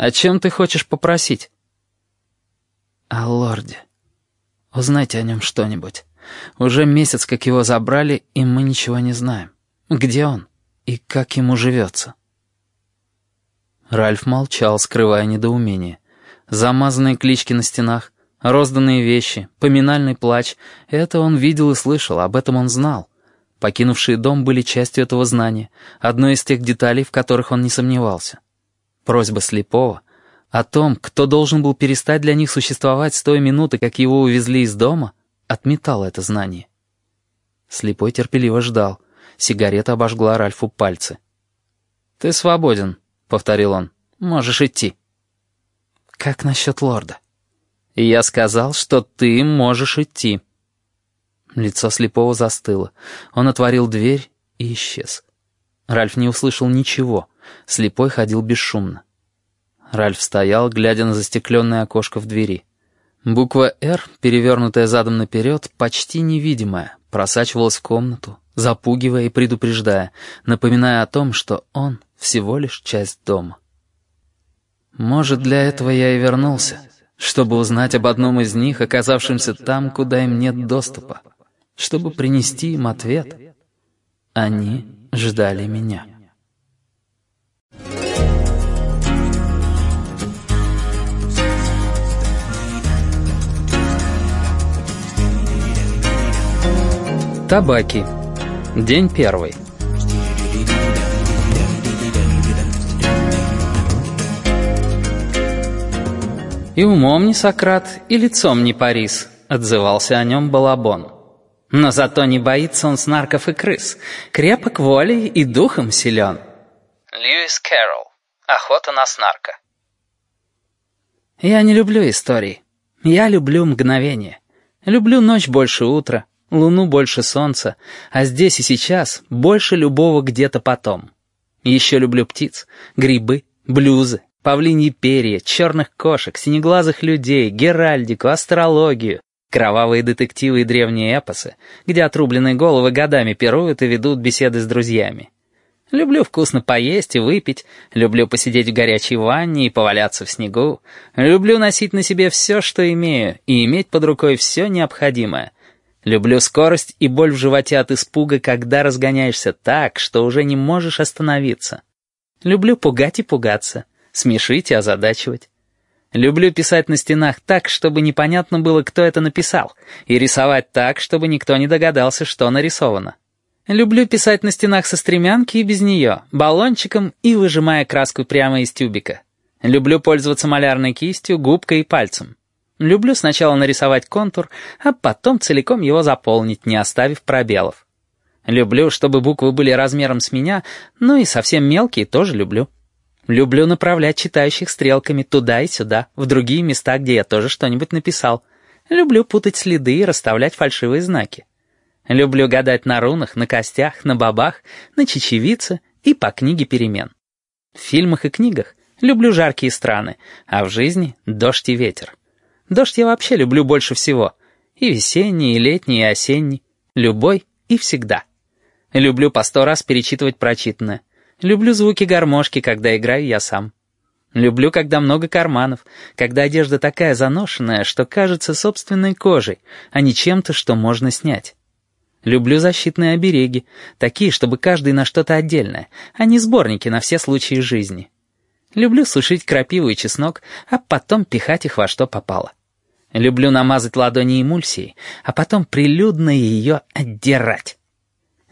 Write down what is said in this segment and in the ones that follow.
«О чем ты хочешь попросить?» «О лорде. Узнайте о нем что-нибудь. Уже месяц, как его забрали, и мы ничего не знаем. Где он и как ему живется?» Ральф молчал, скрывая недоумение. Замазанные клички на стенах, розданные вещи, поминальный плач — это он видел и слышал, об этом он знал. Покинувшие дом были частью этого знания, одной из тех деталей, в которых он не сомневался. Просьба слепого о том, кто должен был перестать для них существовать с той минуты, как его увезли из дома, отметала это знание. Слепой терпеливо ждал. Сигарета обожгла Ральфу пальцы. «Ты свободен», — повторил он. «Можешь идти». «Как насчет лорда?» «Я сказал, что ты можешь идти». Лицо слепого застыло. Он отворил дверь и исчез. Ральф не услышал ничего. Слепой ходил бесшумно. Ральф стоял, глядя на застекленное окошко в двери. Буква «Р», перевернутая задом наперед, почти невидимая, просачивалась в комнату, запугивая и предупреждая, напоминая о том, что он всего лишь часть дома. «Может, для этого я и вернулся, чтобы узнать об одном из них, оказавшемся там, куда им нет доступа» чтобы принести им ответ. Они ждали меня. Табаки. День первый. «И умом не Сократ, и лицом не Парис», — отзывался о нем Балабон. Но зато не боится он снарков и крыс, крепок волей и духом силен. Льюис Кэрролл. Охота на снарка. Я не люблю истории. Я люблю мгновение. Люблю ночь больше утра, луну больше солнца, а здесь и сейчас больше любого где-то потом. Еще люблю птиц, грибы, блюзы, павлиньи перья, черных кошек, синеглазых людей, геральдику, астрологию, Кровавые детективы и древние эпосы, где отрубленные головы годами пируют и ведут беседы с друзьями. Люблю вкусно поесть и выпить, люблю посидеть в горячей ванне и поваляться в снегу, люблю носить на себе все, что имею, и иметь под рукой все необходимое. Люблю скорость и боль в животе от испуга, когда разгоняешься так, что уже не можешь остановиться. Люблю пугать и пугаться, смешить и озадачивать. Люблю писать на стенах так, чтобы непонятно было, кто это написал, и рисовать так, чтобы никто не догадался, что нарисовано. Люблю писать на стенах со стремянки и без нее, баллончиком и выжимая краску прямо из тюбика. Люблю пользоваться малярной кистью, губкой и пальцем. Люблю сначала нарисовать контур, а потом целиком его заполнить, не оставив пробелов. Люблю, чтобы буквы были размером с меня, ну и совсем мелкие тоже люблю. Люблю направлять читающих стрелками туда и сюда, в другие места, где я тоже что-нибудь написал. Люблю путать следы и расставлять фальшивые знаки. Люблю гадать на рунах, на костях, на бабах, на чечевице и по книге перемен. В фильмах и книгах люблю жаркие страны, а в жизни — дождь и ветер. Дождь я вообще люблю больше всего. И весенний, и летний, и осенний. Любой и всегда. Люблю по сто раз перечитывать прочитанное. Люблю звуки гармошки, когда играю я сам. Люблю, когда много карманов, когда одежда такая заношенная, что кажется собственной кожей, а не чем-то, что можно снять. Люблю защитные обереги, такие, чтобы каждый на что-то отдельное, а не сборники на все случаи жизни. Люблю сушить крапиву и чеснок, а потом пихать их во что попало. Люблю намазать ладони эмульсией, а потом прилюдно ее отдирать.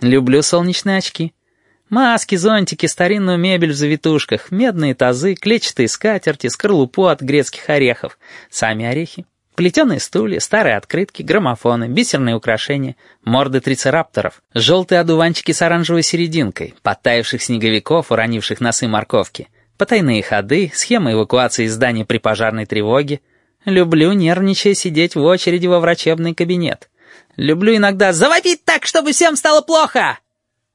Люблю солнечные очки. Маски, зонтики, старинную мебель в завитушках, медные тазы, клетчатые скатерти, скорлупу от грецких орехов, сами орехи, плетеные стулья, старые открытки, граммофоны, бисерные украшения, морды трицерапторов, желтые одуванчики с оранжевой серединкой, подтаявших снеговиков, уронивших носы морковки, потайные ходы, схемы эвакуации из здания при пожарной тревоге. Люблю, нервничая, сидеть в очереди во врачебный кабинет. Люблю иногда завопить так, чтобы всем стало плохо!»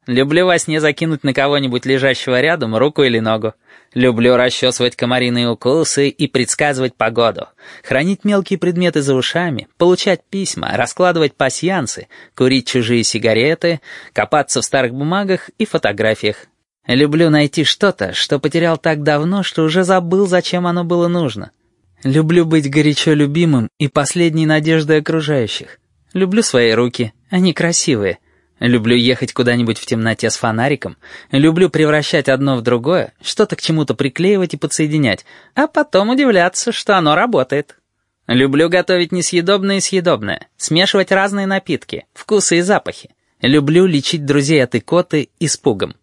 Люблю во сне закинуть на кого-нибудь лежащего рядом руку или ногу. Люблю расчесывать комариные укусы и предсказывать погоду. Хранить мелкие предметы за ушами, получать письма, раскладывать пасьянсы, курить чужие сигареты, копаться в старых бумагах и фотографиях. Люблю найти что-то, что потерял так давно, что уже забыл, зачем оно было нужно. Люблю быть горячо любимым и последней надеждой окружающих. Люблю свои руки, они красивые. Люблю ехать куда-нибудь в темноте с фонариком. Люблю превращать одно в другое, что-то к чему-то приклеивать и подсоединять, а потом удивляться, что оно работает. Люблю готовить несъедобное и съедобное, смешивать разные напитки, вкусы и запахи. Люблю лечить друзей от икоты испугом.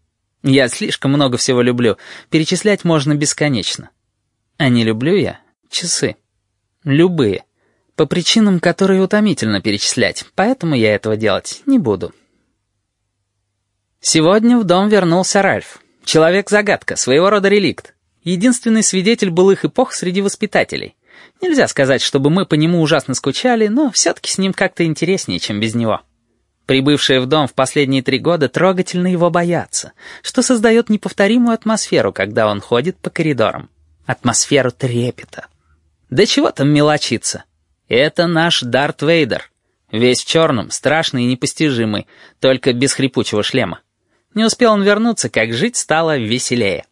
Я слишком много всего люблю, перечислять можно бесконечно. А не люблю я часы. Любые. По причинам, которые утомительно перечислять, поэтому я этого делать не буду. Сегодня в дом вернулся Ральф. Человек-загадка, своего рода реликт. Единственный свидетель былых эпох среди воспитателей. Нельзя сказать, чтобы мы по нему ужасно скучали, но все-таки с ним как-то интереснее, чем без него. Прибывшие в дом в последние три года трогательно его боятся, что создает неповторимую атмосферу, когда он ходит по коридорам. Атмосферу трепета. Да чего там мелочиться? Это наш Дарт Вейдер. Весь в черном, страшный и непостижимый, только без хрипучего шлема. Не успел он вернуться, как жить стало веселее.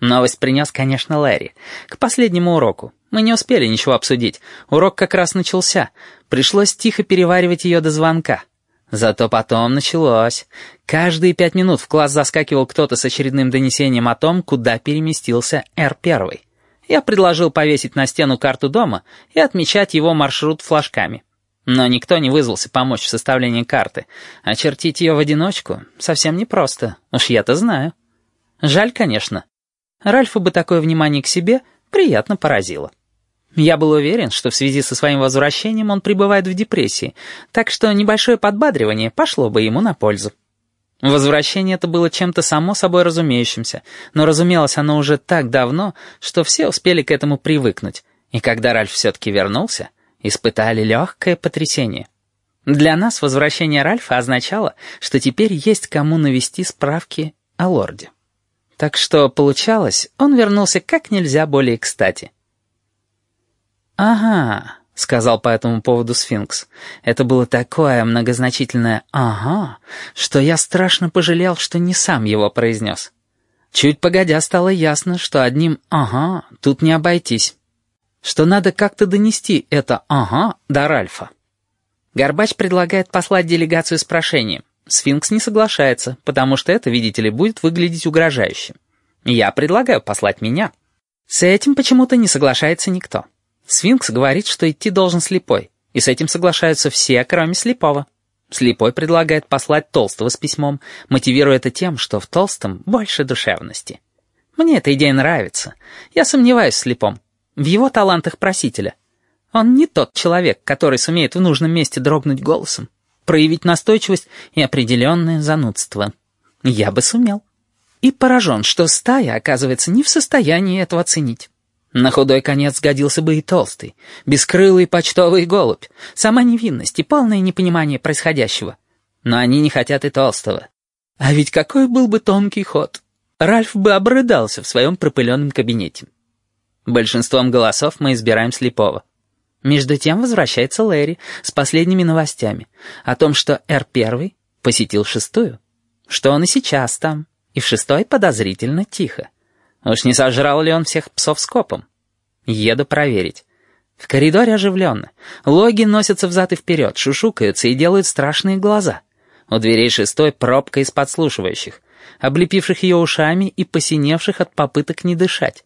Новость принес, конечно, Лэри. К последнему уроку. Мы не успели ничего обсудить. Урок как раз начался. Пришлось тихо переваривать ее до звонка. Зато потом началось. Каждые пять минут в класс заскакивал кто-то с очередным донесением о том, куда переместился Р-1. Я предложил повесить на стену карту дома и отмечать его маршрут флажками. Но никто не вызвался помочь в составлении карты. Очертить ее в одиночку совсем непросто, уж я-то знаю. Жаль, конечно. Ральфу бы такое внимание к себе приятно поразило. Я был уверен, что в связи со своим возвращением он пребывает в депрессии, так что небольшое подбадривание пошло бы ему на пользу. Возвращение это было чем-то само собой разумеющимся, но разумелось оно уже так давно, что все успели к этому привыкнуть, и когда Ральф все-таки вернулся, испытали легкое потрясение. Для нас возвращение Ральфа означало, что теперь есть кому навести справки о лорде. Так что, получалось, он вернулся как нельзя более кстати. «Ага», — сказал по этому поводу сфинкс. Это было такое многозначительное «ага», что я страшно пожалел, что не сам его произнес. Чуть погодя стало ясно, что одним «ага» тут не обойтись. Что надо как-то донести это «ага» до Ральфа. Горбач предлагает послать делегацию с прошением. Сфинкс не соглашается, потому что это, видите ли, будет выглядеть угрожающе. Я предлагаю послать меня. С этим почему-то не соглашается никто. Сфинкс говорит, что идти должен слепой, и с этим соглашаются все, кроме слепого. Слепой предлагает послать Толстого с письмом, мотивируя это тем, что в Толстом больше душевности. Мне эта идея нравится. Я сомневаюсь в слепом. В его талантах просителя. Он не тот человек, который сумеет в нужном месте дрогнуть голосом, проявить настойчивость и определенное занудство. Я бы сумел. И поражен, что стая, оказывается, не в состоянии этого оценить. На худой конец сгодился бы и толстый, бескрылый почтовый голубь, сама невинность и полное непонимание происходящего. Но они не хотят и толстого. А ведь какой был бы тонкий ход. Ральф бы обрыдался в своем пропыленном кабинете. Большинством голосов мы избираем слепого. Между тем возвращается Лэри с последними новостями о том, что Р-1 посетил шестую, что он и сейчас там, и в шестой подозрительно тихо. Уж не сожрал ли он всех псов скопом? Еду проверить. В коридоре оживленно. Логи носятся взад и вперед, шушукаются и делают страшные глаза. У дверей шестой пробка из подслушивающих, облепивших ее ушами и посиневших от попыток не дышать.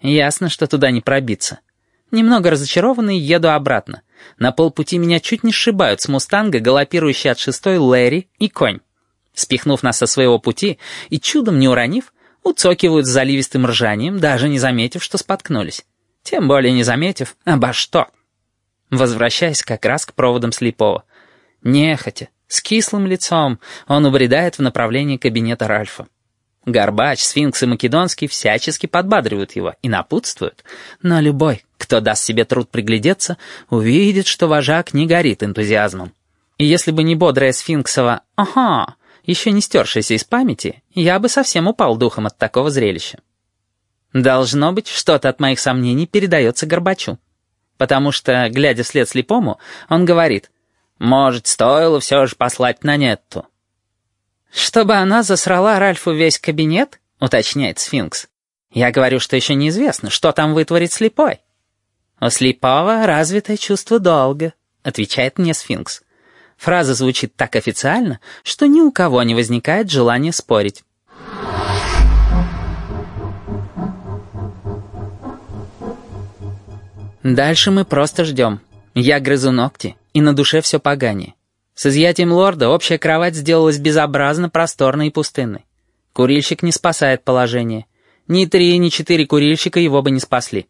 Ясно, что туда не пробиться. Немного разочарованный, еду обратно. На полпути меня чуть не сшибают с мустанга, галопирующий от шестой Лэри и конь. Спихнув нас со своего пути и чудом не уронив, уцокивают с заливистым ржанием, даже не заметив, что споткнулись. Тем более не заметив, обо что. Возвращаясь как раз к проводам слепого. Нехотя, с кислым лицом, он убредает в направлении кабинета Ральфа. Горбач, сфинкс и македонский всячески подбадривают его и напутствуют, но любой, кто даст себе труд приглядеться, увидит, что вожак не горит энтузиазмом. И если бы не бодрая сфинксова «Ага», еще не стершаяся из памяти, я бы совсем упал духом от такого зрелища. Должно быть, что-то от моих сомнений передается Горбачу. Потому что, глядя вслед слепому, он говорит, «Может, стоило все же послать на Нетту». «Чтобы она засрала Ральфу весь кабинет?» — уточняет сфинкс. «Я говорю, что еще неизвестно, что там вытворит слепой». «У слепого развитое чувство долга», — отвечает мне сфинкс. Фраза звучит так официально, что ни у кого не возникает желания спорить. Дальше мы просто ждем. Я грызу ногти, и на душе все поганее. С изъятием лорда общая кровать сделалась безобразно просторной и пустынной. Курильщик не спасает положение. Ни три, ни четыре курильщика его бы не спасли.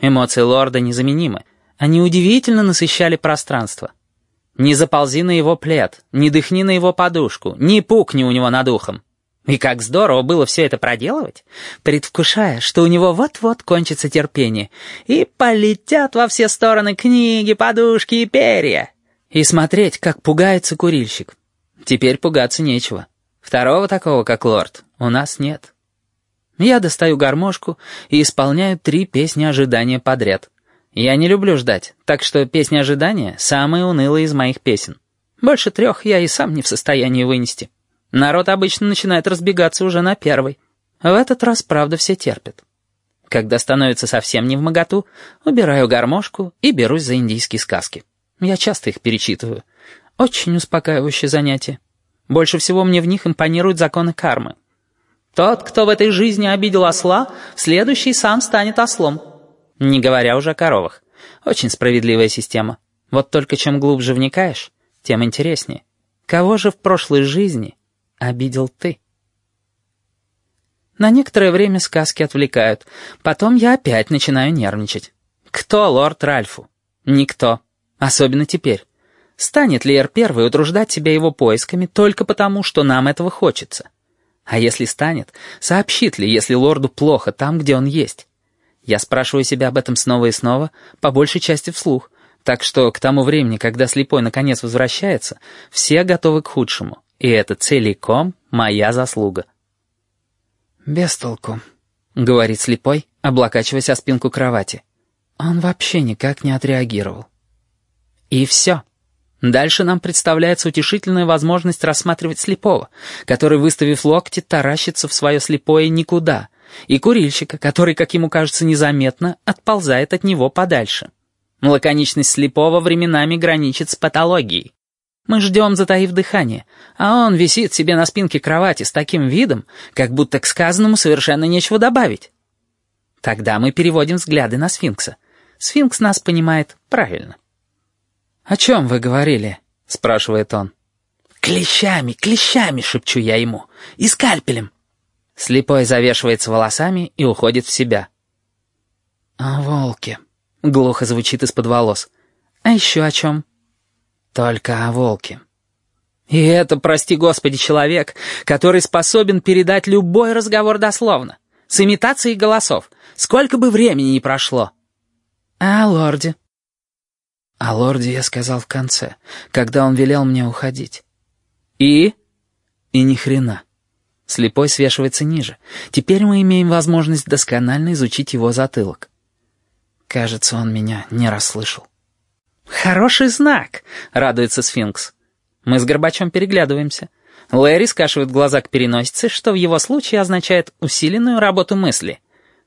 Эмоции лорда незаменимы. Они удивительно насыщали пространство. Не заползи на его плед, не дыхни на его подушку, не пукни у него над ухом. И как здорово было все это проделывать, предвкушая, что у него вот-вот кончится терпение, и полетят во все стороны книги, подушки и перья. И смотреть, как пугается курильщик. Теперь пугаться нечего. Второго такого, как лорд, у нас нет. Я достаю гармошку и исполняю три песни ожидания подряд. Я не люблю ждать, так что песни ожидания — самые унылые из моих песен. Больше трех я и сам не в состоянии вынести. Народ обычно начинает разбегаться уже на первой. В этот раз, правда, все терпят. Когда становится совсем не в моготу, убираю гармошку и берусь за индийские сказки. Я часто их перечитываю. Очень успокаивающее занятие. Больше всего мне в них импонируют законы кармы. Тот, кто в этой жизни обидел осла, следующий сам станет ослом. Не говоря уже о коровах. Очень справедливая система. Вот только чем глубже вникаешь, тем интереснее. Кого же в прошлой жизни обидел ты? На некоторое время сказки отвлекают. Потом я опять начинаю нервничать. Кто лорд Ральфу? Никто. Особенно теперь. Станет ли Эр Первый утруждать себя его поисками только потому, что нам этого хочется? А если станет, сообщит ли, если лорду плохо там, где он есть? Я спрашиваю себя об этом снова и снова, по большей части вслух, так что к тому времени, когда слепой наконец возвращается, все готовы к худшему, и это целиком моя заслуга. «Без толку», — говорит слепой, облокачиваясь о спинку кровати. Он вообще никак не отреагировал. И все. Дальше нам представляется утешительная возможность рассматривать слепого, который, выставив локти, таращится в свое слепое никуда, и курильщика, который, как ему кажется незаметно, отползает от него подальше. Лаконичность слепого временами граничит с патологией. Мы ждем, затаив дыхание, а он висит себе на спинке кровати с таким видом, как будто к сказанному совершенно нечего добавить. Тогда мы переводим взгляды на сфинкса. Сфинкс нас понимает правильно. «О чем вы говорили?» — спрашивает он. «Клещами, клещами!» — шепчу я ему. «И скальпелем!» Слепой завешивается волосами и уходит в себя. «О волке!» — глухо звучит из-под волос. «А еще о чем?» «Только о волке». И это, прости господи, человек, который способен передать любой разговор дословно, с имитацией голосов, сколько бы времени ни прошло. «А лорде?» О лорде я сказал в конце, когда он велел мне уходить. И? И ни хрена. Слепой свешивается ниже. Теперь мы имеем возможность досконально изучить его затылок. Кажется, он меня не расслышал. «Хороший знак!» — радуется сфинкс. Мы с Горбачом переглядываемся. Лэри скашивает глаза к переносице, что в его случае означает усиленную работу мысли.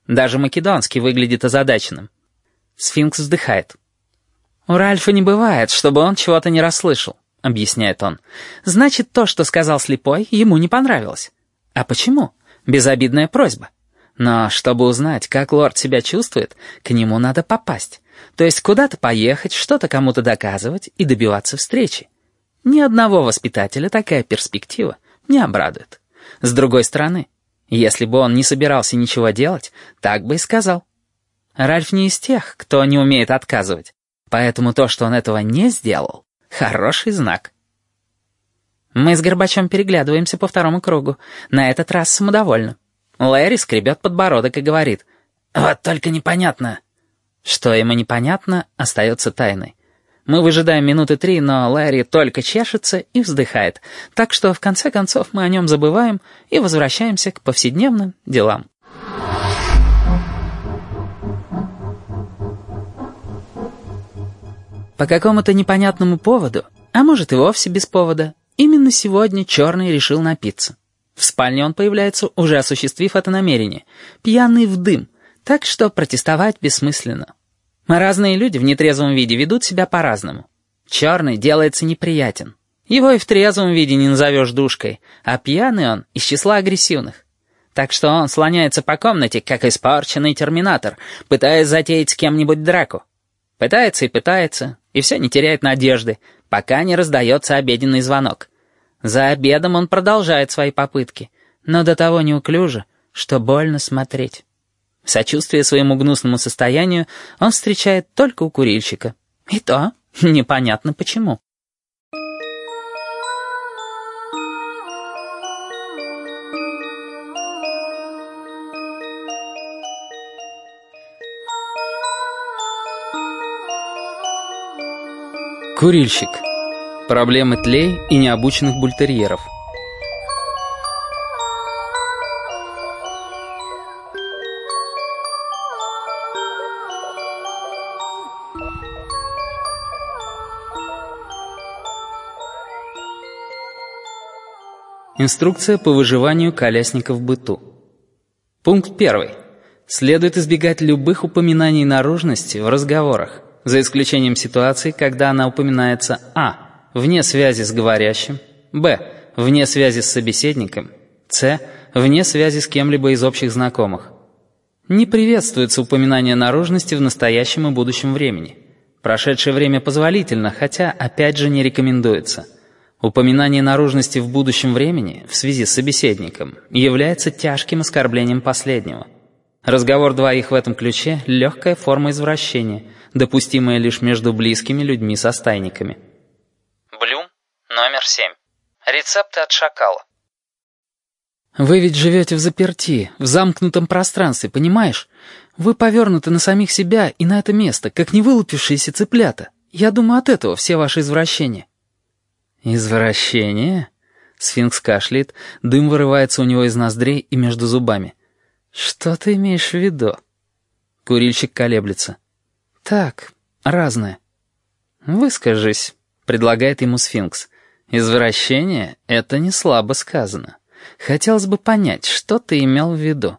Даже македонский выглядит озадаченным. Сфинкс вздыхает. «У Ральфа не бывает, чтобы он чего-то не расслышал», — объясняет он. «Значит, то, что сказал слепой, ему не понравилось. А почему? Безобидная просьба. Но чтобы узнать, как лорд себя чувствует, к нему надо попасть. То есть куда-то поехать, что-то кому-то доказывать и добиваться встречи. Ни одного воспитателя такая перспектива не обрадует. С другой стороны, если бы он не собирался ничего делать, так бы и сказал. Ральф не из тех, кто не умеет отказывать. Поэтому то, что он этого не сделал, хороший знак. Мы с Горбачом переглядываемся по второму кругу, на этот раз самодовольно. Лэри скребет подбородок и говорит, «Вот только непонятно». Что ему непонятно, остается тайной. Мы выжидаем минуты три, но Лэри только чешется и вздыхает, так что в конце концов мы о нем забываем и возвращаемся к повседневным делам. По какому-то непонятному поводу, а может и вовсе без повода, Именно сегодня черный решил напиться. В спальне он появляется, уже осуществив это намерение, пьяный в дым, так что протестовать бессмысленно. Разные люди в нетрезвом виде ведут себя по-разному. Черный делается неприятен. Его и в трезвом виде не назовешь душкой, а пьяный он из числа агрессивных. Так что он слоняется по комнате, как испорченный терминатор, пытаясь затеять с кем-нибудь драку. Пытается и пытается, и все не теряет надежды, пока не раздается обеденный звонок. За обедом он продолжает свои попытки, но до того неуклюже, что больно смотреть. Сочувствие своему гнусному состоянию он встречает только у курильщика. И то непонятно почему. Курильщик. Проблемы тлей и необученных бультерьеров. Инструкция по выживанию колясника в быту. Пункт первый. Следует избегать любых упоминаний наружности в разговорах за исключением ситуации, когда она упоминается а. вне связи с говорящим, б. вне связи с собеседником, с. вне связи с кем-либо из общих знакомых. Не приветствуется упоминание наружности в настоящем и будущем времени. Прошедшее время позволительно, хотя опять же не рекомендуется. Упоминание наружности в будущем времени в связи с собеседником является тяжким оскорблением последнего. Разговор двоих в этом ключе – легкая форма извращения – допустимое лишь между близкими людьми со стайниками. Блюм, номер семь. Рецепты от шакала. Вы ведь живете в заперти, в замкнутом пространстве, понимаешь? Вы повернуты на самих себя и на это место, как невылупившиеся цыплята. Я думаю, от этого все ваши извращения. Извращения? Сфинкс кашляет, дым вырывается у него из ноздрей и между зубами. Что ты имеешь в виду? Курильщик колеблется. «Так, разное». «Выскажись», — предлагает ему сфинкс. «Извращение — это не слабо сказано. Хотелось бы понять, что ты имел в виду».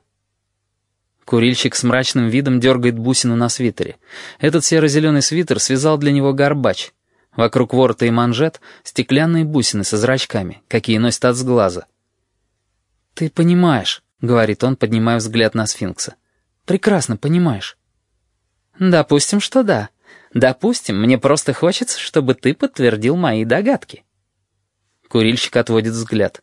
Курильщик с мрачным видом дергает бусину на свитере. Этот серо-зеленый свитер связал для него горбач. Вокруг ворота и манжет стеклянные бусины со зрачками, какие носят от сглаза. «Ты понимаешь», — говорит он, поднимая взгляд на сфинкса. «Прекрасно понимаешь». «Допустим, что да. Допустим, мне просто хочется, чтобы ты подтвердил мои догадки». Курильщик отводит взгляд.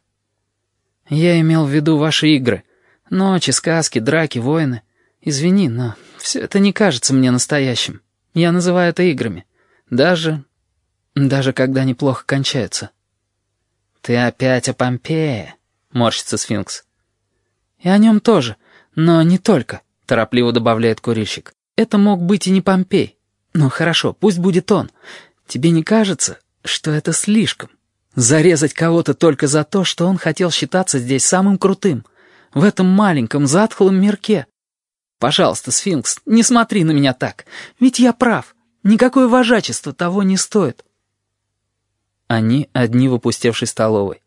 «Я имел в виду ваши игры. Ночи, сказки, драки, войны. Извини, но все это не кажется мне настоящим. Я называю это играми. Даже... даже когда неплохо кончаются». «Ты опять о Помпее», — морщится сфинкс. «И о нем тоже, но не только», — торопливо добавляет курильщик. Это мог быть и не Помпей. Но хорошо, пусть будет он. Тебе не кажется, что это слишком? Зарезать кого-то только за то, что он хотел считаться здесь самым крутым, в этом маленьком затхлом мирке. Пожалуйста, сфинкс, не смотри на меня так, ведь я прав. Никакое вожачество того не стоит. Они одни в опустевшей столовой.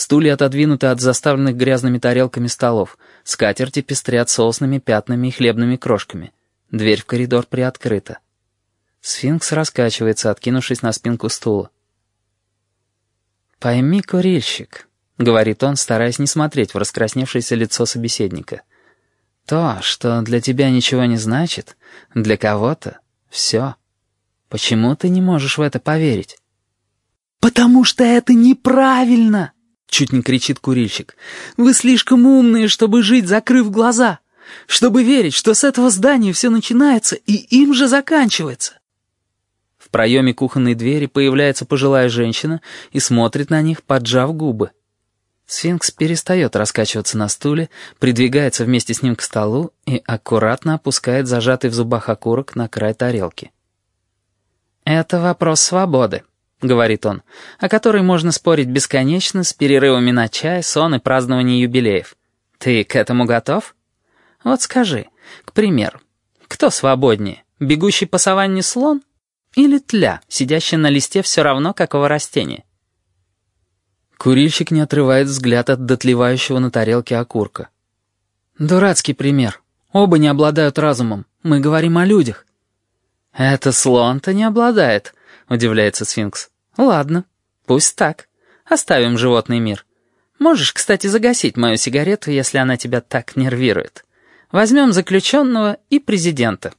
Стулья отодвинуты от заставленных грязными тарелками столов. Скатерти пестрят соусными пятнами и хлебными крошками. Дверь в коридор приоткрыта. Сфинкс раскачивается, откинувшись на спинку стула. «Пойми, курильщик», — говорит он, стараясь не смотреть в раскрасневшееся лицо собеседника. «То, что для тебя ничего не значит, для кого-то — все. Почему ты не можешь в это поверить?» «Потому что это неправильно!» — чуть не кричит курильщик. «Вы слишком умные, чтобы жить, закрыв глаза!» чтобы верить, что с этого здания все начинается и им же заканчивается. В проеме кухонной двери появляется пожилая женщина и смотрит на них, поджав губы. Сфинкс перестает раскачиваться на стуле, придвигается вместе с ним к столу и аккуратно опускает зажатый в зубах окурок на край тарелки. «Это вопрос свободы», — говорит он, «о которой можно спорить бесконечно с перерывами на чай, сон и празднование юбилеев. Ты к этому готов?» Вот скажи, к примеру, кто свободнее, бегущий по саванне слон или тля, сидящая на листе все равно какого растения? Курильщик не отрывает взгляд от дотлевающего на тарелке окурка. «Дурацкий пример. Оба не обладают разумом. Мы говорим о людях». «Это слон-то не обладает», — удивляется сфинкс. «Ладно, пусть так. Оставим животный мир. Можешь, кстати, загасить мою сигарету, если она тебя так нервирует. Возьмем заключенного и президента».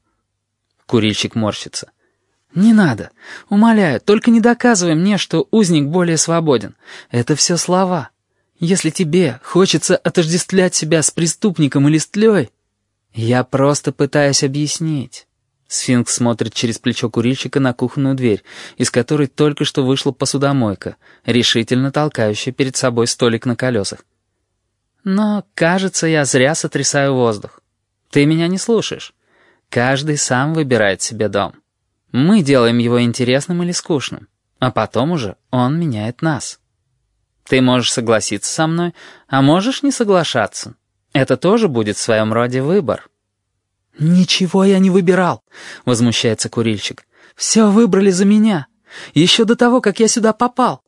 Курильщик морщится. «Не надо. Умоляю, только не доказывай мне, что узник более свободен. Это все слова. Если тебе хочется отождествлять себя с преступником или с тлей, я просто пытаюсь объяснить». Сфинкс смотрит через плечо курильщика на кухонную дверь, из которой только что вышла посудомойка, решительно толкающая перед собой столик на колесах. «Но, кажется, я зря сотрясаю воздух. Ты меня не слушаешь. Каждый сам выбирает себе дом». Мы делаем его интересным или скучным, а потом уже он меняет нас. Ты можешь согласиться со мной, а можешь не соглашаться. Это тоже будет в своем роде выбор. «Ничего я не выбирал», — возмущается курильщик. «Все выбрали за меня. Еще до того, как я сюда попал.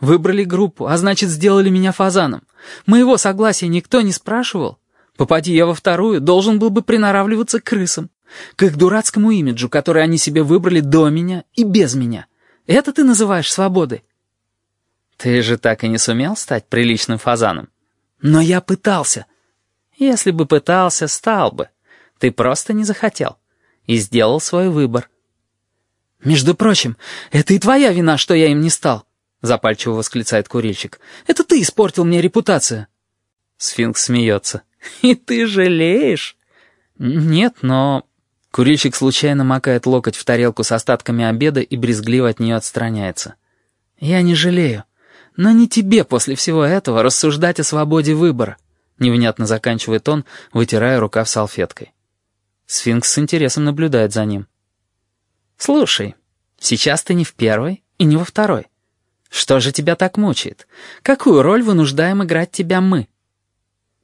Выбрали группу, а значит, сделали меня фазаном. Моего согласия никто не спрашивал. Попади я во вторую, должен был бы приноравливаться к крысам. К их дурацкому имиджу, который они себе выбрали до меня и без меня. Это ты называешь свободой? Ты же так и не сумел стать приличным фазаном. Но я пытался. Если бы пытался, стал бы. Ты просто не захотел. И сделал свой выбор. «Между прочим, это и твоя вина, что я им не стал», — запальчиво восклицает курильщик. «Это ты испортил мне репутацию». Сфинкс смеется. «И ты жалеешь?» «Нет, но Курильщик случайно макает локоть в тарелку с остатками обеда и брезгливо от нее отстраняется. «Я не жалею. Но не тебе после всего этого рассуждать о свободе выбора», невнятно заканчивает он, вытирая рукав салфеткой. Сфинкс с интересом наблюдает за ним. «Слушай, сейчас ты не в первой и не во второй. Что же тебя так мучает? Какую роль вынуждаем играть тебя мы?»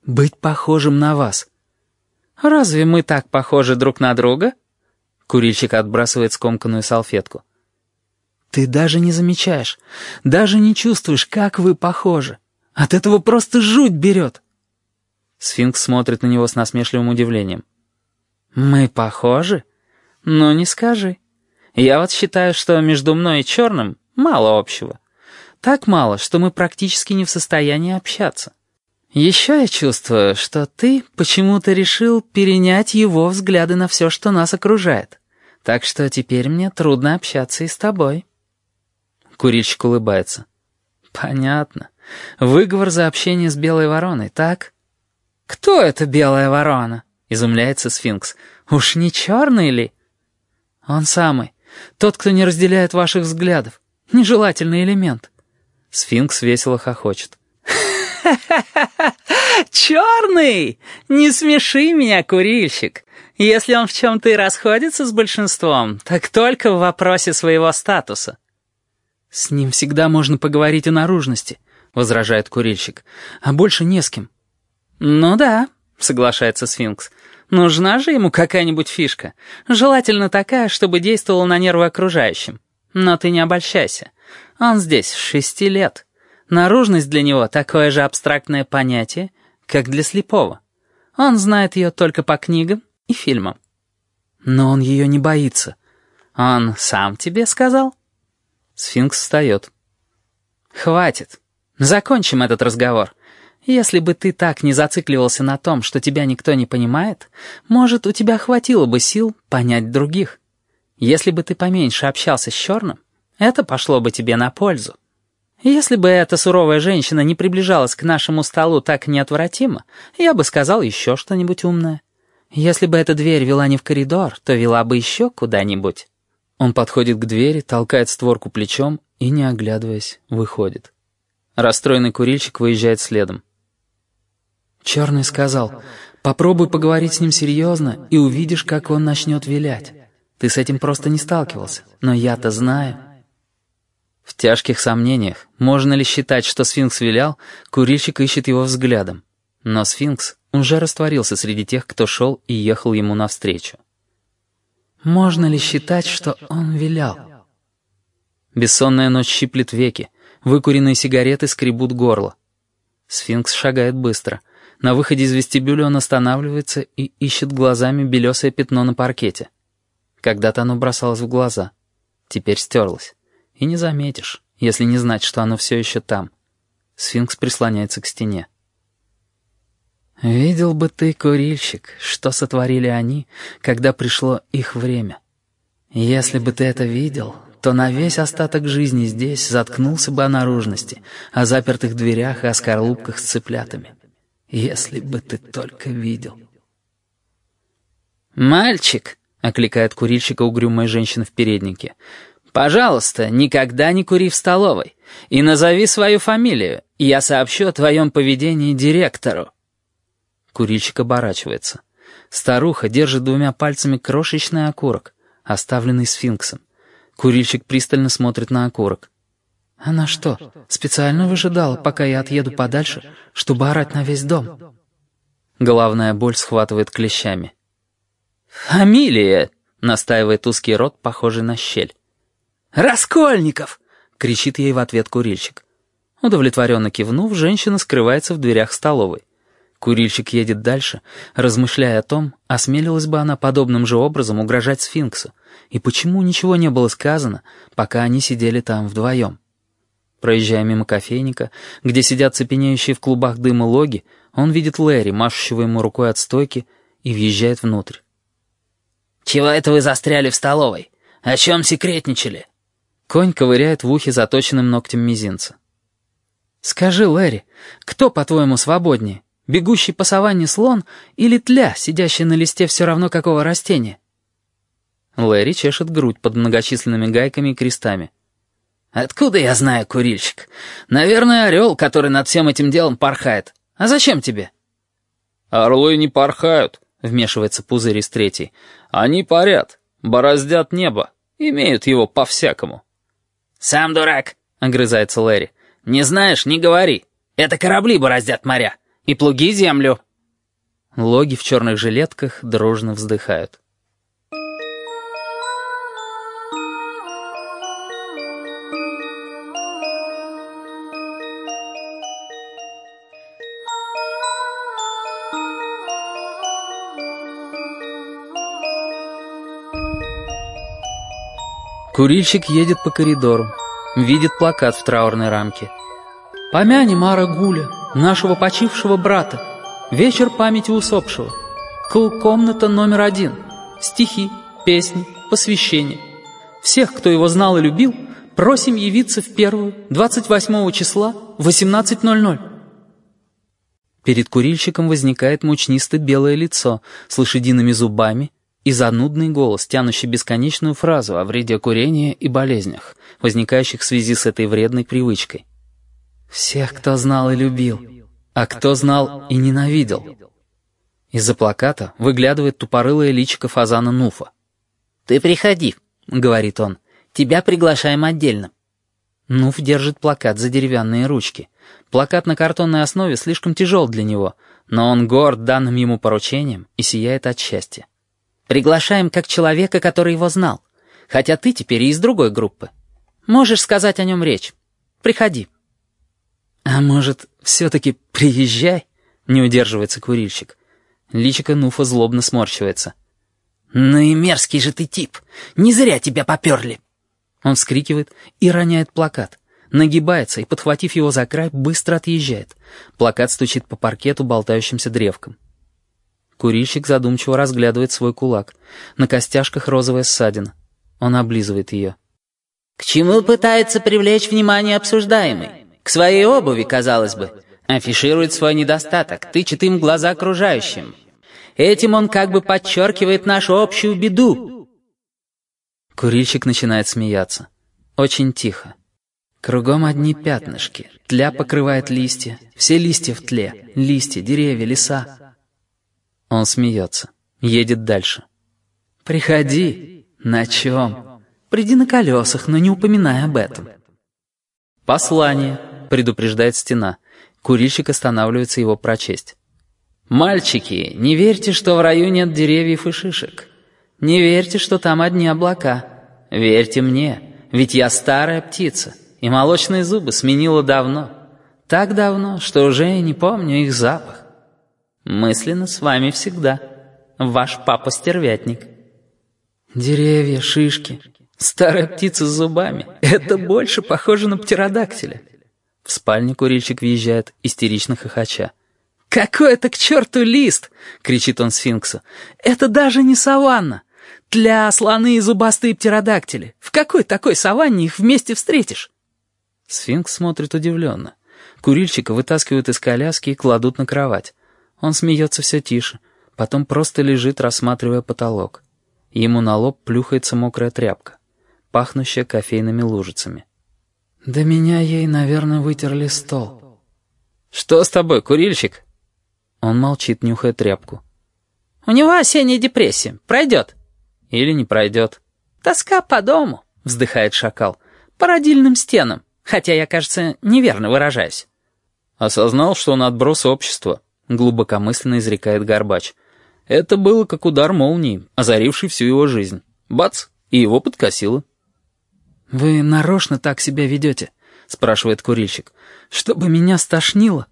«Быть похожим на вас. «Разве мы так похожи друг на друга?» Курильщик отбрасывает скомканную салфетку. «Ты даже не замечаешь, даже не чувствуешь, как вы похожи. От этого просто жуть берет!» Сфинкс смотрит на него с насмешливым удивлением. «Мы похожи? Ну, не скажи. Я вот считаю, что между мной и черным мало общего. Так мало, что мы практически не в состоянии общаться. Еще я чувствую, что ты почему-то решил перенять его взгляды на все, что нас окружает. Так что теперь мне трудно общаться и с тобой». Курильщик улыбается. «Понятно. Выговор за общение с белой вороной, так?» «Кто это белая ворона?» — изумляется сфинкс. «Уж не черный ли?» «Он самый. Тот, кто не разделяет ваших взглядов. Нежелательный элемент». Сфинкс весело хохочет. «Черный! Не смеши меня, курильщик. Если он в чем-то и расходится с большинством, так только в вопросе своего статуса». «С ним всегда можно поговорить о наружности», — возражает курильщик. «А больше не с кем». «Ну да», — соглашается сфинкс. «Нужна же ему какая-нибудь фишка. Желательно такая, чтобы действовала на нервы окружающим. Но ты не обольщайся. Он здесь с шести лет». Наружность для него такое же абстрактное понятие, как для слепого. Он знает ее только по книгам и фильмам. Но он ее не боится. Он сам тебе сказал? Сфинкс встает. Хватит. Закончим этот разговор. Если бы ты так не зацикливался на том, что тебя никто не понимает, может, у тебя хватило бы сил понять других. Если бы ты поменьше общался с черным, это пошло бы тебе на пользу. Если бы эта суровая женщина не приближалась к нашему столу так неотвратимо, я бы сказал еще что-нибудь умное. Если бы эта дверь вела не в коридор, то вела бы еще куда-нибудь. Он подходит к двери, толкает створку плечом и, не оглядываясь, выходит. Расстроенный курильщик выезжает следом. Черный сказал, попробуй поговорить с ним серьезно и увидишь, как он начнет вилять. Ты с этим просто не сталкивался, но я-то знаю. В тяжких сомнениях, можно ли считать, что сфинкс вилял, курильщик ищет его взглядом. Но сфинкс уже растворился среди тех, кто шел и ехал ему навстречу. Можно ли считать, что он вилял? Бессонная ночь щиплет веки, Выкуренные сигареты скребут горло. Сфинкс шагает быстро. На выходе из вестибюля он останавливается и ищет глазами белесое пятно на паркете. Когда-то оно бросалось в глаза. Теперь стерлось. И не заметишь, если не знать, что оно все еще там. Сфинкс прислоняется к стене. «Видел бы ты, курильщик, что сотворили они, когда пришло их время. Если бы ты это видел, то на весь остаток жизни здесь заткнулся бы о наружности, о запертых дверях и о скорлупках с цыплятами. Если бы ты только видел». «Мальчик!» — окликает курильщика угрюмая женщина в переднике. «Пожалуйста, никогда не кури в столовой. И назови свою фамилию. Я сообщу о твоем поведении директору». Курильщик оборачивается. Старуха держит двумя пальцами крошечный окурок, оставленный сфинксом. Курильщик пристально смотрит на окурок. «Она что, специально выжидала, пока я отъеду подальше, чтобы орать на весь дом?» Головная боль схватывает клещами. «Фамилия!» — настаивает узкий рот, похожий на щель. «Раскольников!» — кричит ей в ответ курильщик. Удовлетворенно кивнув, женщина скрывается в дверях столовой. Курильщик едет дальше, размышляя о том, осмелилась бы она подобным же образом угрожать сфинксу, и почему ничего не было сказано, пока они сидели там вдвоем. Проезжая мимо кофейника, где сидят цепенеющие в клубах дыма логи, он видит Лэри, машущего ему рукой от стойки, и въезжает внутрь. «Чего это вы застряли в столовой? О чем секретничали?» Конь ковыряет в ухе заточенным ногтем мизинца. «Скажи, Лэри, кто, по-твоему, свободнее?» Бегущий по саванне слон или тля, сидящая на листе все равно какого растения? Лэри чешет грудь под многочисленными гайками и крестами. «Откуда я знаю, курильщик? Наверное, орел, который над всем этим делом порхает. А зачем тебе?» «Орлы не порхают», — вмешивается пузырь из третьей. «Они парят, бороздят небо, имеют его по-всякому». «Сам дурак», — огрызается Лэри. «Не знаешь, не говори. Это корабли бороздят моря и плуги землю». Логи в черных жилетках дружно вздыхают. Курильщик едет по коридору, видит плакат в траурной рамке. «Помянем Мара Гуля, нашего почившего брата. Вечер памяти усопшего. Кл-комната номер один. Стихи, песни, посвящения. Всех, кто его знал и любил, просим явиться в первую, 28 числа, 18.00. Перед курильщиком возникает мучнисто-белое лицо с лошадиными зубами и занудный голос, тянущий бесконечную фразу о вреде курения и болезнях, возникающих в связи с этой вредной привычкой. «Всех, кто знал и любил, а кто знал и ненавидел?» Из-за плаката выглядывает тупорылое личико фазана Нуфа. «Ты приходи», — говорит он, — «тебя приглашаем отдельно». Нуф держит плакат за деревянные ручки. Плакат на картонной основе слишком тяжел для него, но он горд данным ему поручением и сияет от счастья. «Приглашаем как человека, который его знал, хотя ты теперь и из другой группы. Можешь сказать о нем речь. Приходи». «А может, все-таки приезжай?» — не удерживается курильщик. Личико Нуфа злобно сморщивается. «Ну и мерзкий же ты тип! Не зря тебя поперли!» Он вскрикивает и роняет плакат. Нагибается и, подхватив его за край, быстро отъезжает. Плакат стучит по паркету болтающимся древком. Курильщик задумчиво разглядывает свой кулак. На костяшках розовая ссадина. Он облизывает ее. «К чему пытается привлечь внимание обсуждаемый?» К своей обуви, казалось бы. Афиширует свой недостаток, тычет им глаза окружающим. Этим он как бы подчеркивает нашу общую беду. Курильщик начинает смеяться. Очень тихо. Кругом одни пятнышки. Тля покрывает листья. Все листья в тле. Листья, деревья, леса. Он смеется. Едет дальше. «Приходи. На чем? Приди на колесах, но не упоминай об этом». «Послание», предупреждает стена. Курильщик останавливается его прочесть. «Мальчики, не верьте, что в раю нет деревьев и шишек. Не верьте, что там одни облака. Верьте мне, ведь я старая птица, и молочные зубы сменила давно. Так давно, что уже и не помню их запах. Мысленно с вами всегда. Ваш папа-стервятник. Деревья, шишки, старая птица с зубами. Это больше похоже на птеродактиля. В спальне курильщик въезжает, истерично хохоча. «Какой это к черту лист!» — кричит он сфинксу. «Это даже не саванна! Тля, слоны и зубастые птеродактили! В какой такой саванне их вместе встретишь?» Сфинкс смотрит удивленно. Курильщика вытаскивают из коляски и кладут на кровать. Он смеется все тише, потом просто лежит, рассматривая потолок. Ему на лоб плюхается мокрая тряпка, пахнущая кофейными лужицами. «Да меня ей, наверное, вытерли стол». «Что с тобой, курильщик?» Он молчит, нюхая тряпку. «У него осенняя депрессия. Пройдет». «Или не пройдет». «Тоска по дому», — вздыхает шакал. «По родильным стенам. Хотя я, кажется, неверно выражаюсь». Осознал, что он отброс общества, глубокомысленно изрекает Горбач. Это было как удар молнии, озаривший всю его жизнь. Бац! И его подкосило. «Вы нарочно так себя ведете?» — спрашивает курильщик. «Чтобы меня стошнило?»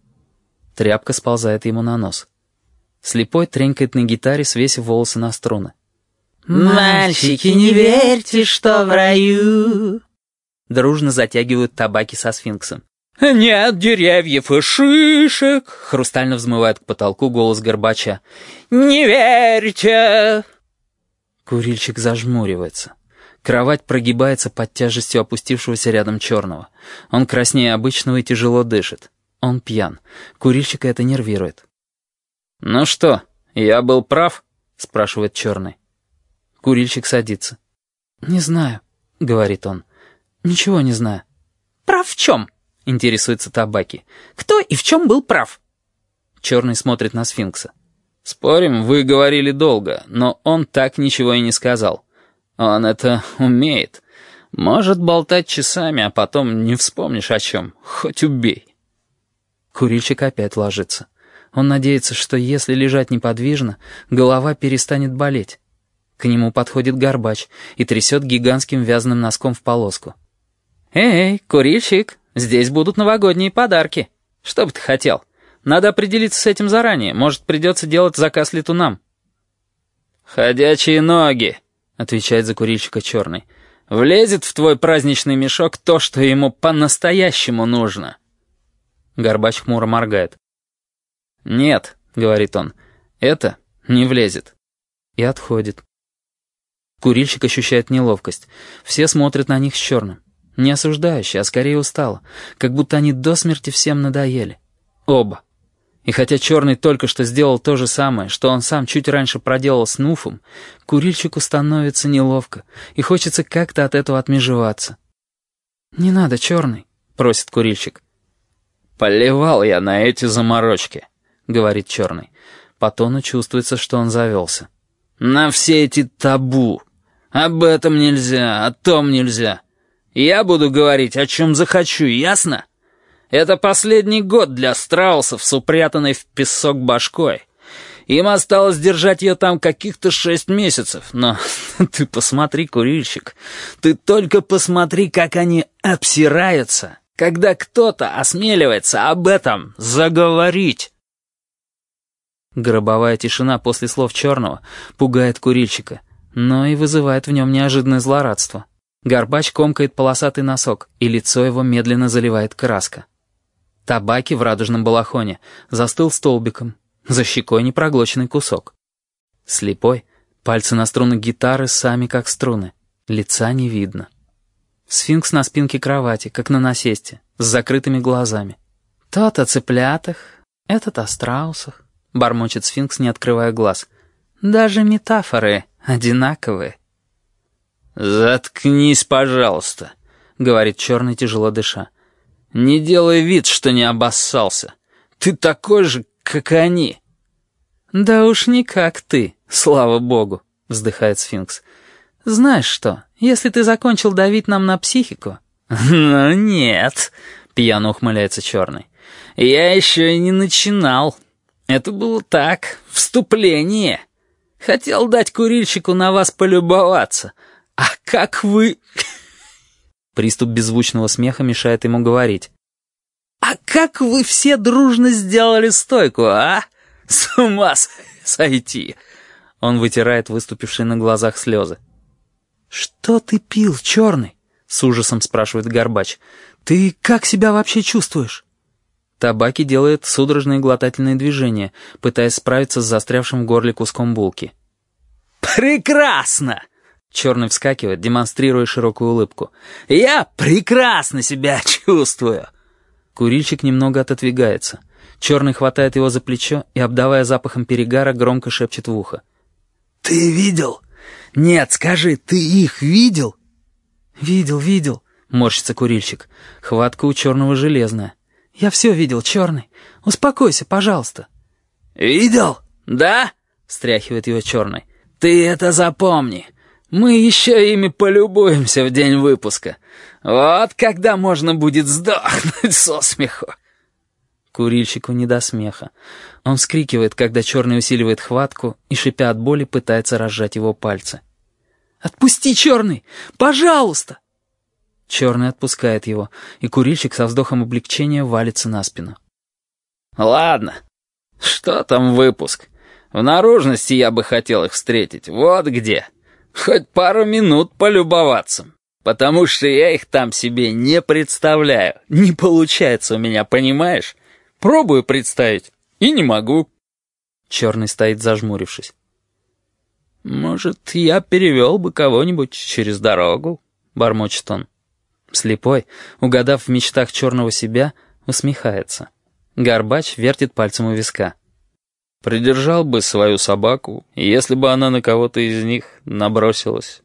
Тряпка сползает ему на нос. Слепой тренькает на гитаре, свесив волосы на струны. «Мальчики, не верьте, что в раю...» Дружно затягивают табаки со сфинксом. «Нет деревьев и шишек!» — хрустально взмывает к потолку голос Горбача. «Не верьте!» Курильщик зажмуривается. Кровать прогибается под тяжестью опустившегося рядом черного. Он краснее обычного и тяжело дышит. Он пьян. Курильщика это нервирует. «Ну что, я был прав?» — спрашивает черный. Курильщик садится. «Не знаю», — говорит он. «Ничего не знаю». «Прав в чем?» — интересуется табаки. «Кто и в чем был прав?» Черный смотрит на сфинкса. «Спорим, вы говорили долго, но он так ничего и не сказал». Он это умеет. Может болтать часами, а потом не вспомнишь о чем. Хоть убей. Курильщик опять ложится. Он надеется, что если лежать неподвижно, голова перестанет болеть. К нему подходит горбач и трясет гигантским вязаным носком в полоску. «Эй, курильщик, здесь будут новогодние подарки. Что бы ты хотел? Надо определиться с этим заранее. Может, придется делать заказ летунам». «Ходячие ноги», отвечает за курильщика черный. «Влезет в твой праздничный мешок то, что ему по-настоящему нужно». Горбач хмуро моргает. «Нет», — говорит он, — «это не влезет». И отходит. Курильщик ощущает неловкость. Все смотрят на них с черным. Не осуждающе, а скорее устало. Как будто они до смерти всем надоели. Оба. И хотя Черный только что сделал то же самое, что он сам чуть раньше проделал с Нуфом, курильщику становится неловко, и хочется как-то от этого отмежеваться. «Не надо, Черный», — просит курильщик. «Поливал я на эти заморочки», — говорит Черный. По тону чувствуется, что он завелся. «На все эти табу. Об этом нельзя, о том нельзя. Я буду говорить, о чем захочу, ясно?» Это последний год для страусов с упрятанной в песок башкой. Им осталось держать ее там каких-то шесть месяцев, но ты посмотри, курильщик, ты только посмотри, как они обсираются, когда кто-то осмеливается об этом заговорить. Гробовая тишина после слов черного пугает курильщика, но и вызывает в нем неожиданное злорадство. Горбач комкает полосатый носок, и лицо его медленно заливает краска. Табаки в радужном балахоне застыл столбиком, за щекой непроглоченный кусок. Слепой, пальцы на струнах гитары сами как струны, лица не видно. Сфинкс на спинке кровати, как на насесте, с закрытыми глазами. «Тот о цыплятах, этот о страусах», — бормочет сфинкс, не открывая глаз. «Даже метафоры одинаковые». «Заткнись, пожалуйста», — говорит черный, тяжело дыша. Не делай вид, что не обоссался. Ты такой же, как они». «Да уж не как ты, слава богу», — вздыхает сфинкс. «Знаешь что, если ты закончил давить нам на психику...» «Ну нет», — пьяно ухмыляется черный. «Я еще и не начинал. Это было так, вступление. Хотел дать курильщику на вас полюбоваться. А как вы...» Приступ беззвучного смеха мешает ему говорить. «А как вы все дружно сделали стойку, а? С ума сойти!» Он вытирает выступившие на глазах слезы. «Что ты пил, черный?» — с ужасом спрашивает Горбач. «Ты как себя вообще чувствуешь?» Табаки делает судорожные глотательные движения, пытаясь справиться с застрявшим в горле куском булки. «Прекрасно!» Черный вскакивает, демонстрируя широкую улыбку. «Я прекрасно себя чувствую!» Курильщик немного отодвигается. Черный хватает его за плечо и, обдавая запахом перегара, громко шепчет в ухо. «Ты видел? Нет, скажи, ты их видел?» «Видел, видел», — морщится курильщик. Хватка у черного железная. «Я все видел, черный. Успокойся, пожалуйста». «Видел? Да?» — стряхивает его черный. «Ты это запомни. Мы еще ими полюбуемся в день выпуска. Вот когда можно будет сдохнуть со смеху». Курильщику не до смеха. Он вскрикивает, когда черный усиливает хватку и, шипя от боли, пытается разжать его пальцы. «Отпусти, черный! Пожалуйста!» Черный отпускает его, и курильщик со вздохом облегчения валится на спину. «Ладно. Что там выпуск? В наружности я бы хотел их встретить. Вот где. Хоть пару минут полюбоваться. Потому что я их там себе не представляю. Не получается у меня, понимаешь? Пробую представить, и не могу». Черный стоит зажмурившись. «Может, я перевел бы кого-нибудь через дорогу?» — бормочет он. Слепой, угадав в мечтах черного себя, усмехается. Горбач вертит пальцем у виска. «Придержал бы свою собаку, если бы она на кого-то из них набросилась».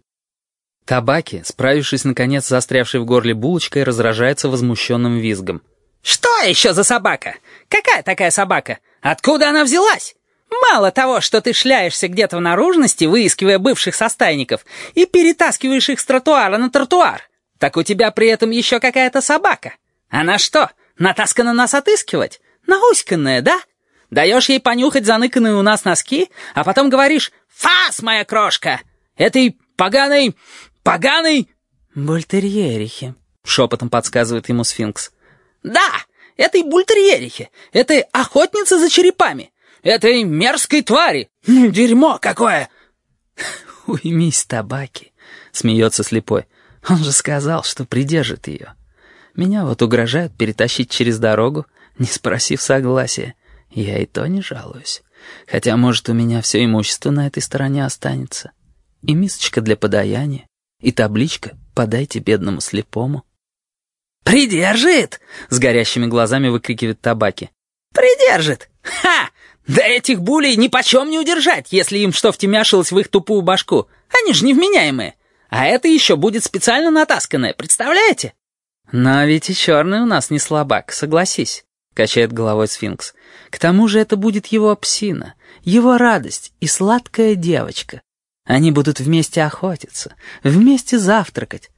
Табаки, справившись наконец с застрявшей в горле булочкой, разражается возмущенным визгом. «Что еще за собака? Какая такая собака? Откуда она взялась? Мало того, что ты шляешься где-то в наружности, выискивая бывших состайников, и перетаскиваешь их с тротуара на тротуар, так у тебя при этом еще какая-то собака. Она что, натаскана нас отыскивать? Науськанная, да? Даешь ей понюхать заныканные у нас носки, а потом говоришь «Фас, моя крошка!» Этой поганой... поганой... «Бультерьерихи», — шепотом подсказывает ему сфинкс. «Да, этой бультерьерихи, этой охотнице за черепами, этой мерзкой твари. Дерьмо какое!» «Уймись, табаки», — смеется слепой. Он же сказал, что придержит ее. Меня вот угрожают перетащить через дорогу, не спросив согласия. Я и то не жалуюсь. Хотя, может, у меня все имущество на этой стороне останется. И мисочка для подаяния, и табличка «Подайте бедному слепому». «Придержит!» — с горящими глазами выкрикивает табаки. «Придержит! Ха! Да этих булей ни почем не удержать, если им что втемяшилось в их тупую башку. Они же невменяемые. А это еще будет специально натасканное, представляете?» «Но ведь и черный у нас не слабак, согласись», — качает головой сфинкс. «К тому же это будет его псина, его радость и сладкая девочка. Они будут вместе охотиться, вместе завтракать».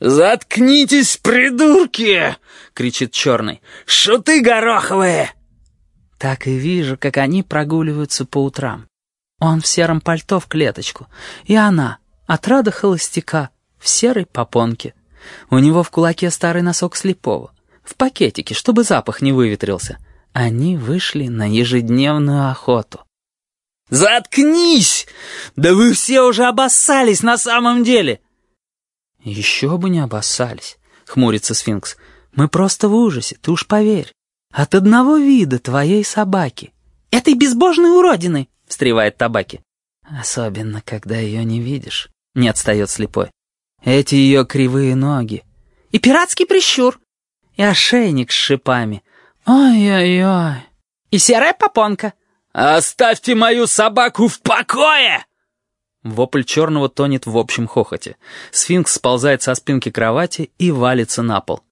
«Заткнитесь, придурки!» — кричит черный. «Шуты гороховые!» Так и вижу, как они прогуливаются по утрам. Он в сером пальто в клеточку, и она Отрада холостяка в серой попонке. У него в кулаке старый носок слепого, в пакетике, чтобы запах не выветрился. Они вышли на ежедневную охоту. «Заткнись! Да вы все уже обоссались на самом деле!» «Еще бы не обоссались», — хмурится сфинкс. «Мы просто в ужасе, ты уж поверь. От одного вида твоей собаки». «Этой безбожной уродины!» — встревает табаки. «Особенно, когда ее не видишь». Не отстает слепой. Эти ее кривые ноги. И пиратский прищур. И ошейник с шипами. Ой-ой-ой. И серая попонка. «Оставьте мою собаку в покое!» Вопль черного тонет в общем хохоте. Сфинкс сползает со спинки кровати и валится на пол.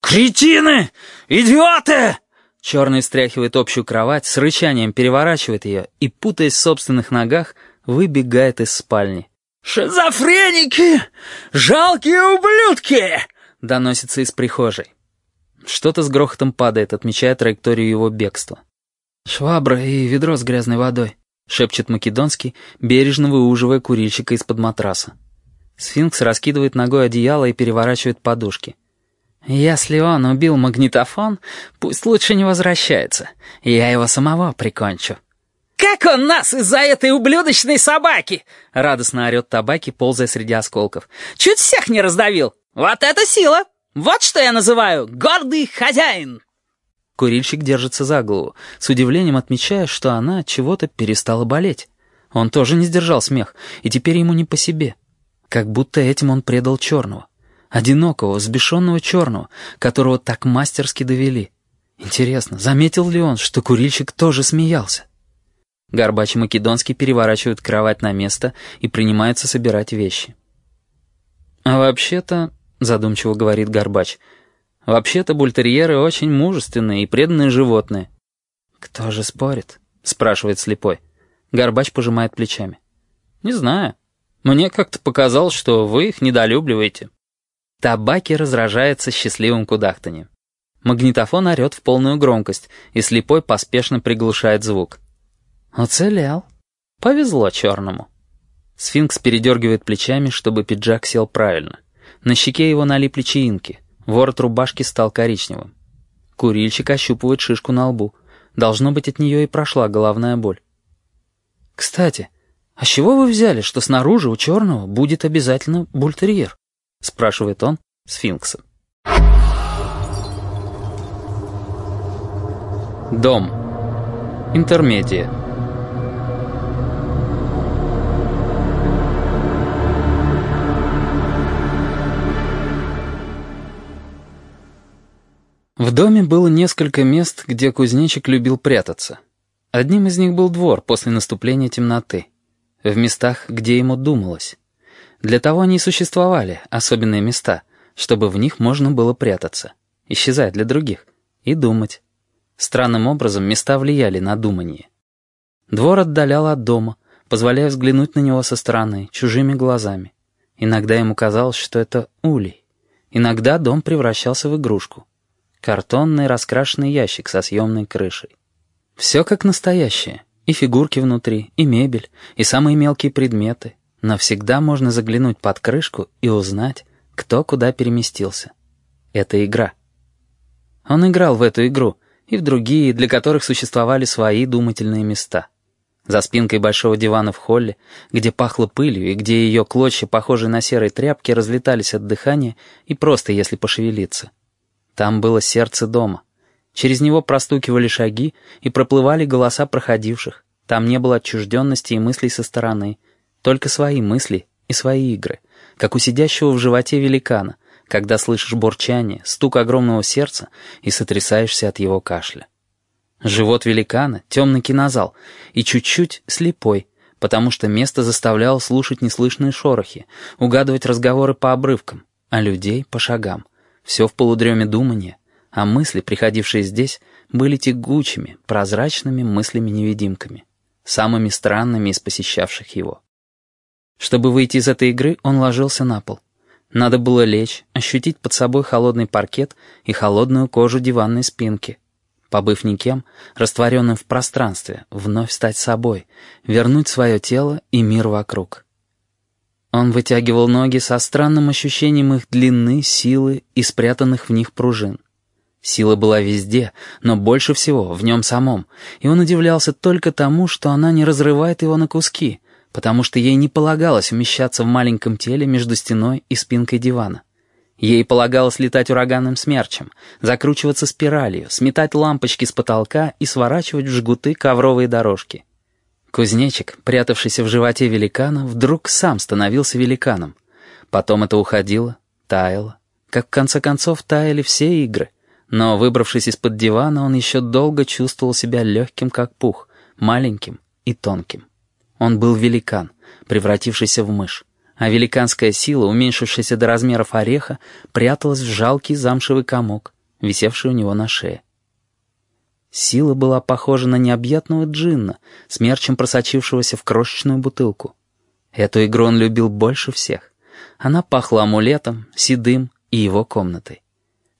«Кретины! Идиоты!» Черный встряхивает общую кровать, с рычанием переворачивает ее и, путаясь в собственных ногах, выбегает из спальни. «Шизофреники! Жалкие ублюдки!» — доносится из прихожей. Что-то с грохотом падает, отмечая траекторию его бегства. «Швабра и ведро с грязной водой», — шепчет Македонский, бережно выуживая курильщика из-под матраса. Сфинкс раскидывает ногой одеяло и переворачивает подушки. «Если он убил магнитофон, пусть лучше не возвращается. Я его самого прикончу». «Как он нас из-за этой ублюдочной собаки!» — радостно орет табаки, ползая среди осколков. «Чуть всех не раздавил! Вот это сила! Вот что я называю гордый хозяин!» Курильщик держится за голову, с удивлением отмечая, что она чего-то перестала болеть. Он тоже не сдержал смех, и теперь ему не по себе. Как будто этим он предал черного. Одинокого, взбешенного черного, которого так мастерски довели. Интересно, заметил ли он, что курильщик тоже смеялся? Горбач и Македонский переворачивают кровать на место и принимаются собирать вещи. «А вообще-то», — задумчиво говорит Горбач, — «вообще-то бультерьеры очень мужественные и преданные животные». «Кто же спорит?» — спрашивает слепой. Горбач пожимает плечами. «Не знаю. Мне как-то показалось, что вы их недолюбливаете». Табаки разражается счастливым кудахтанием. Магнитофон орет в полную громкость, и слепой поспешно приглушает звук. «Уцелел. Повезло черному». Сфинкс передергивает плечами, чтобы пиджак сел правильно. На щеке его налипли чаинки. Ворот рубашки стал коричневым. Курильщик ощупывает шишку на лбу. Должно быть, от нее и прошла головная боль. «Кстати, а с чего вы взяли, что снаружи у черного будет обязательно бультерьер?» — спрашивает он сфинкса. Дом. Интермедия. В доме было несколько мест, где кузнечик любил прятаться. Одним из них был двор после наступления темноты. В местах, где ему думалось. Для того они и существовали, особенные места, чтобы в них можно было прятаться, исчезать для других, и думать. Странным образом места влияли на думание. Двор отдалял от дома, позволяя взглянуть на него со стороны, чужими глазами. Иногда ему казалось, что это улей. Иногда дом превращался в игрушку. Картонный раскрашенный ящик со съемной крышей. Все как настоящее. И фигурки внутри, и мебель, и самые мелкие предметы. Но всегда можно заглянуть под крышку и узнать, кто куда переместился. Это игра. Он играл в эту игру и в другие, для которых существовали свои думательные места. За спинкой большого дивана в холле, где пахло пылью и где ее клочья, похожие на серые тряпки, разлетались от дыхания и просто если пошевелиться. Там было сердце дома. Через него простукивали шаги и проплывали голоса проходивших. Там не было отчужденности и мыслей со стороны. Только свои мысли и свои игры, как у сидящего в животе великана, когда слышишь бурчание, стук огромного сердца и сотрясаешься от его кашля. Живот великана — темный кинозал, и чуть-чуть слепой, потому что место заставляло слушать неслышные шорохи, угадывать разговоры по обрывкам, а людей — по шагам. Все в полудреме думания — а мысли, приходившие здесь, были тягучими, прозрачными мыслями-невидимками, самыми странными из посещавших его. Чтобы выйти из этой игры, он ложился на пол. Надо было лечь, ощутить под собой холодный паркет и холодную кожу диванной спинки. Побыв никем, растворенным в пространстве, вновь стать собой, вернуть свое тело и мир вокруг. Он вытягивал ноги со странным ощущением их длины, силы и спрятанных в них пружин. Сила была везде, но больше всего в нем самом, и он удивлялся только тому, что она не разрывает его на куски, потому что ей не полагалось умещаться в маленьком теле между стеной и спинкой дивана. Ей полагалось летать ураганным смерчем, закручиваться спиралью, сметать лампочки с потолка и сворачивать в жгуты ковровые дорожки. Кузнечик, прятавшийся в животе великана, вдруг сам становился великаном. Потом это уходило, таяло, как в конце концов таяли все игры. Но, выбравшись из-под дивана, он еще долго чувствовал себя легким, как пух, маленьким и тонким. Он был великан, превратившийся в мышь, а великанская сила, уменьшившаяся до размеров ореха, пряталась в жалкий замшевый комок, висевший у него на шее. Сила была похожа на необъятного джинна, смерчем просочившегося в крошечную бутылку. Эту игру он любил больше всех. Она пахла амулетом, седым и его комнатой.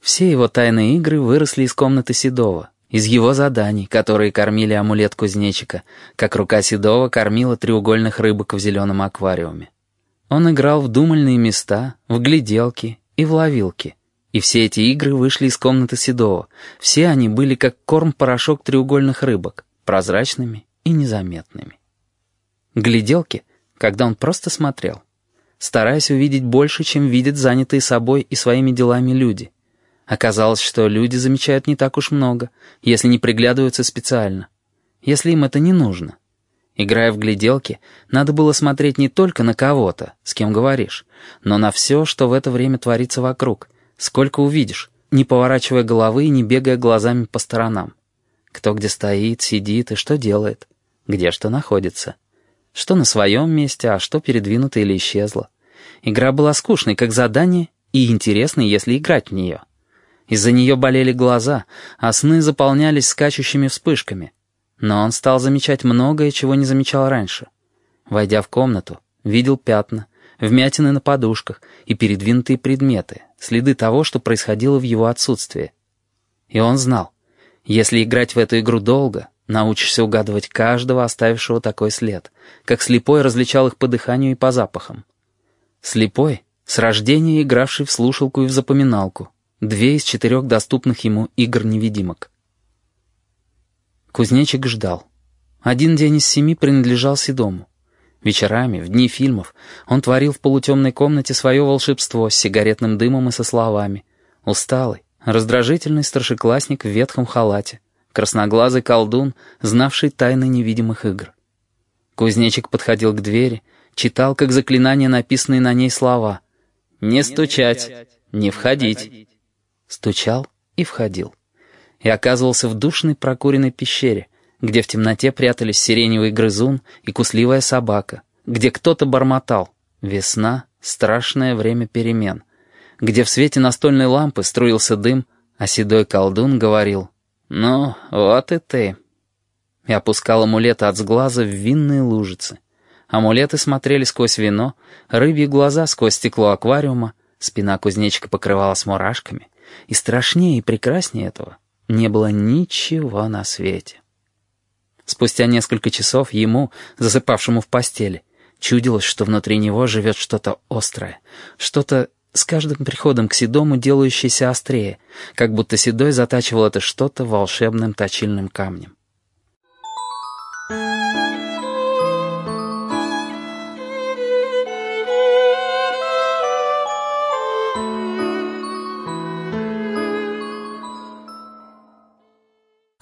Все его тайные игры выросли из комнаты Седова, из его заданий, которые кормили амулет кузнечика, как рука Седова кормила треугольных рыбок в зеленом аквариуме. Он играл в думальные места, в гляделки и в ловилки. И все эти игры вышли из комнаты Седова. Все они были как корм-порошок треугольных рыбок, прозрачными и незаметными. Гляделки, когда он просто смотрел, стараясь увидеть больше, чем видят занятые собой и своими делами люди. Оказалось, что люди замечают не так уж много, если не приглядываются специально, если им это не нужно. Играя в гляделки, надо было смотреть не только на кого-то, с кем говоришь, но на все, что в это время творится вокруг, сколько увидишь, не поворачивая головы и не бегая глазами по сторонам. Кто где стоит, сидит и что делает, где что находится. Что на своем месте, а что передвинуто или исчезло. Игра была скучной, как задание, и интересной, если играть в нее. Из-за нее болели глаза, а сны заполнялись скачущими вспышками. Но он стал замечать многое, чего не замечал раньше. Войдя в комнату, видел пятна, вмятины на подушках и передвинутые предметы, следы того, что происходило в его отсутствии. И он знал, если играть в эту игру долго, научишься угадывать каждого, оставившего такой след, как слепой различал их по дыханию и по запахам. Слепой, с рождения игравший в слушалку и в запоминалку, две из четырех доступных ему игр-невидимок. Кузнечик ждал. Один день из семи принадлежал Седому. Вечерами, в дни фильмов, он творил в полутемной комнате свое волшебство с сигаретным дымом и со словами. Усталый, раздражительный старшеклассник в ветхом халате, красноглазый колдун, знавший тайны невидимых игр. Кузнечик подходил к двери, читал, как заклинание написанные на ней слова. «Не стучать, не входить». Стучал и входил и оказывался в душной прокуренной пещере, где в темноте прятались сиреневый грызун и кусливая собака, где кто-то бормотал «Весна — страшное время перемен», где в свете настольной лампы струился дым, а седой колдун говорил «Ну, вот и ты». И опускал амулеты от сглаза в винные лужицы. Амулеты смотрели сквозь вино, рыбьи глаза сквозь стекло аквариума, спина кузнечика покрывалась мурашками. И страшнее и прекраснее этого не было ничего на свете. Спустя несколько часов ему, засыпавшему в постели, чудилось, что внутри него живет что-то острое, что-то с каждым приходом к Седому делающееся острее, как будто Седой затачивал это что-то волшебным точильным камнем.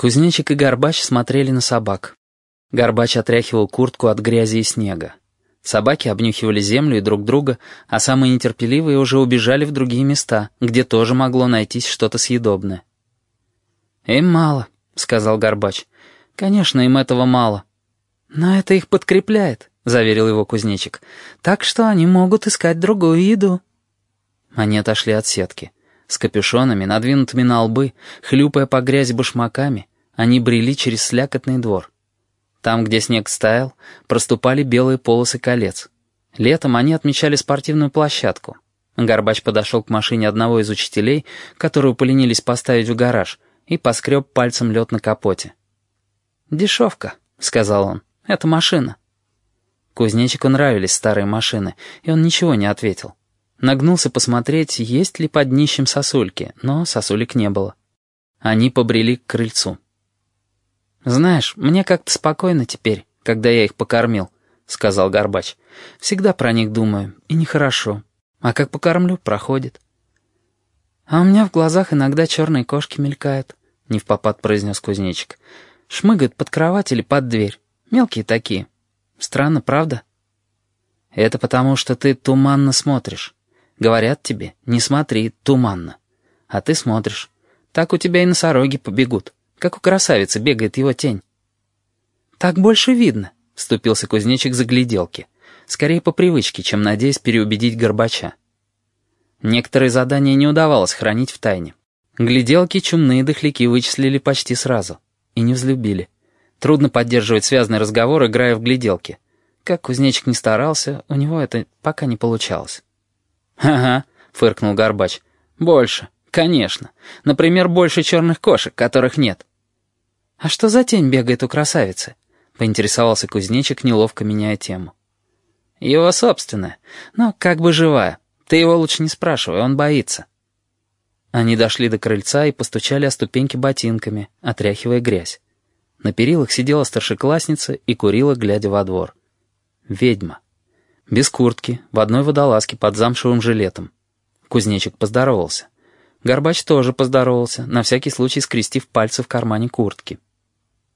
Кузнечик и Горбач смотрели на собак. Горбач отряхивал куртку от грязи и снега. Собаки обнюхивали землю и друг друга, а самые нетерпеливые уже убежали в другие места, где тоже могло найтись что-то съедобное. «Им мало», — сказал Горбач. «Конечно, им этого мало». «Но это их подкрепляет», — заверил его кузнечик. «Так что они могут искать другую еду». Они отошли от сетки. С капюшонами, надвинутыми на лбы, хлюпая по грязи башмаками, они брели через слякотный двор. Там, где снег стаял, проступали белые полосы колец. Летом они отмечали спортивную площадку. Горбач подошел к машине одного из учителей, которую поленились поставить в гараж, и поскреб пальцем лед на капоте. «Дешевка», — сказал он, — «это машина». Кузнечику нравились старые машины, и он ничего не ответил. Нагнулся посмотреть, есть ли под днищем сосульки, но сосулек не было. Они побрели к крыльцу. «Знаешь, мне как-то спокойно теперь, когда я их покормил», — сказал Горбач. «Всегда про них думаю, и нехорошо. А как покормлю, проходит». «А у меня в глазах иногда черные кошки мелькают», — не в попад произнес кузнечик. «Шмыгают под кровать или под дверь. Мелкие такие. Странно, правда?» «Это потому, что ты туманно смотришь. Говорят тебе, не смотри, туманно. А ты смотришь. Так у тебя и носороги побегут» как у красавицы бегает его тень. «Так больше видно», — вступился кузнечик за гляделки. Скорее по привычке, чем надеясь переубедить Горбача. Некоторые задания не удавалось хранить в тайне. Гляделки чумные дохляки вычислили почти сразу. И не взлюбили. Трудно поддерживать связанный разговор, играя в гляделки. Как кузнечик не старался, у него это пока не получалось. «Ага», — фыркнул Горбач. «Больше. Конечно. Например, больше черных кошек, которых нет. «А что за тень бегает у красавицы?» — поинтересовался кузнечик, неловко меняя тему. Его собственная, но как бы живая. Ты его лучше не спрашивай, он боится». Они дошли до крыльца и постучали о ступеньки ботинками, отряхивая грязь. На перилах сидела старшеклассница и курила, глядя во двор. Ведьма. Без куртки, в одной водолазке под замшевым жилетом. Кузнечик поздоровался. Горбач тоже поздоровался, на всякий случай скрестив пальцы в кармане куртки.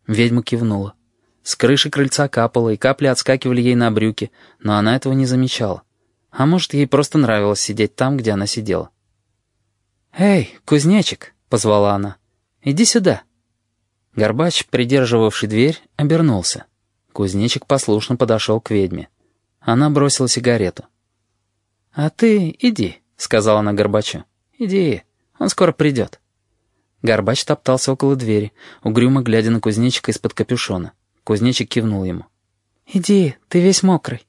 Ведьма кивнула. С крыши крыльца капало, и капли отскакивали ей на брюки, но она этого не замечала. А может, ей просто нравилось сидеть там, где она сидела. «Эй, кузнечик!» — позвала она. «Иди сюда». Горбач, придерживавший дверь, обернулся. Кузнечик послушно подошел к ведьме. Она бросила сигарету. «А ты иди», — сказала она Горбачу. «Иди, он скоро придет». Горбач топтался около двери, угрюмо глядя на кузнечика из-под капюшона. Кузнечик кивнул ему. «Иди, ты весь мокрый».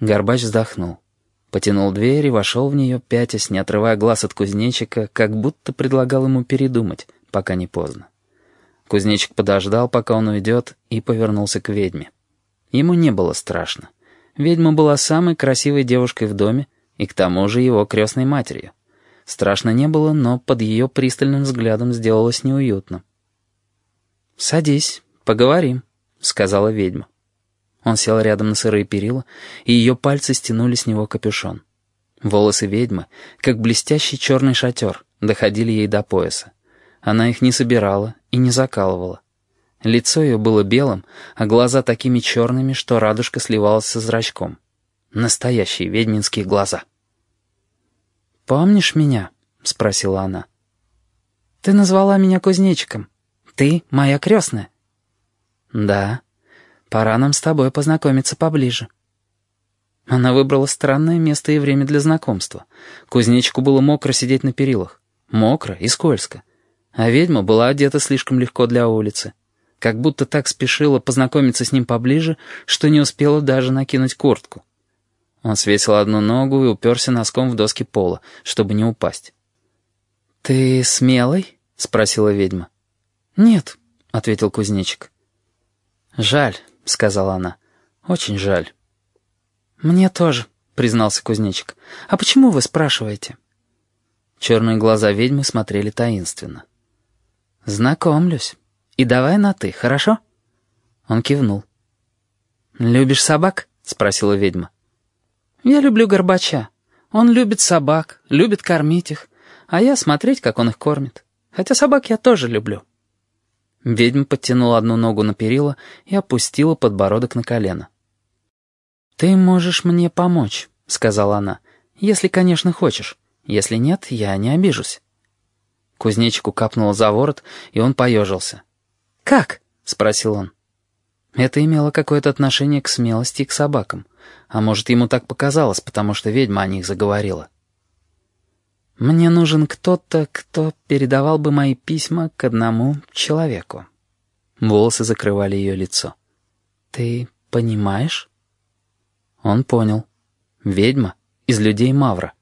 Горбач вздохнул. Потянул дверь и вошел в нее, пятясь, не отрывая глаз от кузнечика, как будто предлагал ему передумать, пока не поздно. Кузнечик подождал, пока он уйдет, и повернулся к ведьме. Ему не было страшно. Ведьма была самой красивой девушкой в доме и к тому же его крестной матерью. Страшно не было, но под ее пристальным взглядом сделалось неуютно. «Садись, поговорим», — сказала ведьма. Он сел рядом на сырые перила, и ее пальцы стянули с него капюшон. Волосы ведьмы, как блестящий черный шатер, доходили ей до пояса. Она их не собирала и не закалывала. Лицо ее было белым, а глаза такими черными, что радужка сливалась со зрачком. Настоящие ведьминские глаза. «Помнишь меня?» — спросила она. «Ты назвала меня кузнечиком. Ты моя крестная». «Да», Пора нам с тобой познакомиться поближе». Она выбрала странное место и время для знакомства. Кузнечику было мокро сидеть на перилах. Мокро и скользко. А ведьма была одета слишком легко для улицы. Как будто так спешила познакомиться с ним поближе, что не успела даже накинуть куртку. Он свесил одну ногу и уперся носком в доски пола, чтобы не упасть. «Ты смелый?» — спросила ведьма. «Нет», — ответил кузнечик. «Жаль, — сказала она. «Очень жаль». «Мне тоже», — признался кузнечик. «А почему вы спрашиваете?» Черные глаза ведьмы смотрели таинственно. «Знакомлюсь. И давай на «ты», хорошо?» Он кивнул. «Любишь собак?» — спросила ведьма. «Я люблю Горбача. Он любит собак, любит кормить их, а я смотреть, как он их кормит. Хотя собак я тоже люблю». Ведьма подтянула одну ногу на перила и опустила подбородок на колено. «Ты можешь мне помочь», — сказала она, — «если, конечно, хочешь. Если нет, я не обижусь». Кузнечику капнуло за ворот, и он поежился. «Как?» — спросил он. Это имело какое-то отношение к смелости и к собакам. А может, ему так показалось, потому что ведьма о них заговорила. Мне нужен кто-то, кто передавал бы мои письма к одному человеку. Волосы закрывали ее лицо. Ты понимаешь? Он понял. Ведьма из людей Мавра.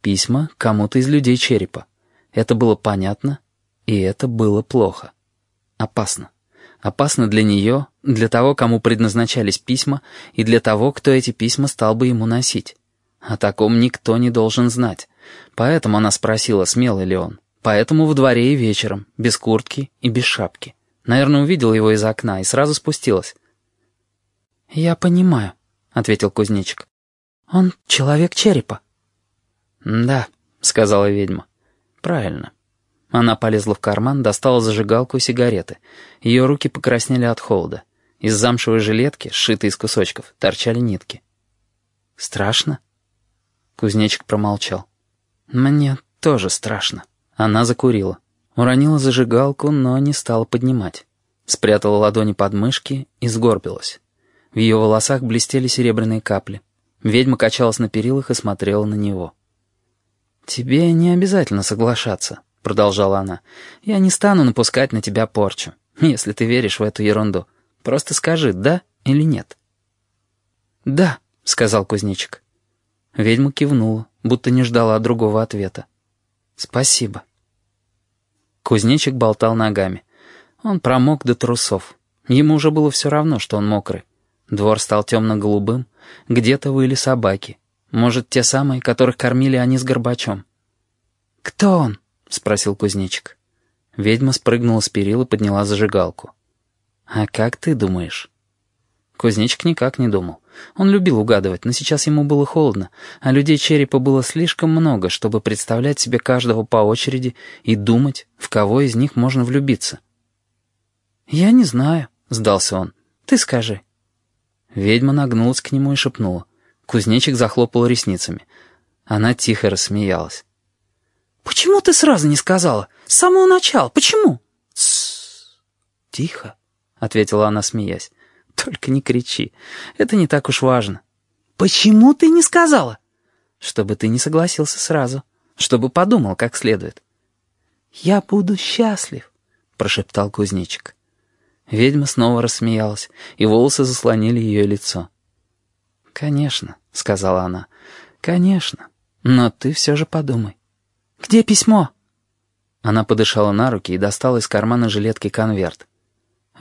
Письма кому-то из людей Черепа. Это было понятно, и это было плохо. Опасно. Опасно для нее, для того, кому предназначались письма, и для того, кто эти письма стал бы ему носить. О таком никто не должен знать. Поэтому она спросила, смелый ли он. Поэтому в дворе и вечером, без куртки и без шапки. Наверное, увидела его из окна и сразу спустилась. «Я понимаю», — ответил кузнечик. «Он человек черепа». «Да», — сказала ведьма. «Правильно». Она полезла в карман, достала зажигалку и сигареты. Ее руки покраснели от холода. Из замшевой жилетки, сшитой из кусочков, торчали нитки. «Страшно?» Кузнечик промолчал. «Мне тоже страшно». Она закурила. Уронила зажигалку, но не стала поднимать. Спрятала ладони под мышки и сгорбилась. В ее волосах блестели серебряные капли. Ведьма качалась на перилах и смотрела на него. «Тебе не обязательно соглашаться», — продолжала она. «Я не стану напускать на тебя порчу, если ты веришь в эту ерунду. Просто скажи, да или нет». «Да», — сказал кузнечик. Ведьма кивнула, будто не ждала другого ответа. «Спасибо». Кузнечик болтал ногами. Он промок до трусов. Ему уже было все равно, что он мокрый. Двор стал темно-голубым, Где-то выли собаки. Может, те самые, которых кормили они с Горбачом. «Кто он?» — спросил кузнечик. Ведьма спрыгнула с перил и подняла зажигалку. «А как ты думаешь?» Кузнечик никак не думал. Он любил угадывать, но сейчас ему было холодно, а людей черепа было слишком много, чтобы представлять себе каждого по очереди и думать, в кого из них можно влюбиться. «Я не знаю», — сдался он. «Ты скажи». Ведьма нагнулась к нему и шепнула. Кузнечик захлопал ресницами. Она тихо рассмеялась. «Почему ты сразу не сказала? С самого начала. Почему?» «Тссс. Тихо», — ответила она, смеясь. «Только не кричи. Это не так уж важно». «Почему ты не сказала?» «Чтобы ты не согласился сразу. Чтобы подумал как следует». «Я буду счастлив», — прошептал кузнечик. Ведьма снова рассмеялась, и волосы заслонили ее лицо. «Конечно», — сказала она, — «конечно. Но ты все же подумай». «Где письмо?» Она подышала на руки и достала из кармана жилетки конверт.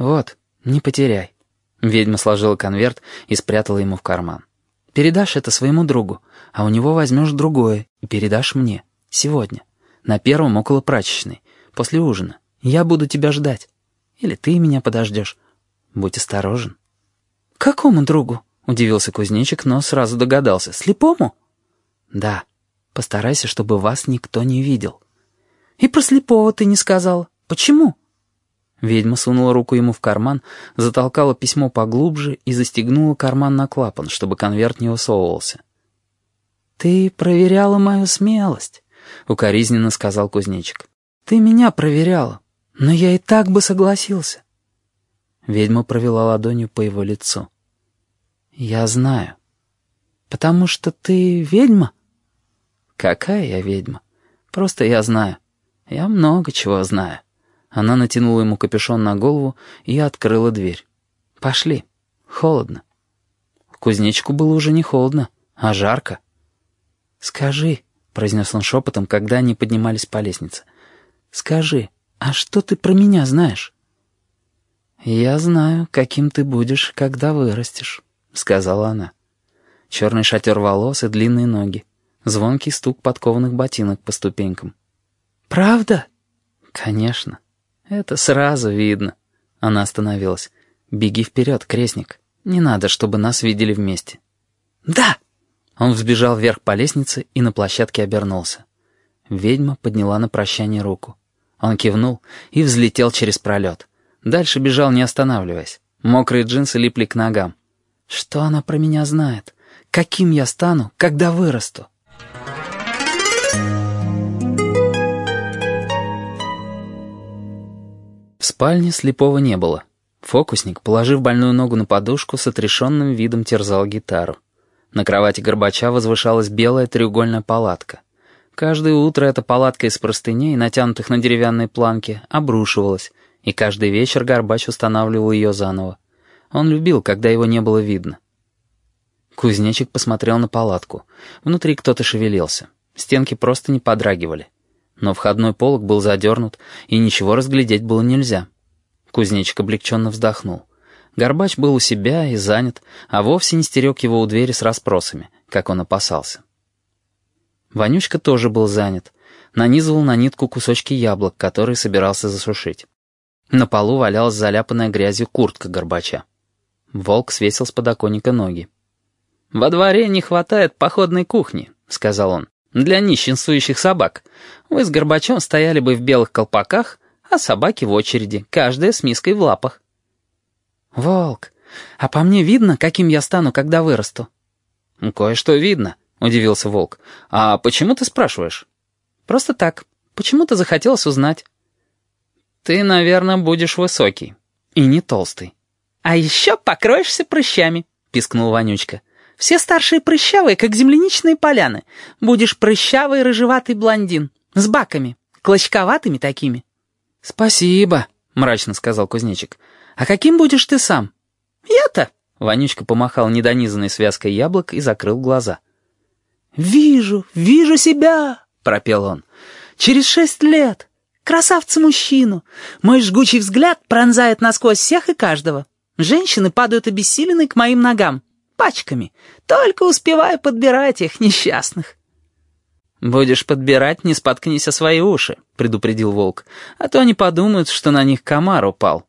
«Вот, не потеряй». Ведьма сложила конверт и спрятала ему в карман. «Передашь это своему другу, а у него возьмешь другое и передашь мне. Сегодня. На первом около прачечной. После ужина. Я буду тебя ждать». Или ты меня подождешь. Будь осторожен». «Какому другу?» — удивился кузнечик, но сразу догадался. «Слепому?» «Да. Постарайся, чтобы вас никто не видел». «И про слепого ты не сказал. Почему?» Ведьма сунула руку ему в карман, затолкала письмо поглубже и застегнула карман на клапан, чтобы конверт не высовывался. «Ты проверяла мою смелость», — укоризненно сказал кузнечик. «Ты меня проверяла. Но я и так бы согласился. Ведьма провела ладонью по его лицу. Я знаю. Потому что ты ведьма? Какая я ведьма? Просто я знаю. Я много чего знаю. Она натянула ему капюшон на голову и открыла дверь. «Пошли. Холодно». Кузнечику было уже не холодно, а жарко. «Скажи», — произнес он шепотом, когда они поднимались по лестнице, — «скажи, «А что ты про меня знаешь?» «Я знаю, каким ты будешь, когда вырастешь», — сказала она. Черный шатер волос и длинные ноги. Звонкий стук подкованных ботинок по ступенькам. «Правда?» «Конечно. Это сразу видно». Она остановилась. «Беги вперед, крестник. Не надо, чтобы нас видели вместе». «Да!» Он взбежал вверх по лестнице и на площадке обернулся. Ведьма подняла на прощание руку. Он кивнул и взлетел через пролет. Дальше бежал, не останавливаясь. Мокрые джинсы липли к ногам. Что она про меня знает? Каким я стану, когда вырасту? В спальне слепого не было. Фокусник, положив больную ногу на подушку, с отрешенным видом терзал гитару. На кровати Горбача возвышалась белая треугольная палатка — Каждое утро эта палатка из простыней, натянутых на деревянной планке, обрушивалась, и каждый вечер Горбач устанавливал ее заново. Он любил, когда его не было видно. Кузнечик посмотрел на палатку. Внутри кто-то шевелился. Стенки просто не подрагивали. Но входной полог был задернут, и ничего разглядеть было нельзя. Кузнечик облегченно вздохнул. Горбач был у себя и занят, а вовсе не стерег его у двери с расспросами, как он опасался. Вонючка тоже был занят. Нанизывал на нитку кусочки яблок, которые собирался засушить. На полу валялась заляпанная грязью куртка Горбача. Волк свесил с подоконника ноги. «Во дворе не хватает походной кухни», — сказал он, — «для нищенствующих собак. Вы с Горбачом стояли бы в белых колпаках, а собаки в очереди, каждая с миской в лапах». «Волк, а по мне видно, каким я стану, когда вырасту?» «Кое-что видно удивился Волк. «А почему ты спрашиваешь?» «Просто так. Почему-то захотелось узнать». «Ты, наверное, будешь высокий. И не толстый». «А еще покроешься прыщами», — пискнул Вонючка. «Все старшие прыщавые, как земляничные поляны. Будешь прыщавый рыжеватый блондин. С баками. Клочковатыми такими». «Спасибо», — мрачно сказал кузнечик. «А каким будешь ты сам?» «Я-то...» — Вонючка помахал недонизанной связкой яблок и закрыл глаза. «Вижу, вижу себя!» — пропел он. «Через шесть лет! Красавца-мужчину! Мой жгучий взгляд пронзает насквозь всех и каждого. Женщины падают обессиленные к моим ногам. Пачками. Только успеваю подбирать их несчастных». «Будешь подбирать, не споткнись о свои уши», — предупредил волк. «А то они подумают, что на них комар упал».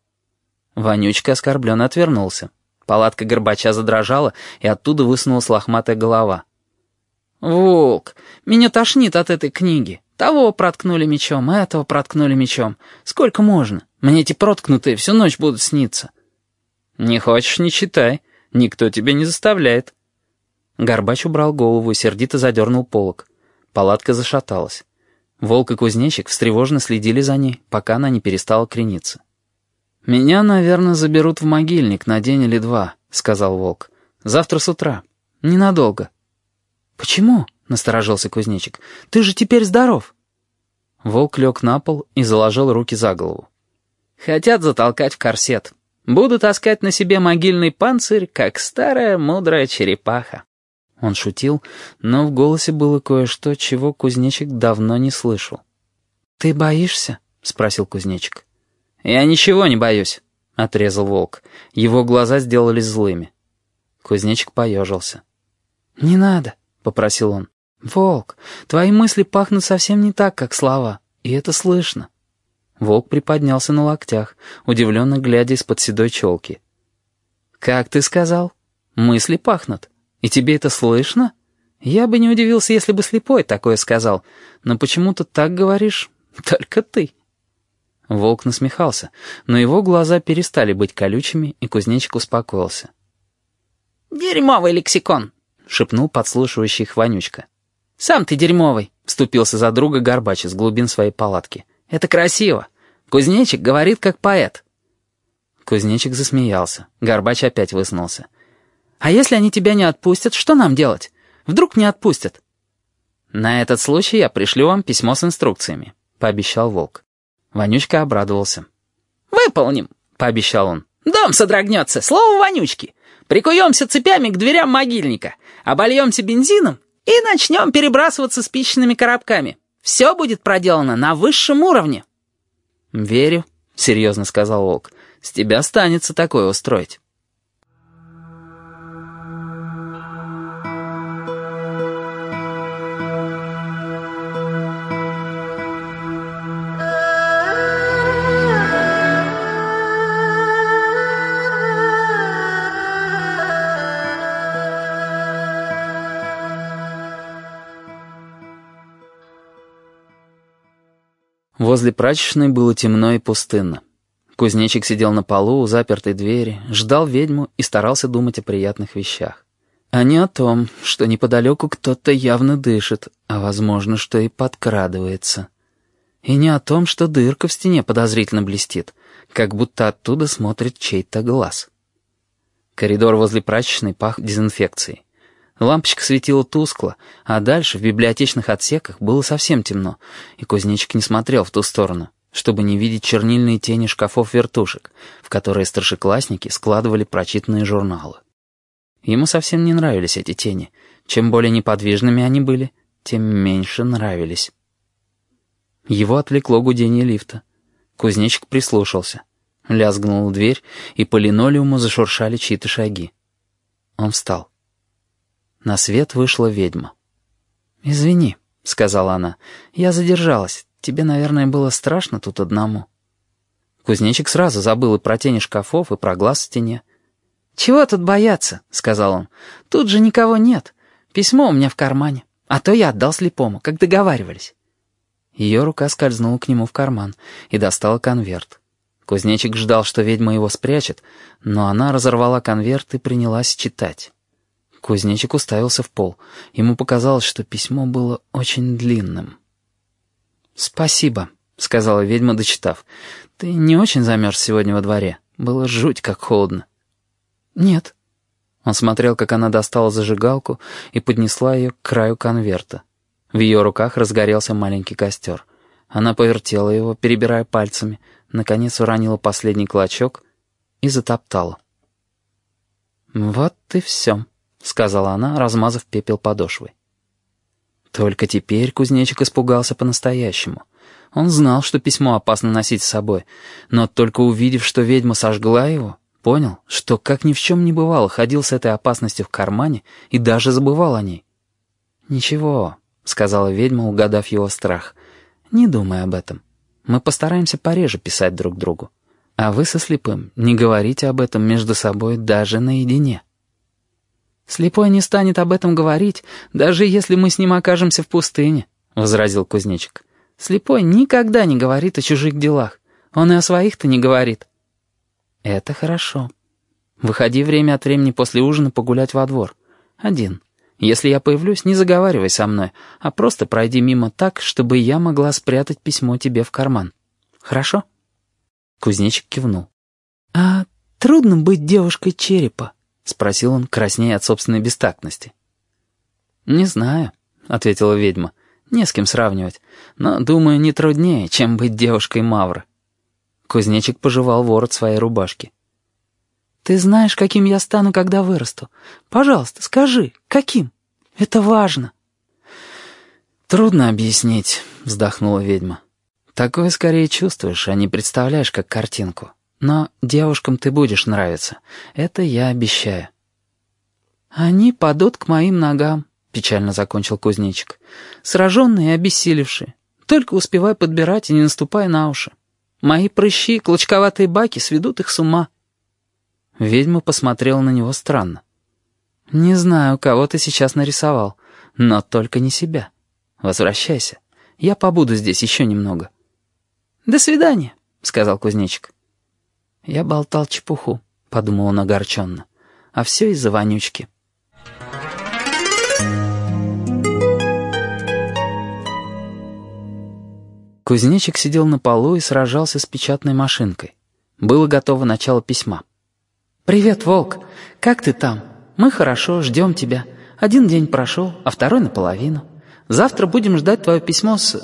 Вонючка оскорбленно отвернулся. Палатка Горбача задрожала, и оттуда высунулась лохматая голова. «Волк, меня тошнит от этой книги. Того проткнули мечом, этого проткнули мечом. Сколько можно? Мне эти проткнутые всю ночь будут сниться». «Не хочешь — не читай. Никто тебя не заставляет». Горбач убрал голову и сердито задернул полок. Палатка зашаталась. Волк и кузнечик встревоженно следили за ней, пока она не перестала крениться. «Меня, наверное, заберут в могильник на день или два», — сказал волк. «Завтра с утра. Ненадолго». «Почему?» — насторожился кузнечик. «Ты же теперь здоров». Волк лег на пол и заложил руки за голову. «Хотят затолкать в корсет. Буду таскать на себе могильный панцирь, как старая мудрая черепаха». Он шутил, но в голосе было кое-что, чего кузнечик давно не слышал. «Ты боишься?» — спросил кузнечик. «Я ничего не боюсь», — отрезал волк. Его глаза сделались злыми. Кузнечик поежился. «Не надо», — попросил он. «Волк, твои мысли пахнут совсем не так, как слова, и это слышно». Волк приподнялся на локтях, удивленно глядя из-под седой челки. «Как ты сказал? Мысли пахнут. И тебе это слышно? Я бы не удивился, если бы слепой такое сказал, но почему-то так говоришь только ты». Волк насмехался, но его глаза перестали быть колючими, и кузнечик успокоился. «Дерьмовый лексикон», — шепнул подслушивающий их Вонючка. «Сам ты дерьмовый», — вступился за друга Горбач из глубин своей палатки. «Это красиво. Кузнечик говорит как поэт». Кузнечик засмеялся. Горбач опять высунулся. «А если они тебя не отпустят, что нам делать? Вдруг не отпустят?» «На этот случай я пришлю вам письмо с инструкциями», — пообещал Волк. Вонючка обрадовался. «Выполним», — пообещал он. «Дом содрогнется, слово Вонючки. Прикуемся цепями к дверям могильника, обольемся бензином и начнем перебрасываться спичечными коробками. Все будет проделано на высшем уровне». «Верю», — серьезно сказал Волк. «С тебя останется такое устроить». Возле прачечной было темно и пустынно. Кузнечик сидел на полу у запертой двери, ждал ведьму и старался думать о приятных вещах. А не о том, что неподалеку кто-то явно дышит, а, возможно, что и подкрадывается. И не о том, что дырка в стене подозрительно блестит, как будто оттуда смотрит чей-то глаз. Коридор возле прачечной пах дезинфекцией. Лампочка светила тускло, а дальше в библиотечных отсеках было совсем темно, и кузнечик не смотрел в ту сторону, чтобы не видеть чернильные тени шкафов-вертушек, в которые старшеклассники складывали прочитанные журналы. Ему совсем не нравились эти тени. Чем более неподвижными они были, тем меньше нравились. Его отвлекло гудение лифта. Кузнечик прислушался. Лязгнула дверь, и по линолеуму зашуршали чьи-то шаги. Он встал. На свет вышла ведьма. «Извини», — сказала она, — «я задержалась. Тебе, наверное, было страшно тут одному». Кузнечик сразу забыл и про тени шкафов, и про глаз в стене. «Чего тут бояться?» — сказал он. «Тут же никого нет. Письмо у меня в кармане. А то я отдал слепому, как договаривались». Ее рука скользнула к нему в карман и достала конверт. Кузнечик ждал, что ведьма его спрячет, но она разорвала конверт и принялась читать. Кузнечик уставился в пол. Ему показалось, что письмо было очень длинным. «Спасибо», — сказала ведьма, дочитав. «Ты не очень замерз сегодня во дворе? Было жуть как холодно». «Нет». Он смотрел, как она достала зажигалку и поднесла ее к краю конверта. В ее руках разгорелся маленький костер. Она повертела его, перебирая пальцами, наконец уронила последний клочок и затоптала. «Вот и все», — сказала она, размазав пепел подошвой. Только теперь кузнечик испугался по-настоящему. Он знал, что письмо опасно носить с собой, но только увидев, что ведьма сожгла его, Понял, что как ни в чем не бывало, ходил с этой опасностью в кармане и даже забывал о ней. «Ничего», — сказала ведьма, угадав его страх, — «не думай об этом. Мы постараемся пореже писать друг другу. А вы со слепым не говорите об этом между собой даже наедине». «Слепой не станет об этом говорить, даже если мы с ним окажемся в пустыне», — возразил кузнечик. «Слепой никогда не говорит о чужих делах. Он и о своих-то не говорит». «Это хорошо. Выходи время от времени после ужина погулять во двор. Один. Если я появлюсь, не заговаривай со мной, а просто пройди мимо так, чтобы я могла спрятать письмо тебе в карман. Хорошо?» Кузнечик кивнул. «А трудно быть девушкой черепа?» — спросил он, краснея от собственной бестактности. «Не знаю», — ответила ведьма. «Не с кем сравнивать, но, думаю, не труднее, чем быть девушкой Мавры». Кузнечик пожевал ворот своей рубашки. «Ты знаешь, каким я стану, когда вырасту? Пожалуйста, скажи, каким? Это важно». «Трудно объяснить», — вздохнула ведьма. «Такое скорее чувствуешь, а не представляешь, как картинку. Но девушкам ты будешь нравиться. Это я обещаю». «Они падут к моим ногам», — печально закончил кузнечик. «Сраженные и обессилевшие. Только успевай подбирать и не наступай на уши. Мои прыщи, клочковатые баки сведут их с ума». Ведьма посмотрела на него странно. «Не знаю, кого ты сейчас нарисовал, но только не себя. Возвращайся. Я побуду здесь еще немного». «До свидания», — сказал кузнечик. «Я болтал чепуху», — подумал он огорченно. «А все из-за вонючки». Кузнечик сидел на полу и сражался с печатной машинкой. Было готово начало письма. «Привет, Волк. Как ты там? Мы хорошо, ждем тебя. Один день прошел, а второй наполовину. Завтра будем ждать твое письмо с...»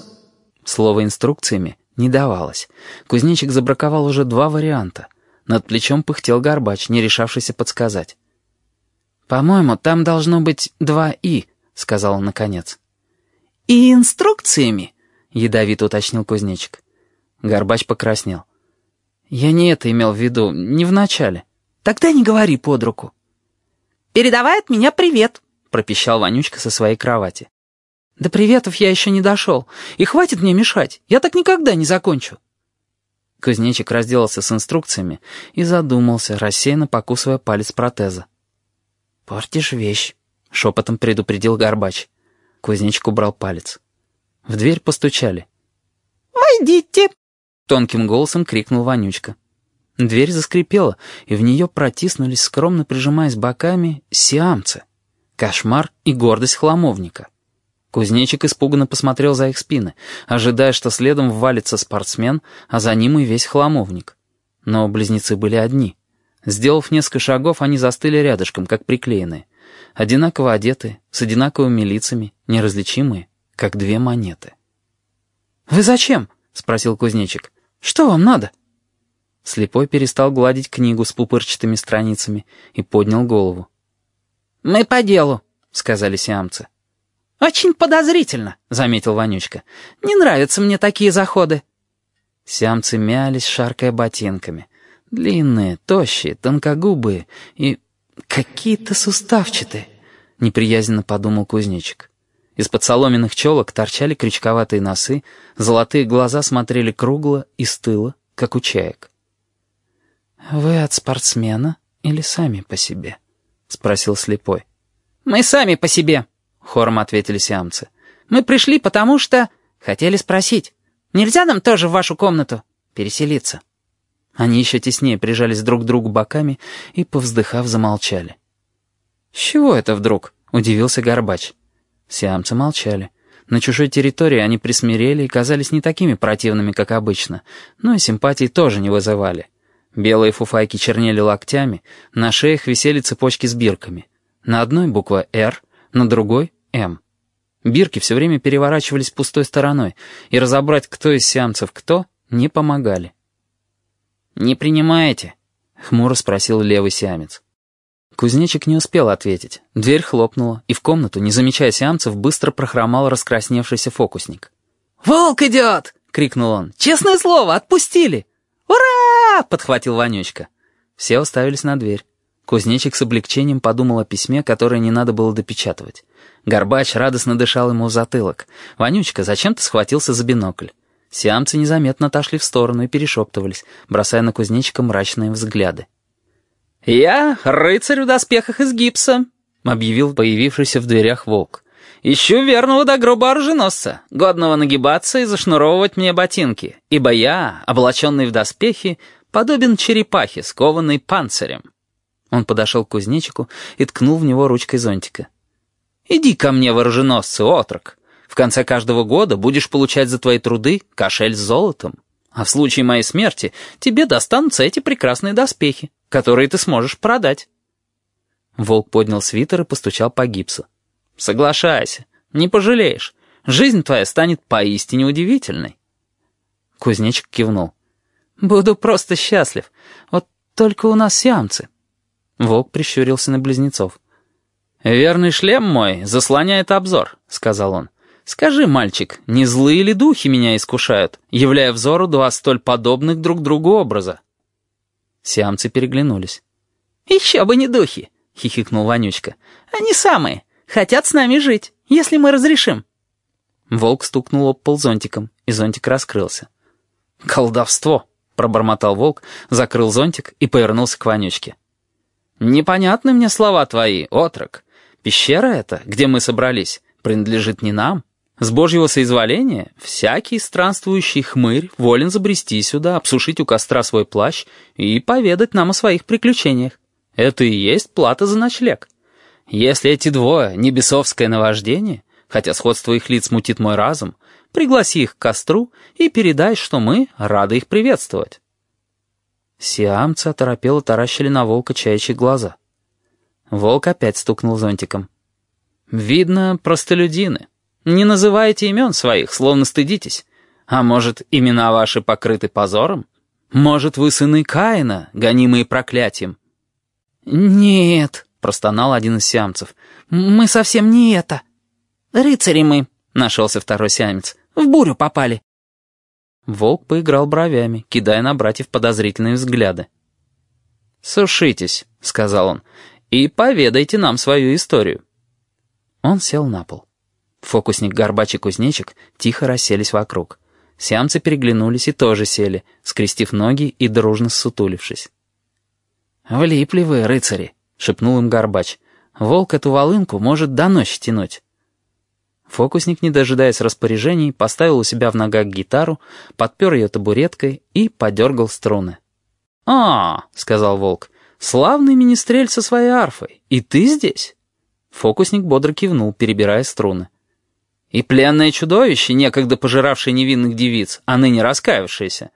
Слово «инструкциями» не давалось. Кузнечик забраковал уже два варианта. Над плечом пыхтел горбач, не решавшийся подсказать. «По-моему, там должно быть два «и», — сказал он наконец. «И инструкциями?» — ядовито уточнил кузнечик. Горбач покраснел. «Я не это имел в виду, не в начале». «Тогда не говори под руку». «Передавай от меня привет», — пропищал Вонючка со своей кровати. «До приветов я еще не дошел, и хватит мне мешать, я так никогда не закончу». Кузнечик разделался с инструкциями и задумался, рассеянно покусывая палец протеза. «Портишь вещь», — шепотом предупредил Горбач. Кузнечик убрал палец. В дверь постучали. «Войдите!» — тонким голосом крикнул Вонючка. Дверь заскрипела, и в нее протиснулись, скромно прижимаясь боками, сиамцы. Кошмар и гордость хламовника. Кузнечик испуганно посмотрел за их спины, ожидая, что следом ввалится спортсмен, а за ним и весь хламовник. Но близнецы были одни. Сделав несколько шагов, они застыли рядышком, как приклеенные. Одинаково одетые, с одинаковыми лицами, неразличимые, как две монеты. «Вы зачем?» — спросил кузнечик. «Что вам надо?» Слепой перестал гладить книгу с пупырчатыми страницами и поднял голову. «Мы по делу», — сказали сиамцы. «Очень подозрительно», — заметил Вонючка. «Не нравятся мне такие заходы». Сиамцы мялись, шаркая ботинками. Длинные, тощие, тонкогубые и какие-то суставчатые, — неприязненно подумал кузнечик. Из-под соломенных челок торчали крючковатые носы, золотые глаза смотрели кругло и стыло, как у чаек. «Вы от спортсмена или сами по себе?» — спросил слепой. «Мы сами по себе», — хором ответили сиамцы. «Мы пришли, потому что...» «Хотели спросить, нельзя нам тоже в вашу комнату переселиться?» Они еще теснее прижались друг к другу боками и, повздыхав, замолчали. «С чего это вдруг?» — удивился Горбач. Сиамцы молчали. На чужой территории они присмирели и казались не такими противными, как обычно, но и симпатии тоже не вызывали. Белые фуфайки чернели локтями, на шеях висели цепочки с бирками. На одной буква «Р», на другой «М». Бирки все время переворачивались пустой стороной, и разобрать, кто из сиамцев кто, не помогали. «Не принимаете?» — хмуро спросил левый сиамец. Кузнечик не успел ответить. Дверь хлопнула, и в комнату, не замечая сеансов, быстро прохромал раскрасневшийся фокусник. «Волк идет!» — крикнул он. «Честное слово, отпустили!» «Ура!» — подхватил Вонючка. Все уставились на дверь. Кузнечик с облегчением подумал о письме, которое не надо было допечатывать. Горбач радостно дышал ему в затылок. Вонючка зачем-то схватился за бинокль. Сиамцы незаметно отошли в сторону и перешептывались, бросая на кузнечика мрачные взгляды. «Я рыцарь в доспехах из гипса», — объявил появившийся в дверях волк. «Ищу верного до гроба оруженосца, годного нагибаться и зашнуровывать мне ботинки, ибо я, облаченный в доспехи, подобен черепахе, скованной панцирем». Он подошел к кузнечику и ткнул в него ручкой зонтика. «Иди ко мне, вооруженосцы, отрок. В конце каждого года будешь получать за твои труды кошель с золотом. А в случае моей смерти тебе достанутся эти прекрасные доспехи, которые ты сможешь продать». Волк поднял свитер и постучал по гипсу. «Соглашайся, не пожалеешь. Жизнь твоя станет поистине удивительной». Кузнечик кивнул. «Буду просто счастлив. Вот только у нас сиамцы». Волк прищурился на близнецов. «Верный шлем мой заслоняет обзор», — сказал он. «Скажи, мальчик, не злые ли духи меня искушают, являя взору два столь подобных друг другу образа?» Сиамцы переглянулись. «Еще бы не духи!» — хихикнул Вонючка. «Они самые. Хотят с нами жить, если мы разрешим». Волк стукнул об пол зонтиком, и зонтик раскрылся. «Колдовство!» — пробормотал волк, закрыл зонтик и повернулся к Вонючке. «Непонятны мне слова твои, отрок. Пещера эта, где мы собрались, принадлежит не нам. С божьего соизволения всякий странствующий хмырь волен забрести сюда, обсушить у костра свой плащ и поведать нам о своих приключениях. Это и есть плата за ночлег. Если эти двое — не бесовское наваждение, хотя сходство их лиц мутит мой разум, пригласи их к костру и передай, что мы рады их приветствовать». Сиамцы оторопело таращили на волка чаячьи глаза. Волк опять стукнул зонтиком. «Видно, простолюдины. Не называйте имен своих, словно стыдитесь. А может, имена ваши покрыты позором? Может, вы сыны Каина, гонимые проклятием?» «Нет», — простонал один из сиамцев, — «мы совсем не это. Рыцари мы», — нашелся второй сиамец, — «в бурю попали». Волк поиграл бровями, кидая на братьев подозрительные взгляды. «Сушитесь», — сказал он, — «и поведайте нам свою историю». Он сел на пол. Фокусник, горбач и кузнечик тихо расселись вокруг. Сиамцы переглянулись и тоже сели, скрестив ноги и дружно ссутулившись. «Влипли вы, рыцари», — шепнул им горбач. «Волк эту волынку может до ночи тянуть». Фокусник, не дожидаясь распоряжений, поставил у себя в ногах гитару, подпер ее табуреткой и подергал струны. «А, — сказал волк, — славный министрель со своей арфой, и ты здесь?» Фокусник бодро кивнул, перебирая струны. «И пленное чудовище, некогда пожиравшее невинных девиц, а ныне раскаявшееся?»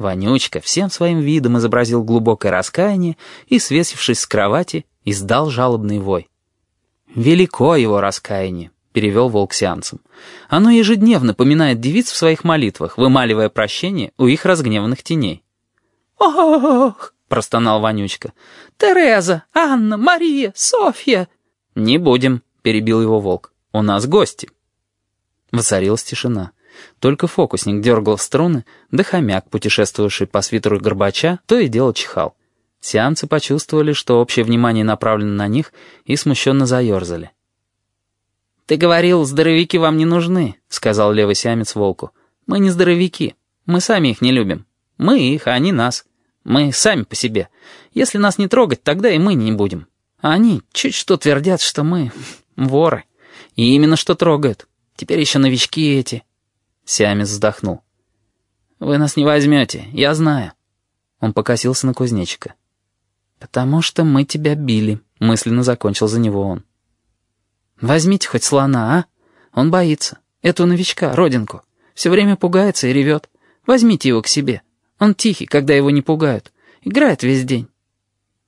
Вонючка всем своим видом изобразил глубокое раскаяние и, свесившись с кровати, издал жалобный вой. «Велико его раскаяние», — перевел волк сеансом. «Оно ежедневно поминает девиц в своих молитвах, вымаливая прощение у их разгневанных теней». «Ох!» — простонал Вонючка. «Тереза, Анна, Мария, Софья!» «Не будем», — перебил его волк. «У нас гости». Воцарилась тишина. Только фокусник дергал струны, да хомяк, путешествовавший по свитеру Горбача, то и дело чихал. Сиамцы почувствовали, что общее внимание направлено на них, и смущенно заерзали. «Ты говорил, здоровяки вам не нужны», — сказал левый сиамец волку. «Мы не здоровяки. Мы сами их не любим. Мы их, а они нас. Мы сами по себе. Если нас не трогать, тогда и мы не будем. А они чуть что твердят, что мы воры. И именно что трогают. Теперь еще новички эти». Сиамец вздохнул. «Вы нас не возьмете, я знаю». Он покосился на кузнечика. «Потому что мы тебя били», — мысленно закончил за него он. Возьмите хоть слона, а? Он боится. Эту новичка, родинку. Все время пугается и ревет. Возьмите его к себе. Он тихий, когда его не пугают. Играет весь день».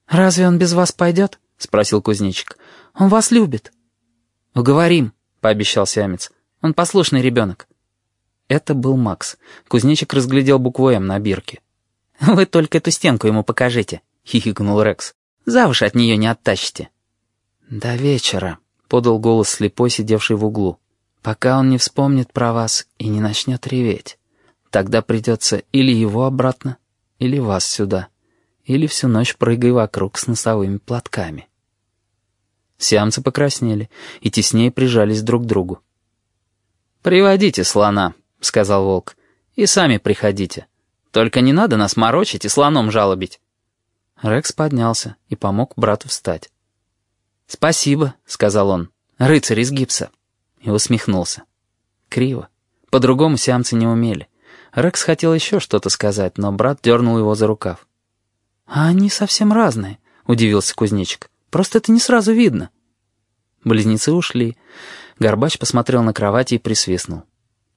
«Разве он без вас пойдет?» — спросил кузнечик. «Он вас любит». «Уговорим», — пообещал сиамец. «Он послушный ребенок». Это был Макс. Кузнечик разглядел букву «М» на бирке. «Вы только эту стенку ему покажите», — хихикнул Рекс. «За от нее не оттащите». «До вечера», подал голос слепой, сидевший в углу. «Пока он не вспомнит про вас и не начнет реветь. Тогда придется или его обратно, или вас сюда. или всю ночь прыгай вокруг с носовыми платками. Сиамцы покраснели и теснее прижались друг к другу. «Приводите слона», — сказал волк, — «и сами приходите. Только не надо нас морочить и слоном жалобить». Рекс поднялся и помог брату встать. «Спасибо», — сказал он, — «рыцарь из гипса». И усмехнулся. Криво. По-другому сиамцы не умели. Рекс хотел еще что-то сказать, но брат дернул его за рукав. «А они совсем разные», — удивился кузнечик. «Просто это не сразу видно». Близнецы ушли. Горбач посмотрел на кровать и присвистнул.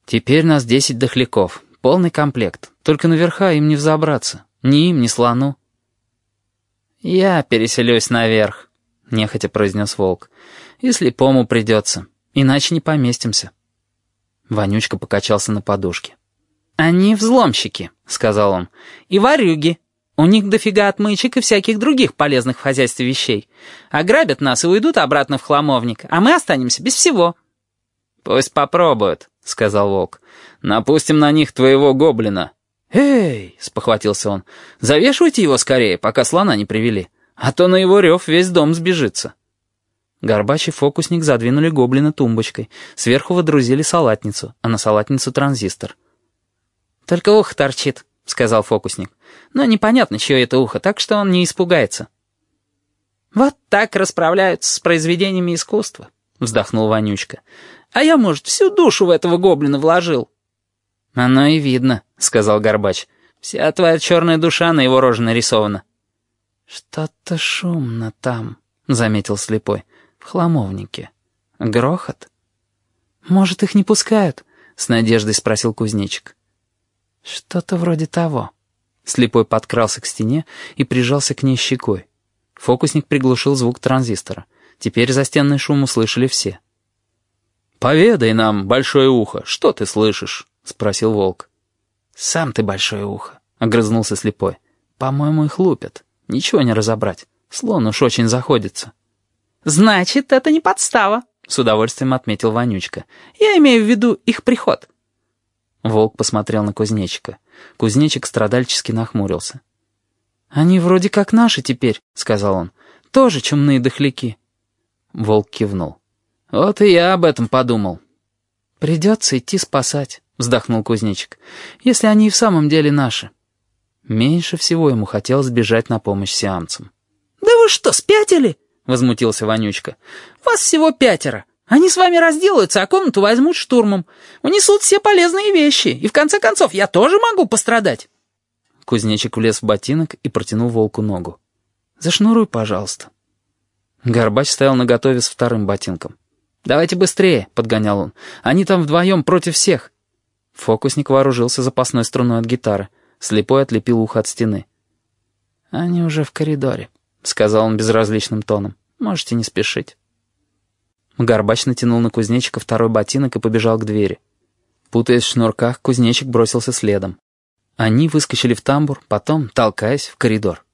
«Теперь нас десять дохляков. Полный комплект. Только наверха им не взобраться. Ни им, ни слону». «Я переселюсь наверх», — нехотя произнес волк. «И слепому придется. Иначе не поместимся». Вонючка покачался на подушке. «Они взломщики», — сказал он. «И ворюги. У них дофига отмычек и всяких других полезных в хозяйстве вещей. Ограбят нас и уйдут обратно в хламовник, а мы останемся без всего». «Пусть попробуют», — сказал волк. «Напустим на них твоего гоблина». «Эй!» — спохватился он. «Завешивайте его скорее, пока слона не привели, а то на его рев весь дом сбежится». Горбач и фокусник задвинули гоблина тумбочкой, сверху водрузили салатницу, а на салатницу транзистор. «Только ухо торчит», — сказал фокусник. «Но непонятно, чье это ухо, так что он не испугается». «Вот так расправляются с произведениями искусства», — вздохнул Вонючка. «А я, может, всю душу в этого гоблина вложил». «Оно и видно», — сказал Горбач. «Вся твоя черная душа на его роже нарисована». «Что-то шумно там», — заметил слепой. «В хламовнике. Грохот?» «Может, их не пускают?» — с надеждой спросил кузнечик. «Что-то вроде того». Слепой подкрался к стене и прижался к ней щекой. Фокусник приглушил звук транзистора. Теперь застенный шум услышали все. «Поведай нам, большое ухо, что ты слышишь?» — спросил волк. «Сам ты большое ухо», — огрызнулся слепой. «По-моему, их лупят. Ничего не разобрать. Слон уж очень заходится». «Значит, это не подстава», — с удовольствием отметил Вонючка. «Я имею в виду их приход». Волк посмотрел на кузнечика. Кузнечик страдальчески нахмурился. «Они вроде как наши теперь», — сказал он. «Тоже чумные дохляки». Волк кивнул. «Вот и я об этом подумал». «Придется идти спасать», — вздохнул кузнечик. «Если они и в самом деле наши». Меньше всего ему хотелось бежать на помощь сиамцам. «Да вы что, спятили?» — возмутился Вонючка. «Вас всего пятеро. Они с вами разделаются, а комнату возьмут штурмом. Унесут все полезные вещи, и в конце концов я тоже могу пострадать». Кузнечик влез в ботинок и протянул волку ногу. «Зашнуруй, пожалуйста». Горбач стоял наготове с вторым ботинком. «Давайте быстрее», — подгонял он. «Они там вдвоем против всех». Фокусник вооружился запасной струной от гитары. Слепой отлепил ухо от стены. «Они уже в коридоре», — сказал он безразличным тоном. «Можете не спешить». Горбач натянул на кузнечика второй ботинок и побежал к двери. Путаясь в шнурках, кузнечик бросился следом. Они выскочили в тамбур, потом, толкаясь, в коридор.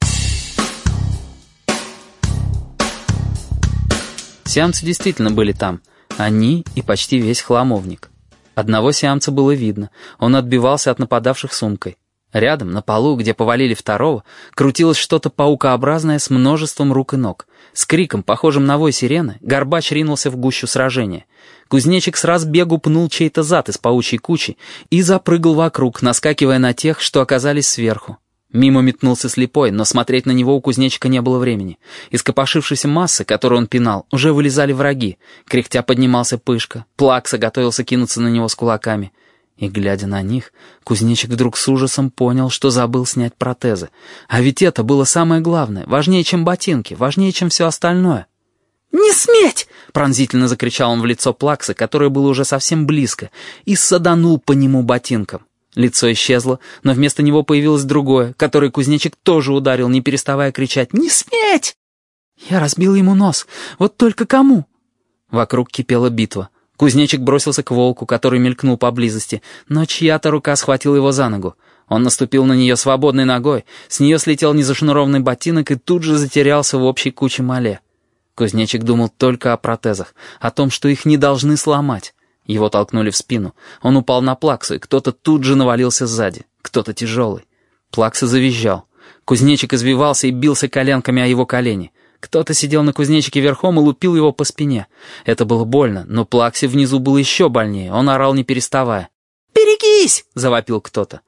Сиамцы действительно были там. Они и почти весь хламовник. Одного сиамца было видно. Он отбивался от нападавших сумкой. Рядом, на полу, где повалили второго, крутилось что-то паукообразное с множеством рук и ног. С криком, похожим на вой сирены, Горбач ринулся в гущу сражения. Кузнечик с разбегу пнул чей-то зад из паучьей кучи и запрыгал вокруг, наскакивая на тех, что оказались сверху. Мимо метнулся слепой, но смотреть на него у кузнечика не было времени. Из копошившейся массы, которую он пинал, уже вылезали враги. Кряхтя поднимался пышка. Плакса готовился кинуться на него с кулаками. И, глядя на них, кузнечик вдруг с ужасом понял, что забыл снять протезы. А ведь это было самое главное, важнее, чем ботинки, важнее, чем все остальное. «Не сметь!» — пронзительно закричал он в лицо Плакса, которое было уже совсем близко, и саданул по нему ботинком. Лицо исчезло, но вместо него появилось другое, которое кузнечик тоже ударил, не переставая кричать «Не сметь!» «Я разбил ему нос. Вот только кому?» Вокруг кипела битва. Кузнечик бросился к волку, который мелькнул поблизости, но чья-то рука схватила его за ногу. Он наступил на нее свободной ногой, с нее слетел незашнурованный ботинок и тут же затерялся в общей куче мале. Кузнечик думал только о протезах, о том, что их не должны сломать. Его толкнули в спину. Он упал на плаксу, и кто-то тут же навалился сзади, кто-то тяжелый. Плакса завизжал. Кузнечик извивался и бился коленками о его колени. Кто-то сидел на кузнечике верхом и лупил его по спине. Это было больно, но Плаксе внизу было еще больнее. Он орал не переставая. «Берегись!» — завопил кто-то.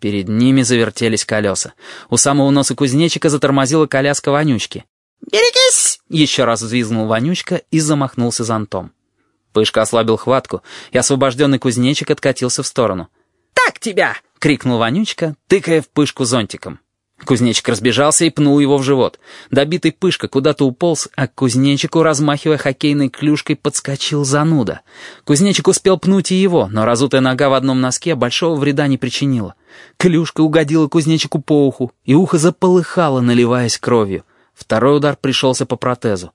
Перед ними завертелись колеса. У самого носа кузнечика затормозила коляска Вонючки. «Берегись!» — еще раз взвизгнул Вонючка и замахнулся зонтом. Пышка ослабил хватку, и освобожденный кузнечик откатился в сторону. «Так тебя!» — крикнул Вонючка, тыкая в Пышку зонтиком. Кузнечик разбежался и пнул его в живот. Добитый Пышка куда-то уполз, а к кузнечику, размахивая хоккейной клюшкой, подскочил зануда. Кузнечик успел пнуть и его, но разутая нога в одном носке большого вреда не причинила. Клюшка угодила кузнечику по уху, и ухо заполыхало, наливаясь кровью. Второй удар пришелся по протезу.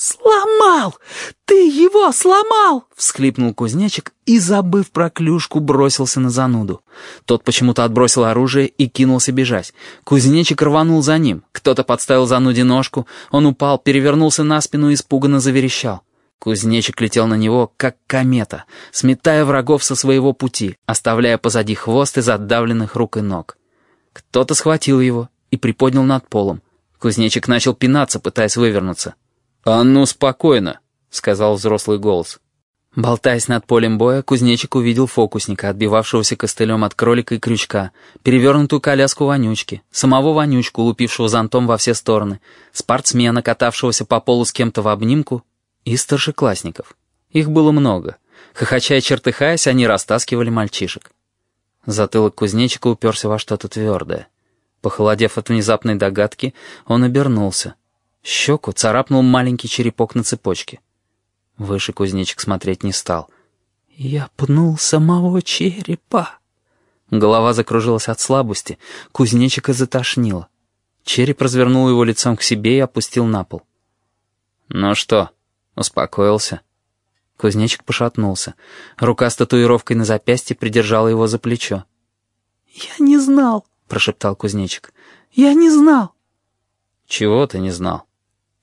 «Сломал! Ты его сломал!» — всхлипнул кузнечик и, забыв про клюшку, бросился на зануду. Тот почему-то отбросил оружие и кинулся бежать. Кузнечик рванул за ним. Кто-то подставил зануде ножку. Он упал, перевернулся на спину и испуганно заверещал. Кузнечик летел на него, как комета, сметая врагов со своего пути, оставляя позади хвост из отдавленных рук и ног. Кто-то схватил его и приподнял над полом. Кузнечик начал пинаться, пытаясь вывернуться. «А ну, спокойно», — сказал взрослый голос. Болтаясь над полем боя, кузнечик увидел фокусника, отбивавшегося костылем от кролика и крючка, перевернутую коляску вонючки, самого вонючку, лупившего зонтом во все стороны, спортсмена, катавшегося по полу с кем-то в обнимку, и старшеклассников. Их было много. Хохоча и чертыхаясь, они растаскивали мальчишек. Затылок кузнечика уперся во что-то твердое. Похолодев от внезапной догадки, он обернулся — Щеку царапнул маленький черепок на цепочке. Выше кузнечик смотреть не стал. «Я пнул самого черепа». Голова закружилась от слабости, кузнечика затошнило. Череп развернул его лицом к себе и опустил на пол. «Ну что, успокоился?» Кузнечик пошатнулся. Рука с татуировкой на запястье придержала его за плечо. «Я не знал», — прошептал кузнечик. «Я не знал». «Чего ты не знал?»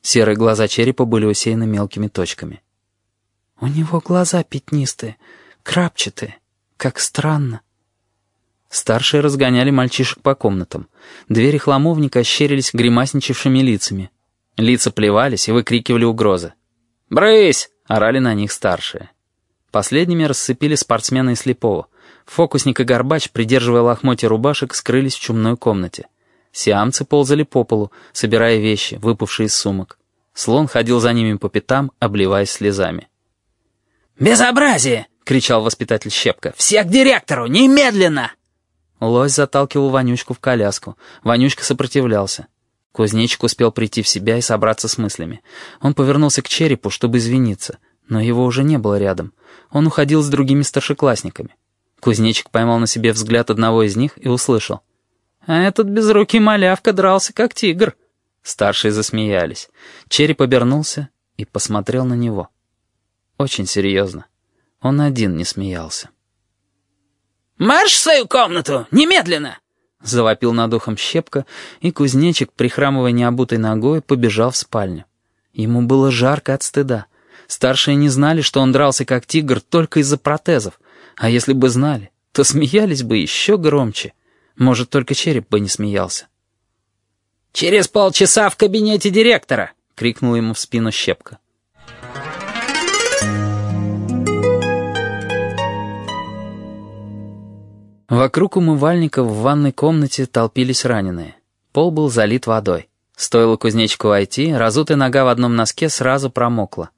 Серые глаза черепа были усеяны мелкими точками. «У него глаза пятнистые, крапчатые. Как странно». Старшие разгоняли мальчишек по комнатам. Двери хламовника ощерились гримасничавшими лицами. Лица плевались и выкрикивали угрозы. «Брысь!» — орали на них старшие. Последними рассыпили спортсмена и слепого. Фокусник и Горбач, придерживая лохмотья рубашек, скрылись в чумной комнате. Сиамцы ползали по полу, собирая вещи, выпавшие из сумок. Слон ходил за ними по пятам, обливаясь слезами. «Безобразие!» — кричал воспитатель Щепка. «Всех к директору! Немедленно!» Лось заталкивал Вонючку в коляску. Вонючка сопротивлялся. Кузнечик успел прийти в себя и собраться с мыслями. Он повернулся к черепу, чтобы извиниться, но его уже не было рядом. Он уходил с другими старшеклассниками. Кузнечик поймал на себе взгляд одного из них и услышал. А этот безрукий малявка дрался, как тигр». Старшие засмеялись. Череп обернулся и посмотрел на него. Очень серьезно. Он один не смеялся. «Марш в свою комнату! Немедленно!» Завопил над ухом щепка, и кузнечик, прихрамывая необутой ногой, побежал в спальню. Ему было жарко от стыда. Старшие не знали, что он дрался как тигр только из-за протезов. А если бы знали, то смеялись бы еще громче. Может, только череп бы не смеялся. «Через полчаса в кабинете директора!» — крикнул ему в спину Щепка. Вокруг умывальника в ванной комнате толпились раненые. Пол был залит водой. Стоило кузнечику войти, разутая нога в одном носке сразу промокла.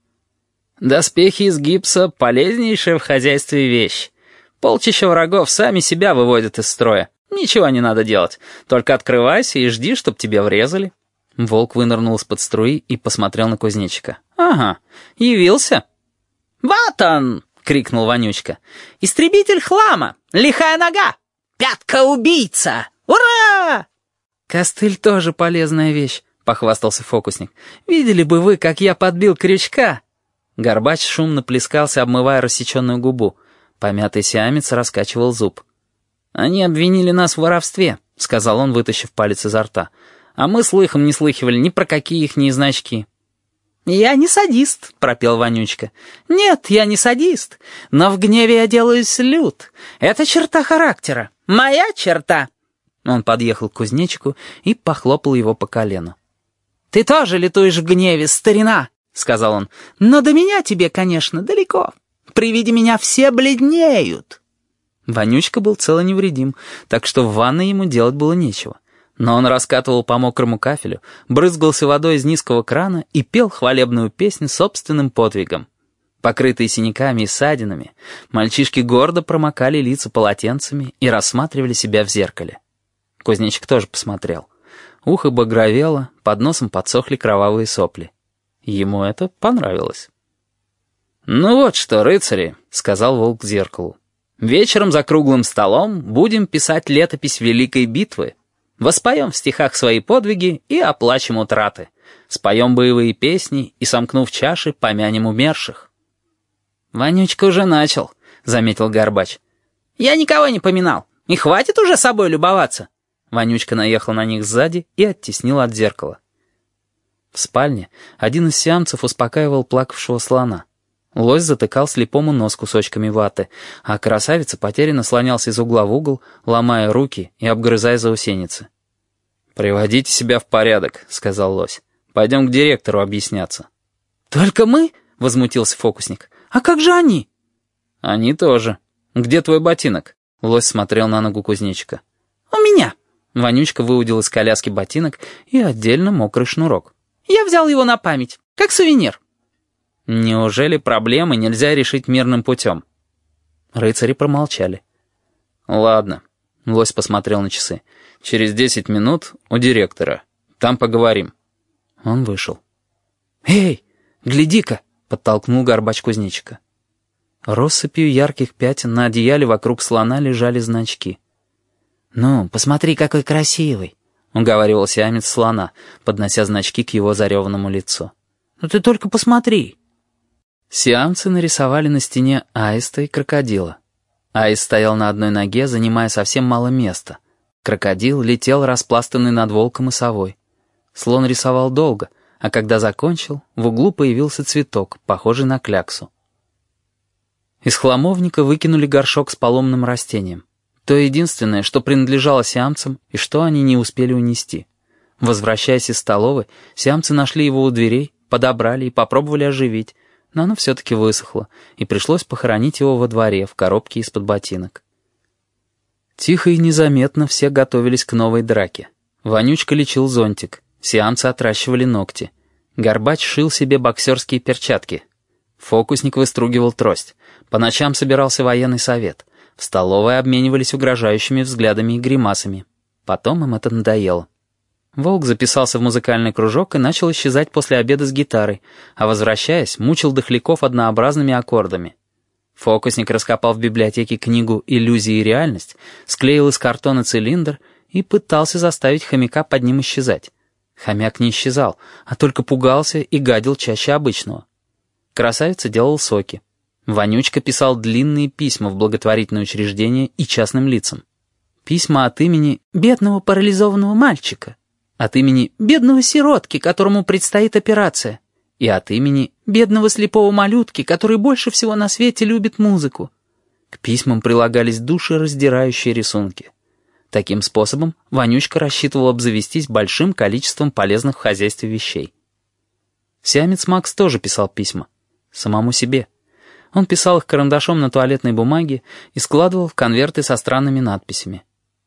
«Доспехи из гипса — полезнейшая в хозяйстве вещь. Полчища врагов сами себя выводят из строя. «Ничего не надо делать. Только открывайся и жди, чтоб тебя врезали». Волк вынырнул из-под струи и посмотрел на кузнечика. «Ага, явился». «Вот он!» — крикнул Вонючка. «Истребитель хлама! Лихая нога! Пятка-убийца! Ура!» «Костыль тоже полезная вещь», — похвастался фокусник. «Видели бы вы, как я подбил крючка!» Горбач шумно плескался, обмывая рассеченную губу. Помятый сиамец раскачивал зуб. «Они обвинили нас в воровстве», — сказал он, вытащив палец изо рта. «А мы слыхом не слыхивали ни про какие их ни значки». «Я не садист», — пропел Вонючка. «Нет, я не садист, но в гневе я делаюсь лют. Это черта характера. Моя черта». Он подъехал к кузнечику и похлопал его по колену. «Ты тоже летуешь в гневе, старина!» — сказал он. «Но до меня тебе, конечно, далеко. При виде меня все бледнеют». Вонючка был цел и невредим, так что в ванной ему делать было нечего. Но он раскатывал по мокрому кафелю, брызгался водой из низкого крана и пел хвалебную песню собственным подвигом. Покрытые синяками и ссадинами, мальчишки гордо промокали лица полотенцами и рассматривали себя в зеркале. Кузнечик тоже посмотрел. Ухо багровело, под носом подсохли кровавые сопли. Ему это понравилось. «Ну вот что, рыцари», — сказал волк зеркалу. «Вечером за круглым столом будем писать летопись Великой битвы, Воспоем в стихах свои подвиги и оплачем утраты. Споем боевые песни и, сомкнув чаши, помянем умерших». «Вонючка уже начал», — заметил Горбач. «Я никого не поминал. И хватит уже собой любоваться». Вонючка наехал на них сзади и оттеснил от зеркала. В спальне один из сиамцев успокаивал плакавшего слона. Лось затыкал слепому нос кусочками ваты, а красавица потерянно слонялся из угла в угол, ломая руки и обгрызая заусеницы. «Приводите себя в порядок», — сказал лось. «Пойдем к директору объясняться». «Только мы?» — возмутился фокусник. «А как же они?» «Они тоже. Где твой ботинок?» Лось смотрел на ногу кузнечика. «У меня». Вонючка выудил из коляски ботинок и отдельно мокрый шнурок. «Я взял его на память, как сувенир». Неужели проблемы нельзя решить мирным путем? Рыцари промолчали. Ладно. Лось посмотрел на часы. Через десять минут у директора. Там поговорим. Он вышел. «Эй, гляди-ка!» — подтолкнул горбач кузнечика. Россыпью ярких пятен на одеяле вокруг слона лежали значки. «Ну, посмотри, какой красивый!» — уговаривал сиамец слона, поднося значки к его зареванному лицу. «Ну ты только посмотри!» Сиамцы нарисовали на стене аиста и крокодила. Аист стоял на одной ноге, занимая совсем мало места. Крокодил летел, распластанный над волком и совой. Слон рисовал долго, а когда закончил, в углу появился цветок, похожий на кляксу. Из хламовника выкинули горшок с поломным растением. То единственное, что принадлежало сиамцам и что они не успели унести. Возвращаясь из столовой, сиамцы нашли его у дверей, подобрали и попробовали оживить, но оно все-таки высохло, и пришлось похоронить его во дворе в коробке из-под ботинок. Тихо и незаметно все готовились к новой драке. Вонючка лечил зонтик, сеансы отращивали ногти. Горбач шил себе боксерские перчатки. Фокусник выстругивал трость. По ночам собирался военный совет. В столовой обменивались угрожающими взглядами и гримасами. Потом им это надоело. Волк записался в музыкальный кружок и начал исчезать после обеда с гитарой, а возвращаясь, мучил дохляков однообразными аккордами. Фокусник раскопал в библиотеке книгу «Иллюзия и реальность», склеил из картона цилиндр и пытался заставить хомяка под ним исчезать. Хомяк не исчезал, а только пугался и гадил чаще обычного. Красавица делал соки. Вонючка писал длинные письма в благотворительные учреждения и частным лицам. Письма от имени «бедного парализованного мальчика», от имени бедного сиротки, которому предстоит операция, и от имени бедного слепого малютки, который больше всего на свете любит музыку. К письмам прилагались душераздирающие рисунки. Таким способом Ванючка рассчитывал обзавестись большим количеством полезных в хозяйстве вещей. Сиамец Макс тоже писал письма. Самому себе. Он писал их карандашом на туалетной бумаге и складывал в конверты со странными надписями.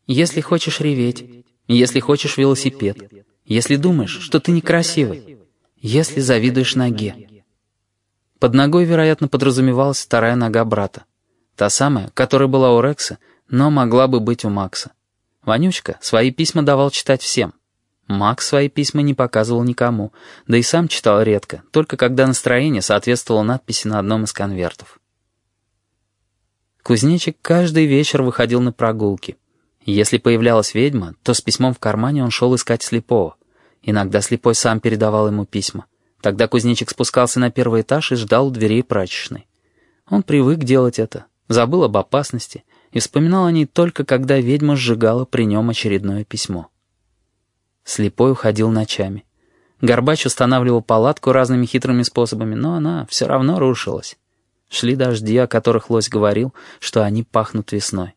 «Если хочешь реветь, если хочешь велосипед, если думаешь, что ты некрасивый, если завидуешь ноге. Под ногой, вероятно, подразумевалась вторая нога брата. Та самая, которая была у Рекса, но могла бы быть у Макса. Ванючка свои письма давал читать всем. Макс свои письма не показывал никому, да и сам читал редко, только когда настроение соответствовало надписи на одном из конвертов. Кузнечик каждый вечер выходил на прогулки. Если появлялась ведьма, то с письмом в кармане он шел искать слепого. Иногда слепой сам передавал ему письма. Тогда кузнечик спускался на первый этаж и ждал у дверей прачечной. Он привык делать это, забыл об опасности и вспоминал о ней только когда ведьма сжигала при нем очередное письмо. Слепой уходил ночами. Горбач устанавливал палатку разными хитрыми способами, но она все равно рушилась. Шли дожди, о которых лось говорил, что они пахнут весной.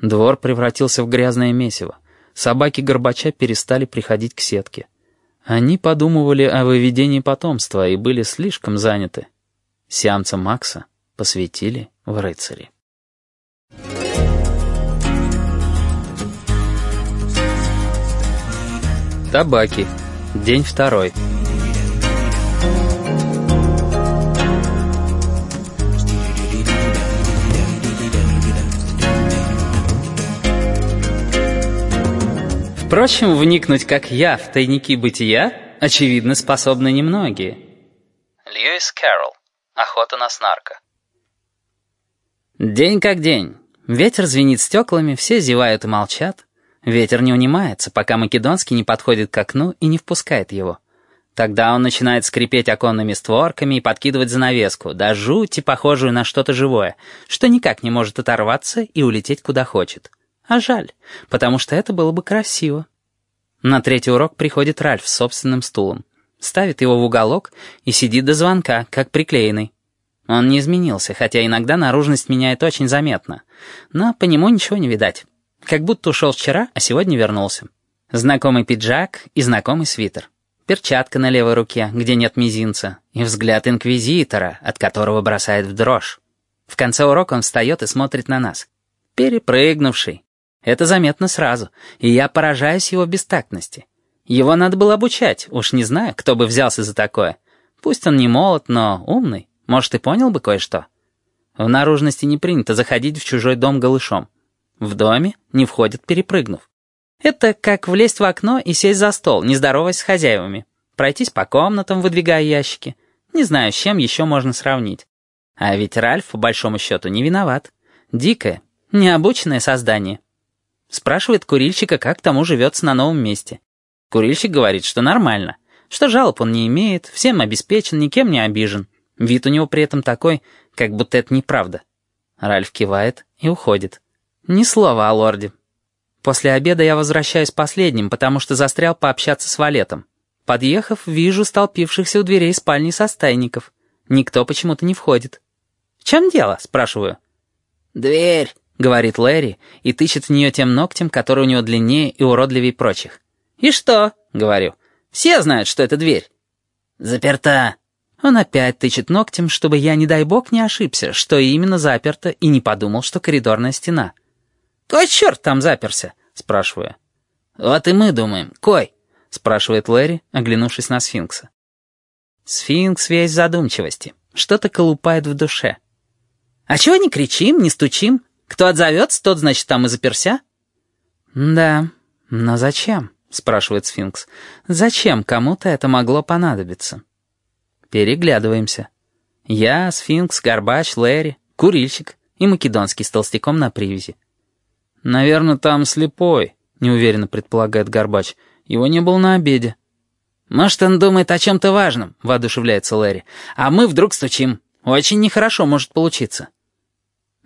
Двор превратился в грязное месиво. собаки Горбача перестали приходить к сетке. Они подумывали о выведении потомства и были слишком заняты. Сиамца Макса посвятили в рыцари. Табаки. День второй. Впрочем, вникнуть, как я, в тайники бытия, очевидно, способны немногие. Льюис Кэрролл. Охота на снарка. День как день. Ветер звенит стеклами, все зевают и молчат. Ветер не унимается, пока Македонский не подходит к окну и не впускает его. Тогда он начинает скрипеть оконными створками и подкидывать занавеску, да жути, похожую на что-то живое, что никак не может оторваться и улететь куда хочет. А жаль, потому что это было бы красиво. На третий урок приходит Ральф с собственным стулом. Ставит его в уголок и сидит до звонка, как приклеенный. Он не изменился, хотя иногда наружность меняет очень заметно. Но по нему ничего не видать. Как будто ушел вчера, а сегодня вернулся. Знакомый пиджак и знакомый свитер. Перчатка на левой руке, где нет мизинца, и взгляд инквизитора, от которого бросает в дрожь. В конце урока он встает и смотрит на нас. Перепрыгнувший, это заметно сразу, и я поражаюсь его бестактности. Его надо было обучать, уж не знаю, кто бы взялся за такое. Пусть он не молод, но умный, может, и понял бы кое-что. В наружности не принято заходить в чужой дом голышом. В доме не входят, перепрыгнув. Это как влезть в окно и сесть за стол, не здороваясь с хозяевами. Пройтись по комнатам, выдвигая ящики. Не знаю, с чем еще можно сравнить. А ведь Ральф, по большому счету, не виноват. Дикое, необученное создание. Спрашивает курильщика, как тому живется на новом месте. Курильщик говорит, что нормально, что жалоб он не имеет, всем обеспечен, никем не обижен. Вид у него при этом такой, как будто это неправда. Ральф кивает и уходит. Ни слова о лорде. После обеда я возвращаюсь последним, потому что застрял пообщаться с валетом. Подъехав, вижу столпившихся у дверей спальни состайников. Никто почему-то не входит. «В чем дело?» — спрашиваю. «Дверь», — говорит Лэри и тычет в нее тем ногтем, который у него длиннее и уродливее прочих. «И что?» — говорю. «Все знают, что это дверь». «Заперта». Он опять тычет ногтем, чтобы я, не дай бог, не ошибся, что именно заперто, и не подумал, что коридорная стена. «Кой черт там заперся?» — спрашиваю. «Вот и мы думаем. Кой?» — спрашивает Лэри, оглянувшись на сфинкса. Сфинкс весь задумчивости. Что-то колупает в душе. «А чего не кричим, не стучим? Кто отзовется, тот, значит, там и заперся?» «Да, но зачем?» — спрашивает сфинкс. «Зачем кому-то это могло понадобиться?» Переглядываемся. Я, сфинкс, горбач, Лэри, курильщик и македонский с толстяком на привязи. «Наверное, там слепой», — неуверенно предполагает горбач. «Его не было на обеде». «Может, он думает о чем-то важном», — воодушевляется Лэри. «А мы вдруг стучим. Очень нехорошо может получиться».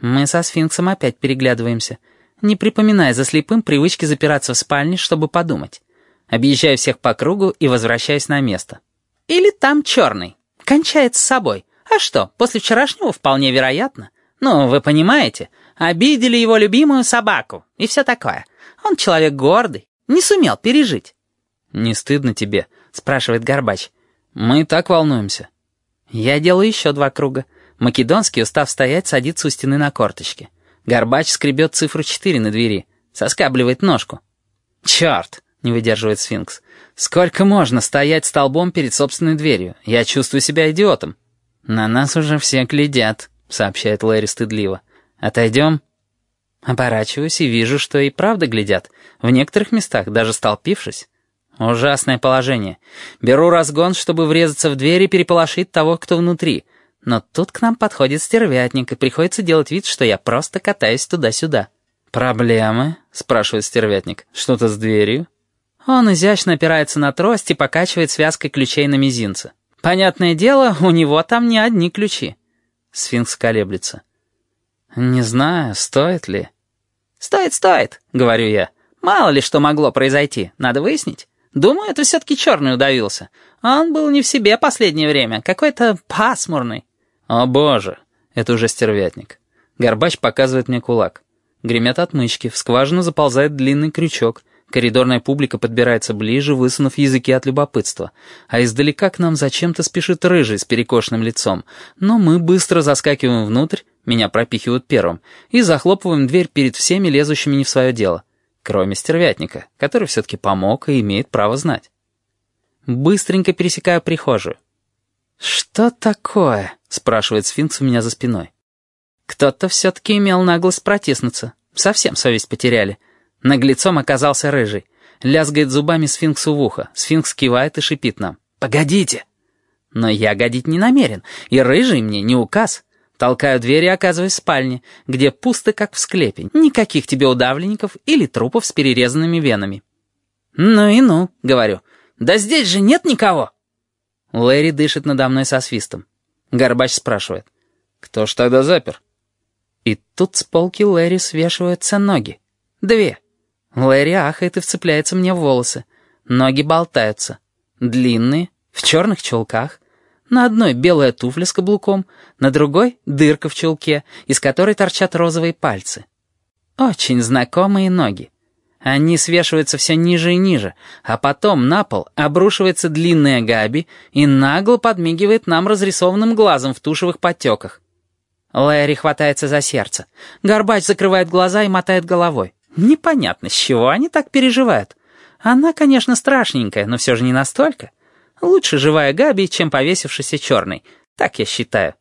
Мы со сфинксом опять переглядываемся, не припоминая за слепым привычки запираться в спальне, чтобы подумать. Объезжаю всех по кругу и возвращаюсь на место. Или там черный. Кончает с собой. А что, после вчерашнего вполне вероятно. Ну, вы понимаете, обидели его любимую собаку и все такое. Он человек гордый, не сумел пережить. «Не стыдно тебе?» — спрашивает Горбач. «Мы так волнуемся». Я делаю еще два круга. Македонский, устав стоять, садится у стены на корточке. Горбач скребет цифру 4 на двери, соскабливает ножку. «Черт!» — не выдерживает сфинкс. «Сколько можно стоять столбом перед собственной дверью? Я чувствую себя идиотом». «На нас уже все глядят», — сообщает Лэри стыдливо. «Отойдем?» Оборачиваюсь и вижу, что и правда глядят. В некоторых местах даже столпившись. Ужасное положение. Беру разгон, чтобы врезаться в дверь и переполошить того, кто внутри — но тут к нам подходит стервятник, и приходится делать вид, что я просто катаюсь туда-сюда. «Проблемы?» — спрашивает стервятник. «Что-то с дверью?» Он изящно опирается на трость и покачивает связкой ключей на мизинце. Понятное дело, у него там не одни ключи. Сфинкс колеблется. «Не знаю, стоит ли...» «Стоит, стоит», — говорю я. «Мало ли что могло произойти, надо выяснить. Думаю, это все-таки черный удавился. Он был не в себе последнее время, какой-то пасмурный». «О боже!» — это уже стервятник. Горбач показывает мне кулак. Гремят отмычки, в скважину заползает длинный крючок, Коридорная публика подбирается ближе, высунув языки от любопытства, а издалека к нам зачем-то спешит рыжий с перекошенным лицом, но мы быстро заскакиваем внутрь, меня пропихивают первым, и захлопываем дверь перед всеми лезущими не в свое дело, кроме стервятника, который все-таки помог и имеет право знать. Быстренько пересекаю прихожую. «Что такое?» — спрашивает сфинкс у меня за спиной. Кто-то все-таки имел наглость протиснуться. Совсем совесть потеряли. Наглецом оказался рыжий. Лязгает зубами сфинксу в ухо. Сфинкс кивает и шипит нам. «Погодите!» Но я годить не намерен, и рыжий мне не указ. Толкаю дверь и оказываюсь в спальне, где пусто, как в склепе. Никаких тебе удавленников или трупов с перерезанными венами. «Ну и ну», — говорю. «Да здесь же нет никого!» Лэри дышит надо мной со свистом. Горбач спрашивает. «Кто ж тогда запер?» И тут с полки Лэри свешиваются ноги. Две. Лэри ахает и вцепляется мне в волосы. Ноги болтаются. Длинные, в черных чулках. На одной белая туфля с каблуком, на другой дырка в чулке, из которой торчат розовые пальцы. Очень знакомые ноги. Они свешиваются все ниже и ниже, а потом на пол обрушивается длинная Габи и нагло подмигивает нам разрисованным глазом в тушевых подтеках. Лэри хватается за сердце. Горбач закрывает глаза и мотает головой. Непонятно, с чего они так переживают. Она, конечно, страшненькая, но все же не настолько. Лучше живая Габи, чем повесившийся черный. Так я считаю.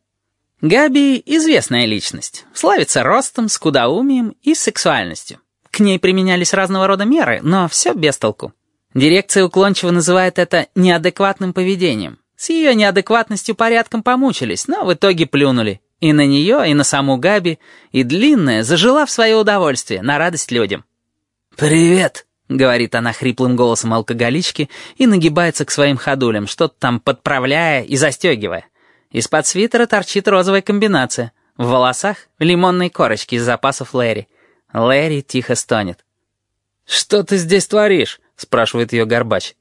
Габи — известная личность. Славится ростом, скудоумием и сексуальностью. К ней применялись разного рода меры, но все без толку. Дирекция уклончиво называет это неадекватным поведением. С ее неадекватностью порядком помучились, но в итоге плюнули. И на нее, и на саму Габи, и длинная зажила в свое удовольствие, на радость людям. «Привет!» — говорит она хриплым голосом алкоголички и нагибается к своим ходулям, что-то там подправляя и застегивая. Из-под свитера торчит розовая комбинация. В волосах — лимонные корочки из запасов Лэри. Лэри тихо стонет. «Что ты здесь творишь?» — спрашивает ее Горбач.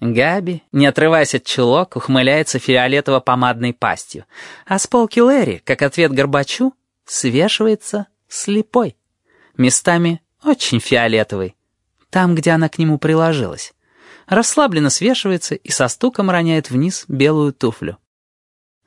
Габи, не отрываясь от чулок, ухмыляется фиолетово-помадной пастью, а с полки Лэри, как ответ Горбачу, свешивается слепой. Местами очень фиолетовый, там, где она к нему приложилась. Расслабленно свешивается и со стуком роняет вниз белую туфлю.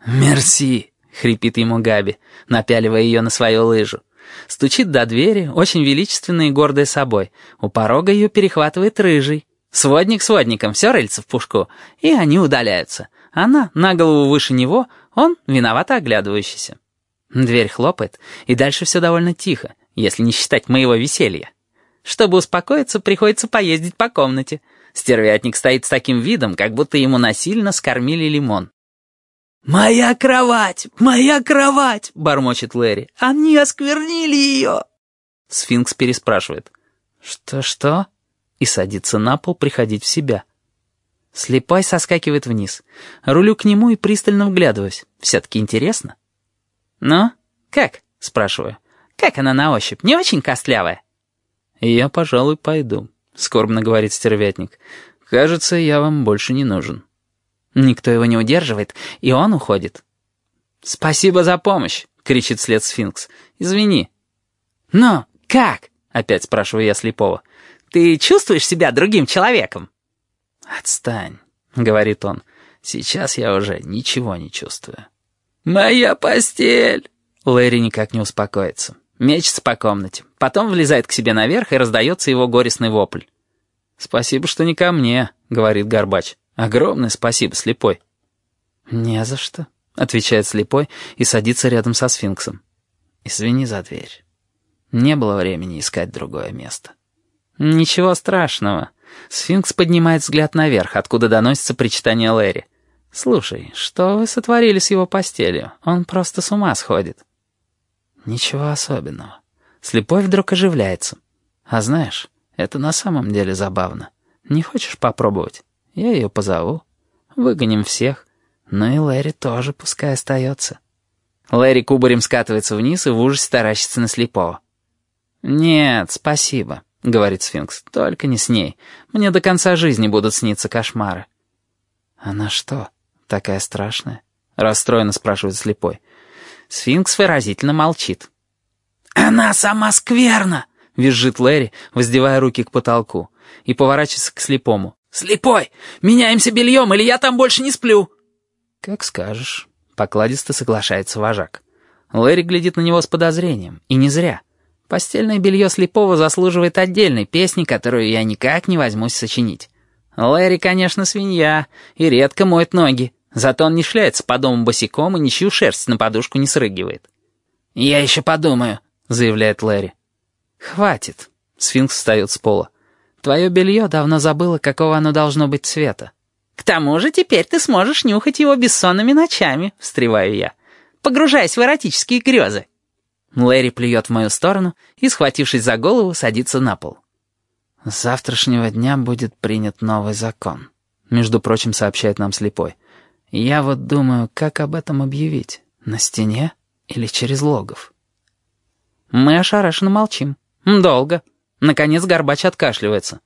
«Мерси!» — хрипит ему Габи, напяливая ее на свою лыжу. Стучит до двери, очень величественная и гордая собой. У порога ее перехватывает рыжий. Сводник сводником, все рыльца в пушку, и они удаляются. Она на голову выше него, он виновато оглядывающийся. Дверь хлопает, и дальше все довольно тихо, если не считать моего веселья. Чтобы успокоиться, приходится поездить по комнате. Стервятник стоит с таким видом, как будто ему насильно скормили лимон. «Моя кровать! Моя кровать!» — бормочет Лэри. «Они осквернили ее!» Сфинкс переспрашивает. «Что-что?» и садится на пол приходить в себя. Слепой соскакивает вниз. Рулю к нему и пристально вглядываюсь. Все-таки интересно. «Ну, как?» — спрашиваю. «Как она на ощупь? Не очень костлявая?» «Я, пожалуй, пойду», — скорбно говорит стервятник. «Кажется, я вам больше не нужен». Никто его не удерживает, и он уходит. «Спасибо за помощь!» — кричит вслед сфинкс. «Извини». «Но как?» — опять спрашиваю я слепого. Ты чувствуешь себя другим человеком?» «Отстань», — говорит он. «Сейчас я уже ничего не чувствую». «Моя постель!» Лэри никак не успокоится. Мечется по комнате. Потом влезает к себе наверх, и раздается его горестный вопль. «Спасибо, что не ко мне», — говорит Горбач. «Огромное спасибо, слепой». «Не за что», — отвечает слепой и садится рядом со сфинксом. «Извини за дверь. Не было времени искать другое место». «Ничего страшного». Сфинкс поднимает взгляд наверх, откуда доносится причитание Лэри. «Слушай, что вы сотворили с его постелью? Он просто с ума сходит». «Ничего особенного». Слепой вдруг оживляется. «А знаешь, это на самом деле забавно. Не хочешь попробовать? Я ее позову. Выгоним всех. Ну и Лэри тоже пускай остается». Лэри кубарем скатывается вниз и в ужасе таращится на слепого. «Нет, спасибо». — говорит сфинкс. «Только не с ней. Мне до конца жизни будут сниться кошмары». «Она что, такая страшная?» — расстроенно спрашивает слепой. Сфинкс выразительно молчит. «Она сама скверна!» — визжит Лэри, воздевая руки к потолку. и поворачивается к слепому. «Слепой! Меняемся бельем, или я там больше не сплю!» «Как скажешь», — покладисто соглашается вожак. Лэри глядит на него с подозрением, и не зря. Постельное белье слепого заслуживает отдельной песни, которую я никак не возьмусь сочинить. Лэри, конечно, свинья, и редко моет ноги, зато он не шляется по дому босиком и ничью шерсть на подушку не срыгивает. «Я еще подумаю», — заявляет Лэри. «Хватит», — сфинкс встает с пола. «Твое белье давно забыло, какого оно должно быть цвета». «К тому же теперь ты сможешь нюхать его бессонными ночами», — встреваю я, погружаясь в эротические грезы. Лэри плюет в мою сторону и, схватившись за голову, садится на пол. «С завтрашнего дня будет принят новый закон», — между прочим, сообщает нам слепой. «Я вот думаю, как об этом объявить? На стене или через логов?» Мы ошарашенно молчим. Долго. Наконец Горбач откашливается.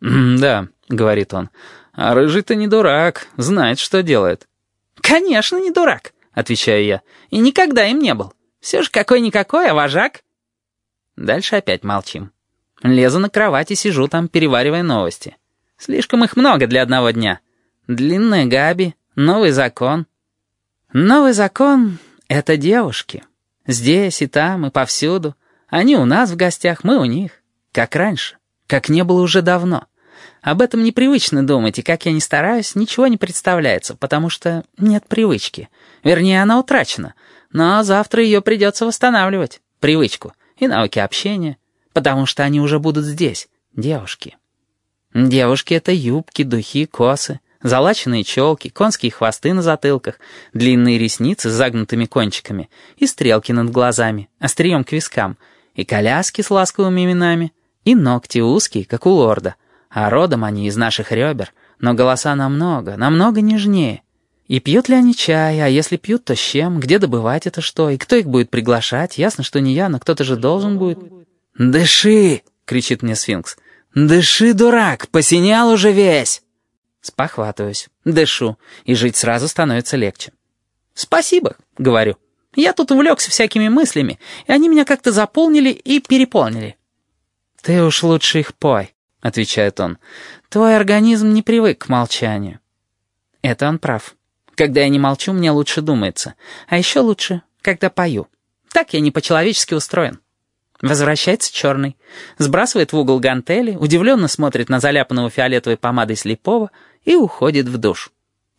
«Да», — говорит он, — «а рыжий-то не дурак, знает, что делает». «Конечно, не дурак», — отвечаю я, — «и никогда им не был. Все же какой-никакой, а вожак». Дальше опять молчим. Лезу на кровать и сижу там, переваривая новости. Слишком их много для одного дня. Длинная Габи, новый закон. Новый закон — это девушки. Здесь и там, и повсюду. Они у нас в гостях, мы у них. Как раньше. Как не было уже давно. Об этом непривычно думать, и как я ни стараюсь, ничего не представляется, потому что нет привычки. Вернее, она утрачена. Но завтра ее придется восстанавливать. Привычку. И навыки общения потому что они уже будут здесь, девушки. Девушки — это юбки, духи, косы, залаченные челки, конские хвосты на затылках, длинные ресницы с загнутыми кончиками и стрелки над глазами, острием к вискам, и коляски с ласковыми именами, и ногти узкие, как у лорда. А родом они из наших ребер, но голоса намного, намного нежнее. И пьют ли они чай, а если пьют, то с чем, где добывать это что, и кто их будет приглашать, ясно, что не я, но кто-то же должен будет... «Дыши!» — кричит мне сфинкс. «Дыши, дурак! Посинял уже весь!» Спохватываюсь, дышу, и жить сразу становится легче. «Спасибо», — говорю. «Я тут увлекся всякими мыслями, и они меня как-то заполнили и переполнили». «Ты уж лучше их пой», — отвечает он. «Твой организм не привык к молчанию». Это он прав. Когда я не молчу, мне лучше думается. А еще лучше, когда пою. Так я не по-человечески устроен. Возвращается черный, сбрасывает в угол гантели, удивленно смотрит на заляпанного фиолетовой помадой слепого и уходит в душ.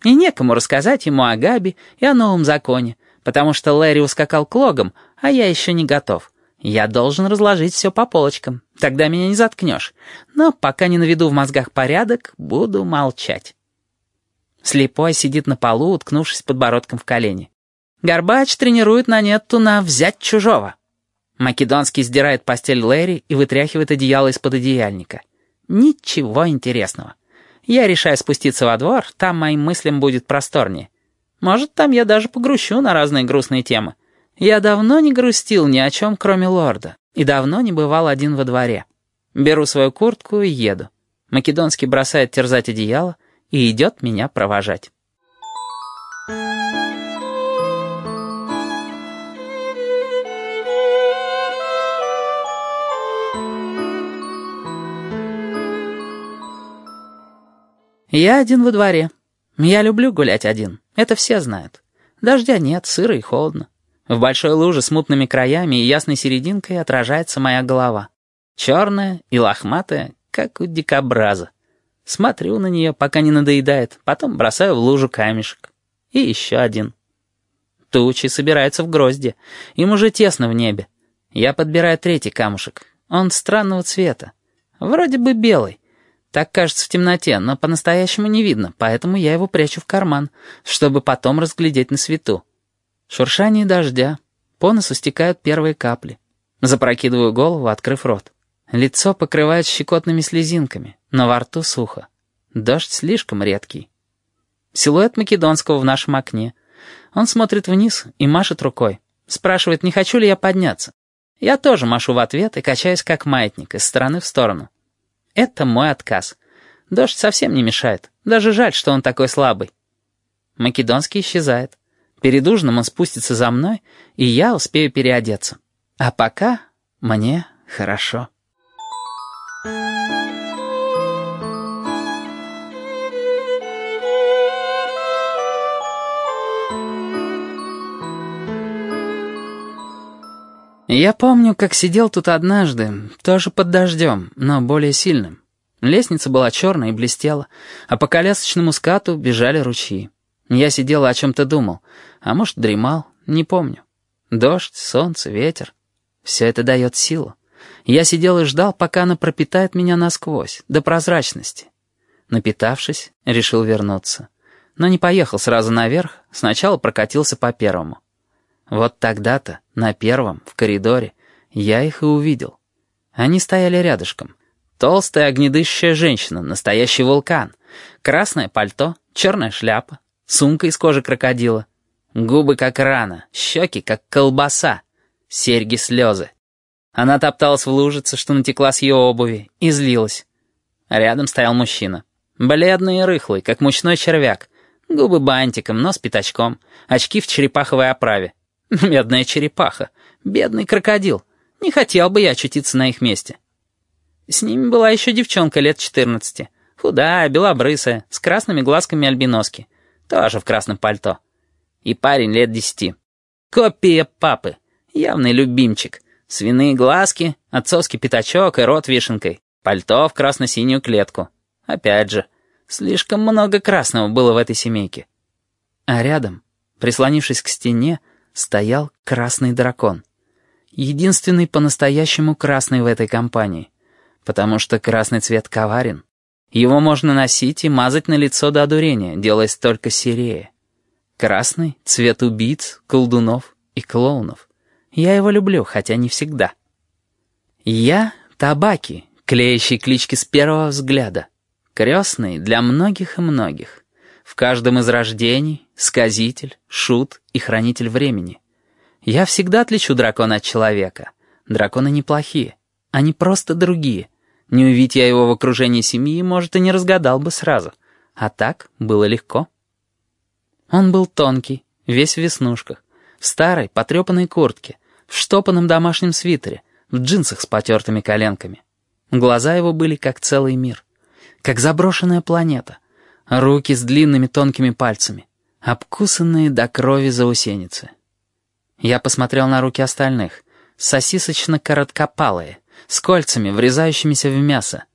И некому рассказать ему о Габи и о новом законе, потому что Лэри ускакал к логам, а я еще не готов. Я должен разложить все по полочкам, тогда меня не заткнешь. Но пока не наведу в мозгах порядок, буду молчать. Слепой сидит на полу, уткнувшись подбородком в колени. Горбач тренирует на нетту на «взять чужого». Македонский сдирает постель Лэри и вытряхивает одеяло из-под одеяльника. Ничего интересного. Я решаю спуститься во двор, там моим мыслям будет просторнее. Может, там я даже погрущу на разные грустные темы. Я давно не грустил ни о чем, кроме лорда, и давно не бывал один во дворе. Беру свою куртку и еду. Македонский бросает терзать одеяло и идет меня провожать. Я один во дворе. Я люблю гулять один. Это все знают. Дождя нет, сыро и холодно. В большой луже с мутными краями и ясной серединкой отражается моя голова. Черная и лохматая, как у дикобраза. Смотрю на нее, пока не надоедает, потом бросаю в лужу камешек. И еще один. Тучи собираются в грозди. Им уже тесно в небе. Я подбираю третий камушек. Он странного цвета. Вроде бы белый. Так кажется в темноте, но по-настоящему не видно, поэтому я его прячу в карман, чтобы потом разглядеть на свету. Шуршание дождя. По носу стекают первые капли. Запрокидываю голову, открыв рот. Лицо покрывает щекотными слезинками, но во рту сухо. Дождь слишком редкий. Силуэт Македонского в нашем окне. Он смотрит вниз и машет рукой. Спрашивает, не хочу ли я подняться. Я тоже машу в ответ и качаюсь как маятник из стороны в сторону. Это мой отказ. Дождь совсем не мешает. Даже жаль, что он такой слабый. Македонский исчезает. Перед ужином он спустится за мной, и я успею переодеться. А пока мне хорошо. Я помню, как сидел тут однажды, тоже под дождем, но более сильным. Лестница была черная и блестела, а по колясочному скату бежали ручьи. Я сидел о чем-то думал, а может, дремал, не помню. Дождь, солнце, ветер. Все это дает силу. Я сидел и ждал, пока она пропитает меня насквозь, до прозрачности. Напитавшись, решил вернуться. Но не поехал сразу наверх, сначала прокатился по первому. Вот тогда-то, на первом, в коридоре, я их и увидел. Они стояли рядышком. Толстая огнедышащая женщина, настоящий вулкан. Красное пальто, черная шляпа, сумка из кожи крокодила. Губы как рана, щеки как колбаса, серьги слезы. Она топталась в лужице, что натекла с ее обуви, и злилась. Рядом стоял мужчина. Бледный и рыхлый, как мучной червяк. Губы бантиком, нос пятачком, очки в черепаховой оправе. Медная черепаха. Бедный крокодил. Не хотел бы я очутиться на их месте. С ними была еще девчонка лет 14. Худая, белобрысая, с красными глазками альбиноски. Тоже в красном пальто. И парень лет десяти. Копия папы. Явный любимчик. Свиные глазки, отцовский пятачок и рот вишенкой. Пальто в красно-синюю клетку. Опять же, слишком много красного было в этой семейке. А рядом, прислонившись к стене, стоял красный дракон. Единственный по-настоящему красный в этой компании. Потому что красный цвет коварен. Его можно носить и мазать на лицо до одурения, делаясь только серее. Красный — цвет убийц, колдунов и клоунов. Я его люблю, хотя не всегда. Я — табаки, клеящий клички с первого взгляда. Крестный для многих и многих. В каждом из рождений — сказитель, шут и хранитель времени. Я всегда отличу дракона от человека. Драконы неплохие. Они просто другие. Не увидеть я его в окружении семьи, может, и не разгадал бы сразу. А так было легко. Он был тонкий, весь в веснушках, в старой, потрепанной куртке, в штопанном домашнем свитере, в джинсах с потертыми коленками. Глаза его были как целый мир, как заброшенная планета — Руки с длинными тонкими пальцами, обкусанные до крови заусеницы. Я посмотрел на руки остальных, сосисочно-короткопалые, с кольцами, врезающимися в мясо.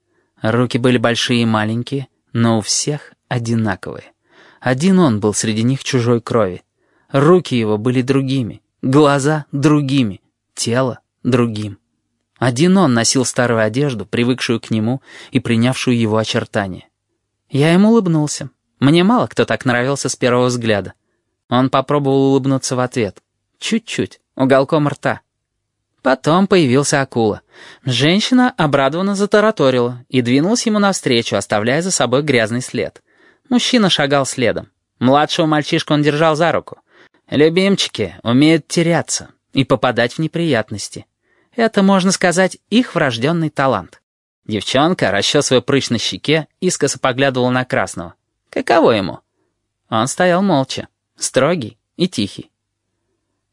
Руки были большие и маленькие, но у всех одинаковые. Один он был среди них чужой крови. Руки его были другими, глаза другими, тело другим. Один он носил старую одежду, привыкшую к нему и принявшую его очертания. Я ему улыбнулся. Мне мало кто так нравился с первого взгляда. Он попробовал улыбнуться в ответ. Чуть-чуть, уголком рта. Потом появился акула. Женщина обрадованно затараторила и двинулась ему навстречу, оставляя за собой грязный след. Мужчина шагал следом. Младшего мальчишку он держал за руку. Любимчики умеют теряться и попадать в неприятности. Это, можно сказать, их врожденный талант. Девчонка, расчесывая прыщ на щеке, искоса поглядывала на Красного. Каково ему? Он стоял молча, строгий и тихий.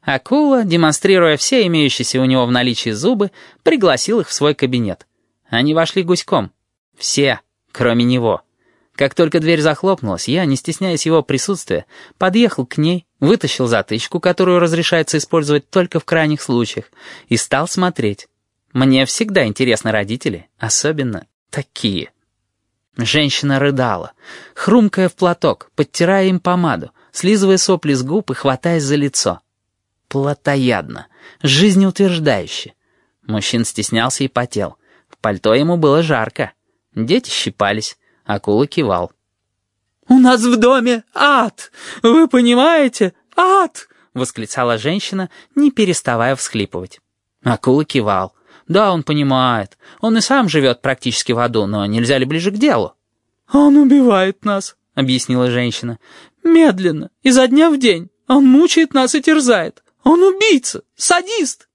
Акула, демонстрируя все имеющиеся у него в наличии зубы, пригласил их в свой кабинет. Они вошли гуськом. Все, кроме него. Как только дверь захлопнулась, я, не стесняясь его присутствия, подъехал к ней, вытащил затычку, которую разрешается использовать только в крайних случаях, и стал смотреть. Мне всегда интересны родители, особенно такие. Женщина рыдала, хрумкая в платок, подтирая им помаду, слизывая сопли с губ и хватаясь за лицо. Платоядно, жизнеутверждающе. Мужчин стеснялся и потел. В пальто ему было жарко. Дети щипались, акула кивал. «У нас в доме ад! Вы понимаете? Ад!» — восклицала женщина, не переставая всхлипывать. Акула кивал. Да, он понимает. Он и сам живет практически в аду, но нельзя ли ближе к делу? «Он убивает нас», — объяснила женщина. «Медленно, изо дня в день. Он мучает нас и терзает. Он убийца, садист».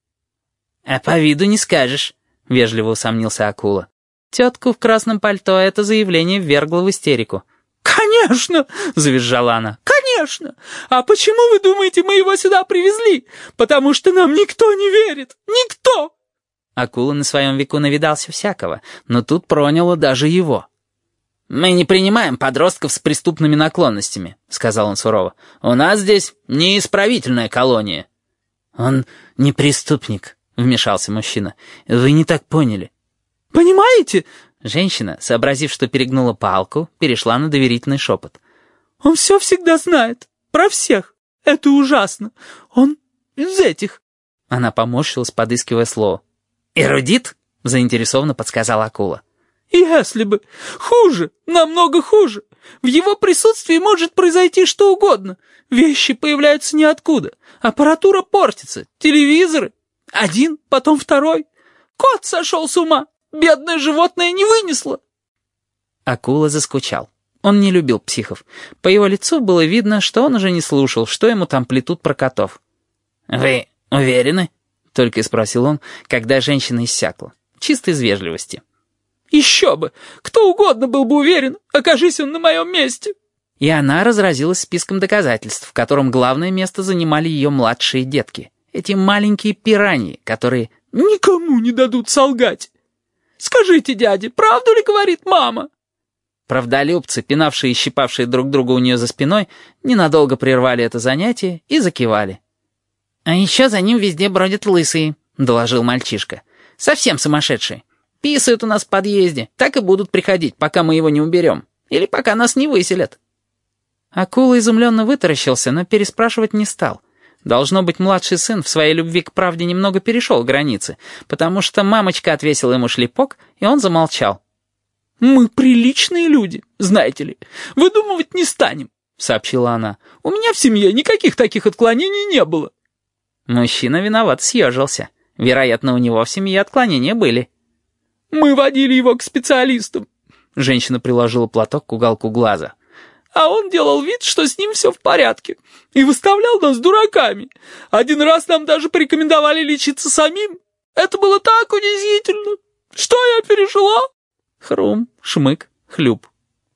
«А по виду не скажешь», — вежливо усомнился акула. Тетку в красном пальто это заявление ввергло в истерику. «Конечно!» — завизжала она. «Конечно! А почему вы думаете, мы его сюда привезли? Потому что нам никто не верит! Никто!» Акула на своем веку навидался всякого, но тут проняло даже его. «Мы не принимаем подростков с преступными наклонностями», — сказал он сурово. «У нас здесь неисправительная колония». «Он не преступник», —— вмешался мужчина. «Вы не так поняли». «Понимаете?» Женщина, сообразив, что перегнула палку, перешла на доверительный шепот. «Он все всегда знает. Про всех. Это ужасно. Он из этих». Она поморщилась, подыскивая слово. «Эрудит?» — заинтересованно подсказала акула. «Если бы. Хуже. Намного хуже. В его присутствии может произойти что угодно. Вещи появляются ниоткуда. Аппаратура портится. Телевизоры. Один, потом второй. Кот сошел с ума. Бедное животное не вынесло. Акула заскучал. Он не любил психов. По его лицу было видно, что он уже не слушал, что ему там плетут про котов. «Вы уверены?» — только и спросил он, когда женщина иссякла. Чисто из вежливости. «Еще бы! Кто угодно был бы уверен, окажись он на моем месте!» И она разразилась списком доказательств, в котором главное место занимали ее младшие детки. Эти маленькие пираньи, которые никому не дадут солгать. Скажите, дяде, правду ли говорит мама?» Правдолюбцы, пинавшие и щипавшие друг друга у нее за спиной, ненадолго прервали это занятие и закивали. «А еще за ним везде бродят лысые», — доложил мальчишка. «Совсем сумасшедшие. Писают у нас в подъезде, так и будут приходить, пока мы его не уберем. Или пока нас не выселят». Акула изумленно вытаращился, но переспрашивать не стал. Должно быть, младший сын в своей любви к правде немного перешел границы, потому что мамочка отвесила ему шлепок, и он замолчал. «Мы приличные люди, знаете ли. Выдумывать не станем», — сообщила она. «У меня в семье никаких таких отклонений не было». Мужчина виноват съежился. Вероятно, у него в семье отклонения были. «Мы водили его к специалистам», — женщина приложила платок к уголку глаза а он делал вид, что с ним все в порядке, и выставлял нас дураками. Один раз нам даже порекомендовали лечиться самим. Это было так унизительно. Что я пережила?» Хрум, шмык, хлюп.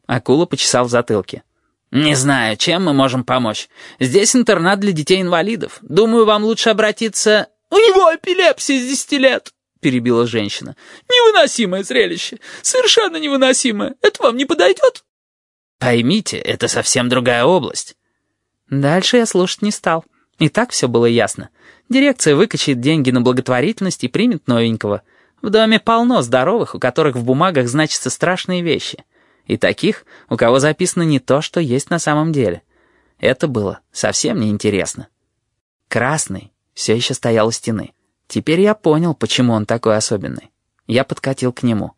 Акула почесал в затылке. «Не знаю, чем мы можем помочь. Здесь интернат для детей-инвалидов. Думаю, вам лучше обратиться...» «У него эпилепсия с десяти лет», — перебила женщина. «Невыносимое зрелище. Совершенно невыносимое. Это вам не подойдет?» Поймите, это совсем другая область. Дальше я слушать не стал. И так все было ясно. Дирекция выкачает деньги на благотворительность и примет новенького. В доме полно здоровых, у которых в бумагах значатся страшные вещи. И таких, у кого записано не то, что есть на самом деле. Это было совсем неинтересно. Красный все еще стоял у стены. Теперь я понял, почему он такой особенный. Я подкатил к нему.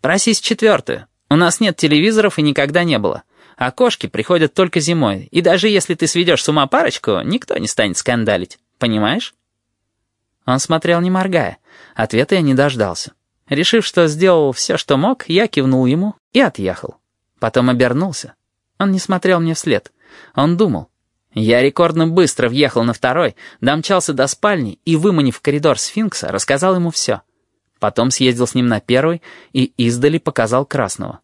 «Просись четвертую», у нас нет телевизоров и никогда не было. А кошки приходят только зимой, и даже если ты сведешь с ума парочку, никто не станет скандалить. Понимаешь?» Он смотрел, не моргая. Ответа я не дождался. Решив, что сделал все, что мог, я кивнул ему и отъехал. Потом обернулся. Он не смотрел мне вслед. Он думал. Я рекордно быстро въехал на второй, домчался до спальни и, выманив коридор сфинкса, рассказал ему все. Потом съездил с ним на первый и издали показал красного.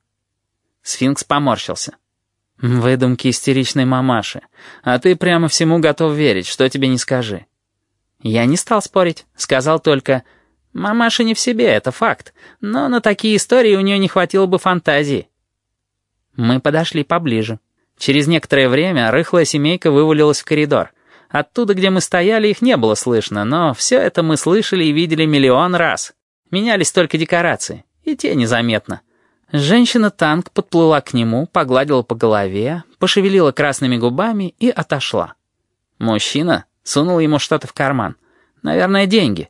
Сфинкс поморщился. «Выдумки истеричной мамаши. А ты прямо всему готов верить, что тебе не скажи». Я не стал спорить, сказал только, «Мамаша не в себе, это факт, но на такие истории у нее не хватило бы фантазии». Мы подошли поближе. Через некоторое время рыхлая семейка вывалилась в коридор. Оттуда, где мы стояли, их не было слышно, но все это мы слышали и видели миллион раз. Менялись только декорации, и те незаметно. Женщина-танк подплыла к нему, погладила по голове, пошевелила красными губами и отошла. Мужчина сунул ему что-то в карман. Наверное, деньги.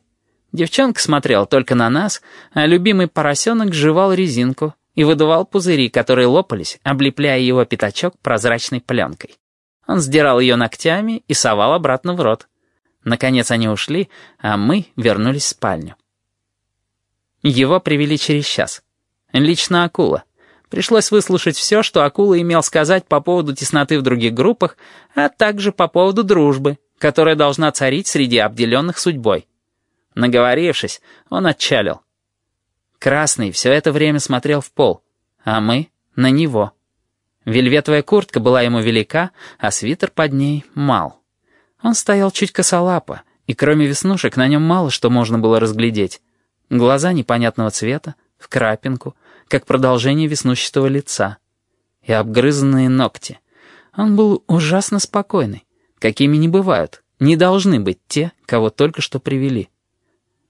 Девчонка смотрела только на нас, а любимый поросенок жевал резинку и выдувал пузыри, которые лопались, облепляя его пятачок прозрачной пленкой. Он сдирал ее ногтями и совал обратно в рот. Наконец они ушли, а мы вернулись в спальню. Его привели через час. Лично акула. Пришлось выслушать все, что акула имел сказать по поводу тесноты в других группах, а также по поводу дружбы, которая должна царить среди обделенных судьбой. Наговорившись, он отчалил. Красный все это время смотрел в пол, а мы — на него. Вельветовая куртка была ему велика, а свитер под ней — мал. Он стоял чуть косолапо, и кроме веснушек на нем мало что можно было разглядеть. Глаза непонятного цвета, в крапинку, как продолжение веснущатого лица. И обгрызанные ногти. Он был ужасно спокойный, какими не бывают, не должны быть те, кого только что привели.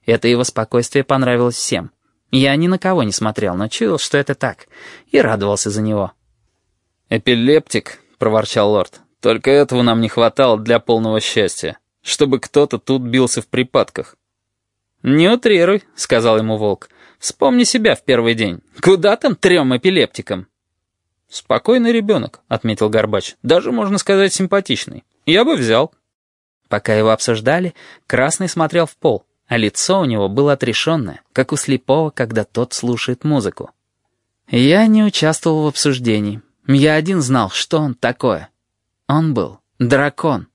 Это его спокойствие понравилось всем. Я ни на кого не смотрел, но чуял, что это так, и радовался за него. «Эпилептик», — проворчал лорд, — «только этого нам не хватало для полного счастья, чтобы кто-то тут бился в припадках». «Не утрируй», — сказал ему волк. «Вспомни себя в первый день. Куда там трем эпилептикам?» «Спокойный ребенок», — отметил Горбач. «Даже, можно сказать, симпатичный. Я бы взял». Пока его обсуждали, Красный смотрел в пол, а лицо у него было отрешенное, как у слепого, когда тот слушает музыку. Я не участвовал в обсуждении. Я один знал, что он такое. Он был дракон.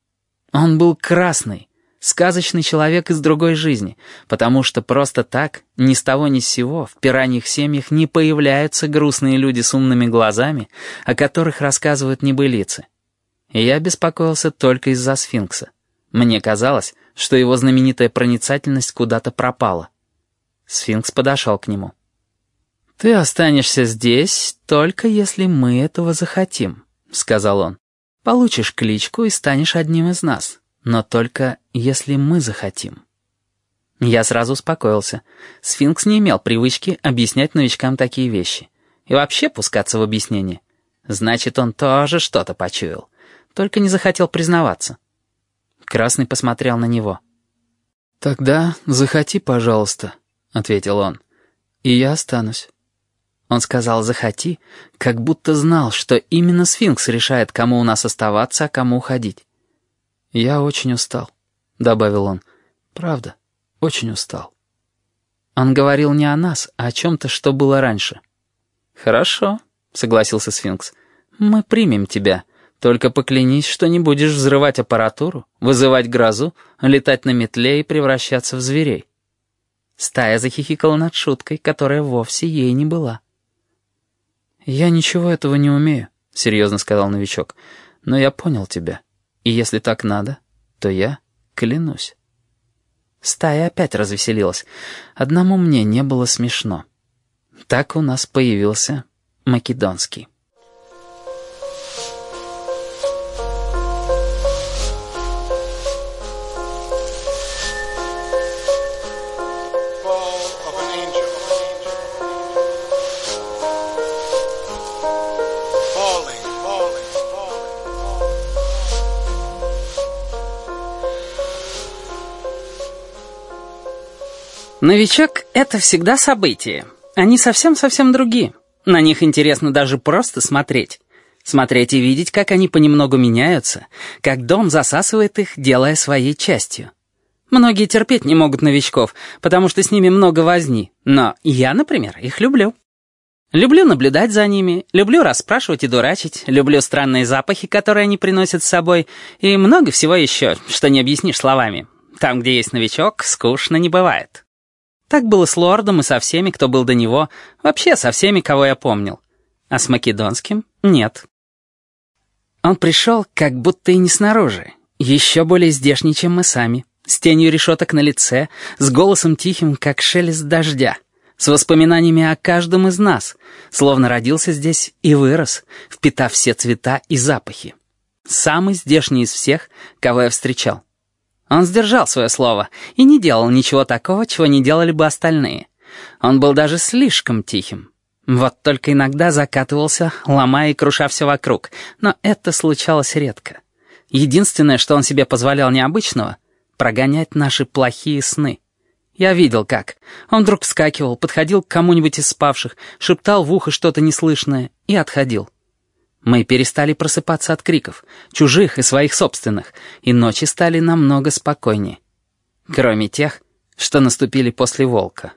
Он был красный, сказочный человек из другой жизни, потому что просто так, ни с того ни с сего, в пираньих семьях не появляются грустные люди с умными глазами, о которых рассказывают небылицы. Я беспокоился только из-за сфинкса. Мне казалось, что его знаменитая проницательность куда-то пропала. Сфинкс подошел к нему. «Ты останешься здесь, только если мы этого захотим», — сказал он. «Получишь кличку и станешь одним из нас, но только если мы захотим». Я сразу успокоился. Сфинкс не имел привычки объяснять новичкам такие вещи. И вообще пускаться в объяснение. Значит, он тоже что-то почуял. Только не захотел признаваться. Красный посмотрел на него. «Тогда захоти, пожалуйста», — ответил он. «И я останусь». Он сказал «захоти», как будто знал, что именно сфинкс решает, кому у нас оставаться, а кому уходить. «Я очень устал», — добавил он. «Правда, очень устал». Он говорил не о нас, а о чем-то, что было раньше. «Хорошо», — согласился сфинкс. «Мы примем тебя». Только поклянись, что не будешь взрывать аппаратуру, вызывать грозу, летать на метле и превращаться в зверей. Стая захихикала над шуткой, которая вовсе ей не была. «Я ничего этого не умею», — серьезно сказал новичок. «Но я понял тебя. И если так надо, то я клянусь». Стая опять развеселилась. Одному мне не было смешно. Так у нас появился Македонский. Новичок — это всегда событие. Они совсем-совсем другие. На них интересно даже просто смотреть. Смотреть и видеть, как они понемногу меняются, как дом засасывает их, делая своей частью. Многие терпеть не могут новичков, потому что с ними много возни. Но я, например, их люблю. Люблю наблюдать за ними, люблю расспрашивать и дурачить, люблю странные запахи, которые они приносят с собой, и много всего еще, что не объяснишь словами. Там, где есть новичок, скучно не бывает. Так было с лордом и со всеми, кто был до него, вообще со всеми, кого я помнил. А с Македонским — нет. Он пришел как будто и не снаружи, еще более здешний, чем мы сами, с тенью решеток на лице, с голосом тихим, как шелест дождя, с воспоминаниями о каждом из нас, словно родился здесь и вырос, впитав все цвета и запахи. Самый здешний из всех, кого я встречал. Он сдержал свое слово и не делал ничего такого, чего не делали бы остальные. Он был даже слишком тихим. Вот только иногда закатывался, ломая и круша все вокруг, но это случалось редко. Единственное, что он себе позволял необычного — прогонять наши плохие сны. Я видел, как. Он вдруг вскакивал, подходил к кому-нибудь из спавших, шептал в ухо что-то неслышное и отходил. Мы перестали просыпаться от криков, чужих и своих собственных, и ночи стали намного спокойнее. Кроме тех, что наступили после волка.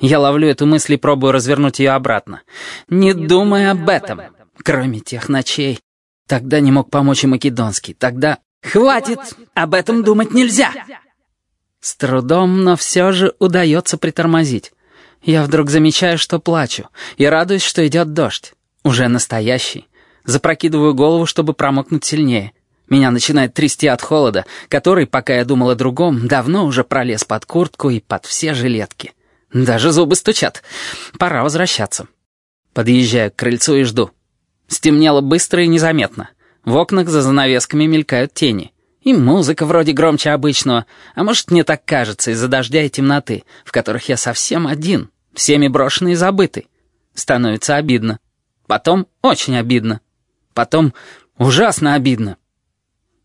Я ловлю эту мысль и пробую развернуть ее обратно. Не, не думай об этом. об этом. Кроме тех ночей. Тогда не мог помочь и Македонский. Тогда... Хватит! Об этом думать нельзя! С трудом, но все же удается притормозить. Я вдруг замечаю, что плачу, и радуюсь, что идет дождь. Уже настоящий. Запрокидываю голову, чтобы промокнуть сильнее. Меня начинает трясти от холода, который, пока я думал о другом, давно уже пролез под куртку и под все жилетки. Даже зубы стучат. Пора возвращаться. Подъезжаю к крыльцу и жду. Стемнело быстро и незаметно. В окнах за занавесками мелькают тени. И музыка вроде громче обычного, а может, мне так кажется из-за дождя и темноты, в которых я совсем один, всеми брошенный и забытый. Становится обидно. Потом очень обидно. Потом ужасно обидно.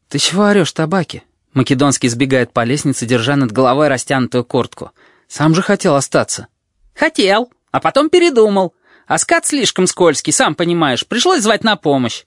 «Ты чего орешь, табаки?» Македонский сбегает по лестнице, держа над головой растянутую куртку. «Сам же хотел остаться». «Хотел, а потом передумал. А скат слишком скользкий, сам понимаешь, пришлось звать на помощь.